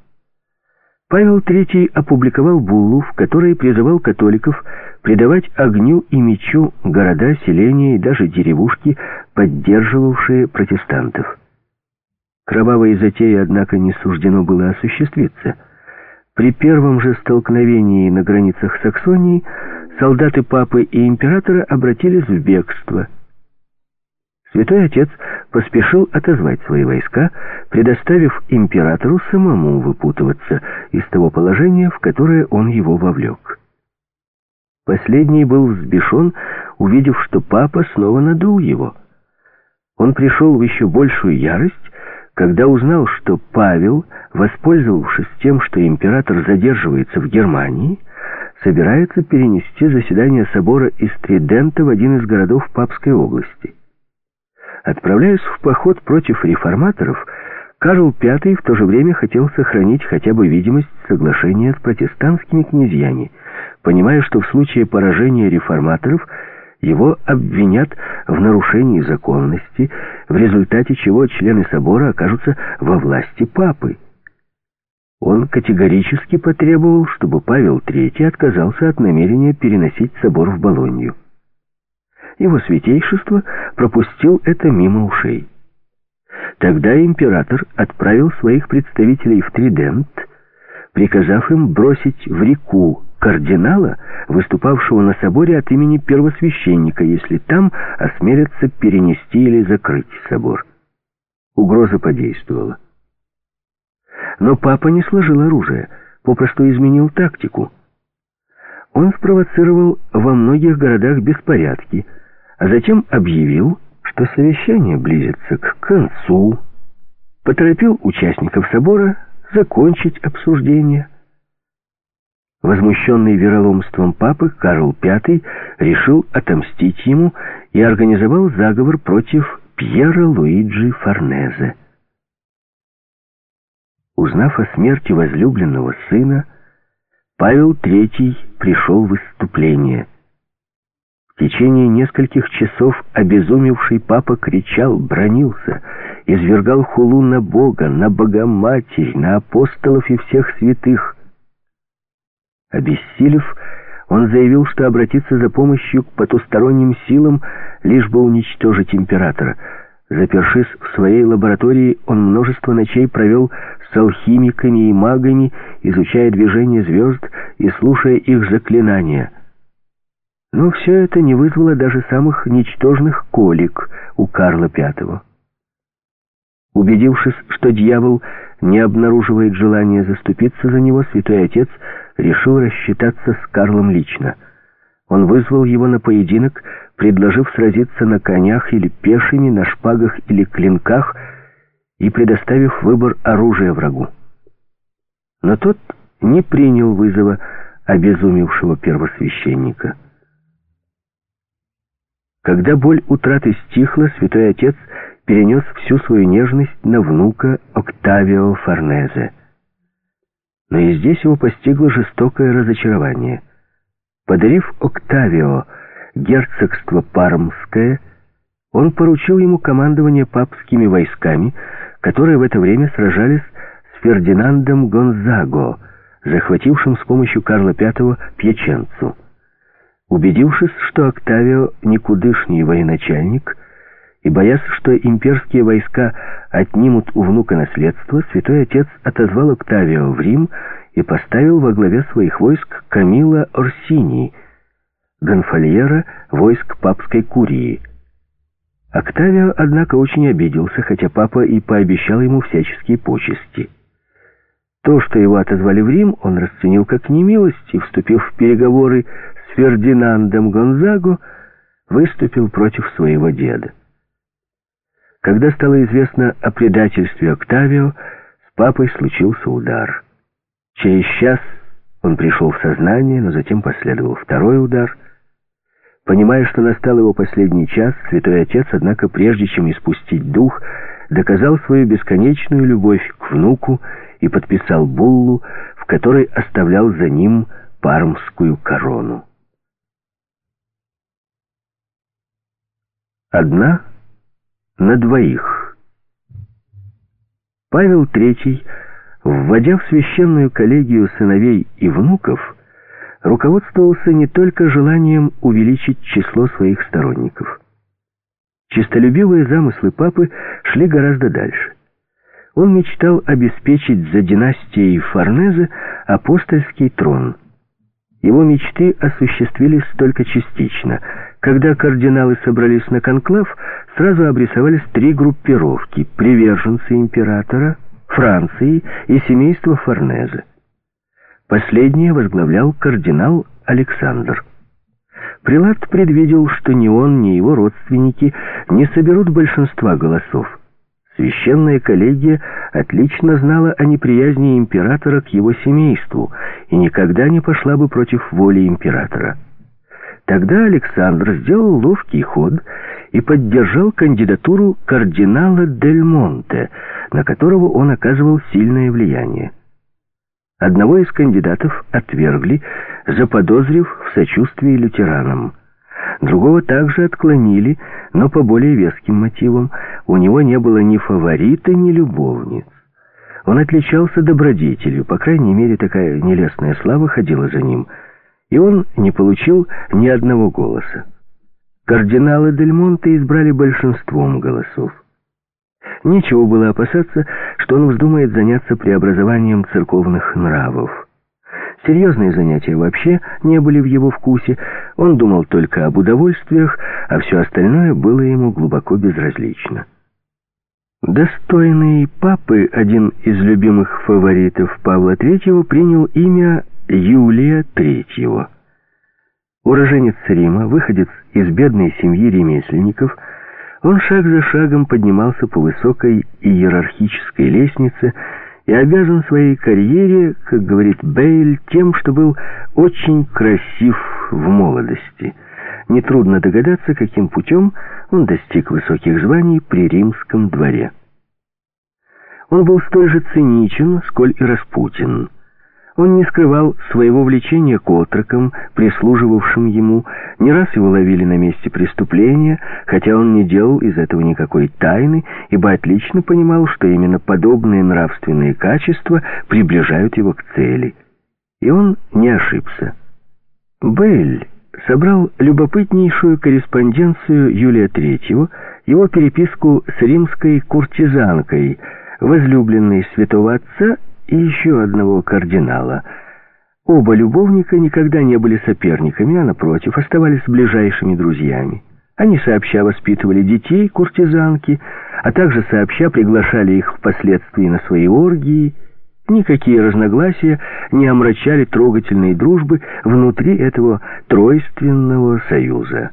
Павел III опубликовал буллу, в которой призывал католиков предавать огню и мечу города, селения и даже деревушки, поддерживавшие протестантов. Кровавой затеи, однако, не суждено было осуществиться. При первом же столкновении на границах Саксонии солдаты папы и императора обратились в бегство – Святой Отец поспешил отозвать свои войска, предоставив императору самому выпутываться из того положения, в которое он его вовлек. Последний был взбешен, увидев, что папа снова надул его. Он пришел в еще большую ярость, когда узнал, что Павел, воспользовавшись тем, что император задерживается в Германии, собирается перенести заседание собора из Тридента в один из городов Папской области. Отправляясь в поход против реформаторов, Карл V в то же время хотел сохранить хотя бы видимость соглашения с протестантскими князьями, понимая, что в случае поражения реформаторов его обвинят в нарушении законности, в результате чего члены собора окажутся во власти папы. Он категорически потребовал, чтобы Павел III отказался от намерения переносить собор в Болонью. Его святейшество пропустил это мимо ушей. Тогда император отправил своих представителей в Тридент, приказав им бросить в реку кардинала, выступавшего на соборе от имени первосвященника, если там осмелятся перенести или закрыть собор. Угроза подействовала. Но папа не сложил оружие, попросту изменил тактику. Он спровоцировал во многих городах беспорядки, а затем объявил, что совещание близится к концу, поторопил участников собора закончить обсуждение. Возмущенный вероломством папы, Карл V решил отомстить ему и организовал заговор против Пьера Луиджи Форнезе. Узнав о смерти возлюбленного сына, Павел III пришел в выступление. В течение нескольких часов обезумевший папа кричал, бронился, извергал хулу на Бога, на Богоматерь, на апостолов и всех святых. Обессилев, он заявил, что обратится за помощью к потусторонним силам, лишь бы уничтожить императора — Запершись в своей лаборатории, он множество ночей провел с алхимиками и магами, изучая движение звезд и слушая их заклинания. Но все это не вызвало даже самых ничтожных колик у Карла V. Убедившись, что дьявол не обнаруживает желания заступиться за него, святой отец решил рассчитаться с Карлом лично. Он вызвал его на поединок, предложив сразиться на конях или пешими, на шпагах или клинках и предоставив выбор оружия врагу. Но тот не принял вызова обезумевшего первосвященника. Когда боль утраты стихла, святой отец перенес всю свою нежность на внука Октавио Форнезе. Но и здесь его постигло жестокое разочарование. Подарив Октавио герцогство Пармское, он поручил ему командование папскими войсками, которые в это время сражались с Фердинандом Гонзаго, захватившим с помощью Карла V Пьяченцу. Убедившись, что Октавио никудышний военачальник, и боясь, что имперские войска отнимут у внука наследство, святой отец отозвал Октавио в Рим и поставил во главе своих войск Камила Орсини – Гонфольера войск папской курии. Октавио, однако, очень обиделся, хотя папа и пообещал ему всяческие почести. То, что его отозвали в Рим, он расценил как немилость и, вступив в переговоры Фердинандом Гонзаго, выступил против своего деда. Когда стало известно о предательстве Октавио, с папой случился удар. Через час он пришел в сознание, но затем последовал второй удар — Понимая, что настал его последний час, святой отец, однако, прежде чем испустить дух, доказал свою бесконечную любовь к внуку и подписал буллу, в которой оставлял за ним пармскую корону. Одна на двоих. Павел III, вводя в священную коллегию сыновей и внуков, руководствовался не только желанием увеличить число своих сторонников. Чистолюбивые замыслы папы шли гораздо дальше. Он мечтал обеспечить за династией Форнезе апостольский трон. Его мечты осуществились только частично. Когда кардиналы собрались на конклав, сразу обрисовались три группировки – приверженцы императора, Франции и семейство Форнезе. Последнее возглавлял кардинал Александр. Прилад предвидел, что ни он, ни его родственники не соберут большинства голосов. Священная коллегия отлично знала о неприязни императора к его семейству и никогда не пошла бы против воли императора. Тогда Александр сделал ловкий ход и поддержал кандидатуру кардинала Дель Монте, на которого он оказывал сильное влияние. Одного из кандидатов отвергли, заподозрив в сочувствии лютеранам. Другого также отклонили, но по более веским мотивам. У него не было ни фаворита, ни любовниц. Он отличался добродетелью, по крайней мере, такая нелестная слава ходила за ним, и он не получил ни одного голоса. Кардиналы Дель Монте избрали большинством голосов. Нечего было опасаться, что он вздумает заняться преобразованием церковных нравов. Серьезные занятия вообще не были в его вкусе, он думал только об удовольствиях, а все остальное было ему глубоко безразлично. Достойный папы, один из любимых фаворитов Павла III, принял имя Юлия III. Уроженец Рима, выходец из бедной семьи ремесленников, он шаг за шагом поднимался по высокой иерархической лестнице и обязан своей карьере, как говорит Бейль, тем, что был очень красив в молодости. Нетрудно догадаться, каким путем он достиг высоких званий при римском дворе. Он был столь же циничен, сколь и распутен. Он не скрывал своего влечения к отрокам, прислуживавшим ему. Не раз его ловили на месте преступления, хотя он не делал из этого никакой тайны, ибо отлично понимал, что именно подобные нравственные качества приближают его к цели. И он не ошибся. Бейль собрал любопытнейшую корреспонденцию Юлия Третьего, его переписку с римской куртизанкой, возлюбленной святого отца и еще одного кардинала. Оба любовника никогда не были соперниками, а, напротив, оставались ближайшими друзьями. Они сообща воспитывали детей куртизанки, а также сообща приглашали их впоследствии на свои оргии. Никакие разногласия не омрачали трогательной дружбы внутри этого тройственного союза.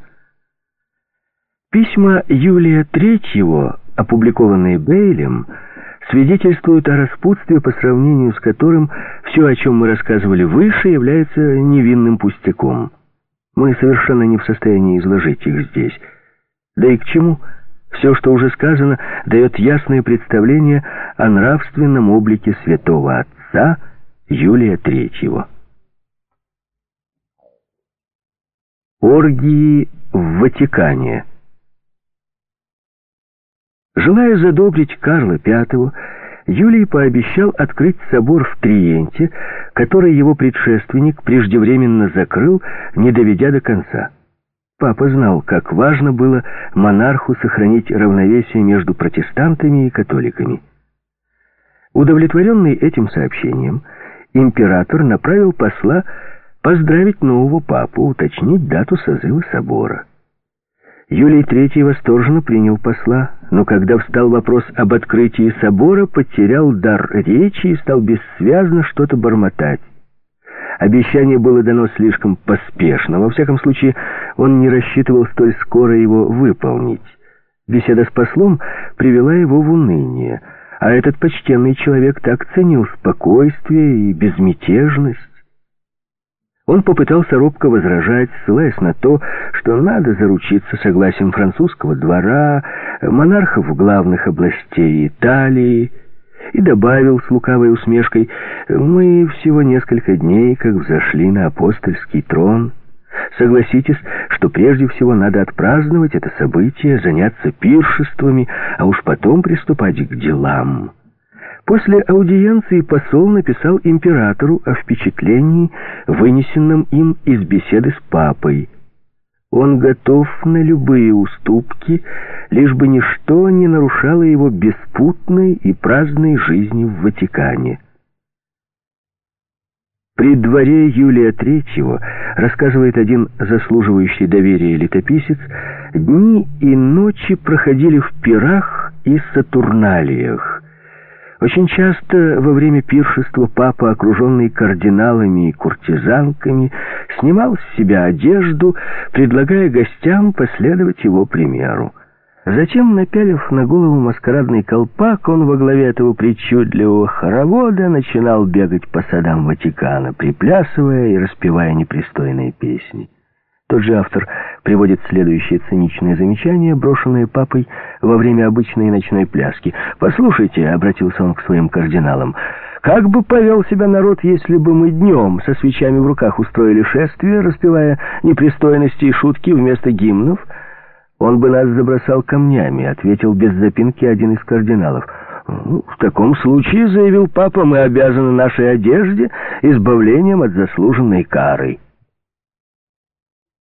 Письма Юлия Третьего, опубликованные Бейлем, свидетельствуют о распутстве, по сравнению с которым все, о чем мы рассказывали выше, является невинным пустяком. Мы совершенно не в состоянии изложить их здесь. Да и к чему? Все, что уже сказано, дает ясное представление о нравственном облике святого отца Юлия Третьего. Оргии в Ватикане – Желая задобрить Карла V, Юлий пообещал открыть собор в Триенте, который его предшественник преждевременно закрыл, не доведя до конца. Папа знал, как важно было монарху сохранить равновесие между протестантами и католиками. Удовлетворенный этим сообщением, император направил посла поздравить нового папу, уточнить дату созыва собора. Юлий III восторженно принял посла, но когда встал вопрос об открытии собора, потерял дар речи и стал бессвязно что-то бормотать. Обещание было дано слишком поспешно, во всяком случае он не рассчитывал столь скоро его выполнить. Беседа с послом привела его в уныние, а этот почтенный человек так ценил спокойствие и безмятежность. Он попытался робко возражать, ссылаясь на то, что надо заручиться согласием французского двора, монархов главных областей Италии, и добавил с лукавой усмешкой, «Мы всего несколько дней как взошли на апостольский трон. Согласитесь, что прежде всего надо отпраздновать это событие, заняться пиршествами, а уж потом приступать к делам». После аудиенции посол написал императору о впечатлении, вынесенном им из беседы с папой. Он готов на любые уступки, лишь бы ничто не нарушало его беспутной и праздной жизни в Ватикане. При дворе Юлия Третьего, рассказывает один заслуживающий доверия летописец, дни и ночи проходили в пирах и сатурналиях, очень часто во время пиршества папа, окруженный кардиналами и куртизанками, снимал с себя одежду, предлагая гостям последовать его примеру. Затем, напялив на голову маскарадный колпак, он во главе этого причудливого хоровода начинал бегать по садам Ватикана, приплясывая и распевая непристойные песни. Тот же автор приводит следующее циничное замечание, брошенное папой во время обычной ночной пляски. «Послушайте», — обратился он к своим кардиналам, — «как бы повел себя народ, если бы мы днем со свечами в руках устроили шествие, распевая непристойности и шутки вместо гимнов?» «Он бы нас забросал камнями», — ответил без запинки один из кардиналов. Ну, «В таком случае, — заявил папа, — мы обязаны нашей одежде избавлением от заслуженной кары».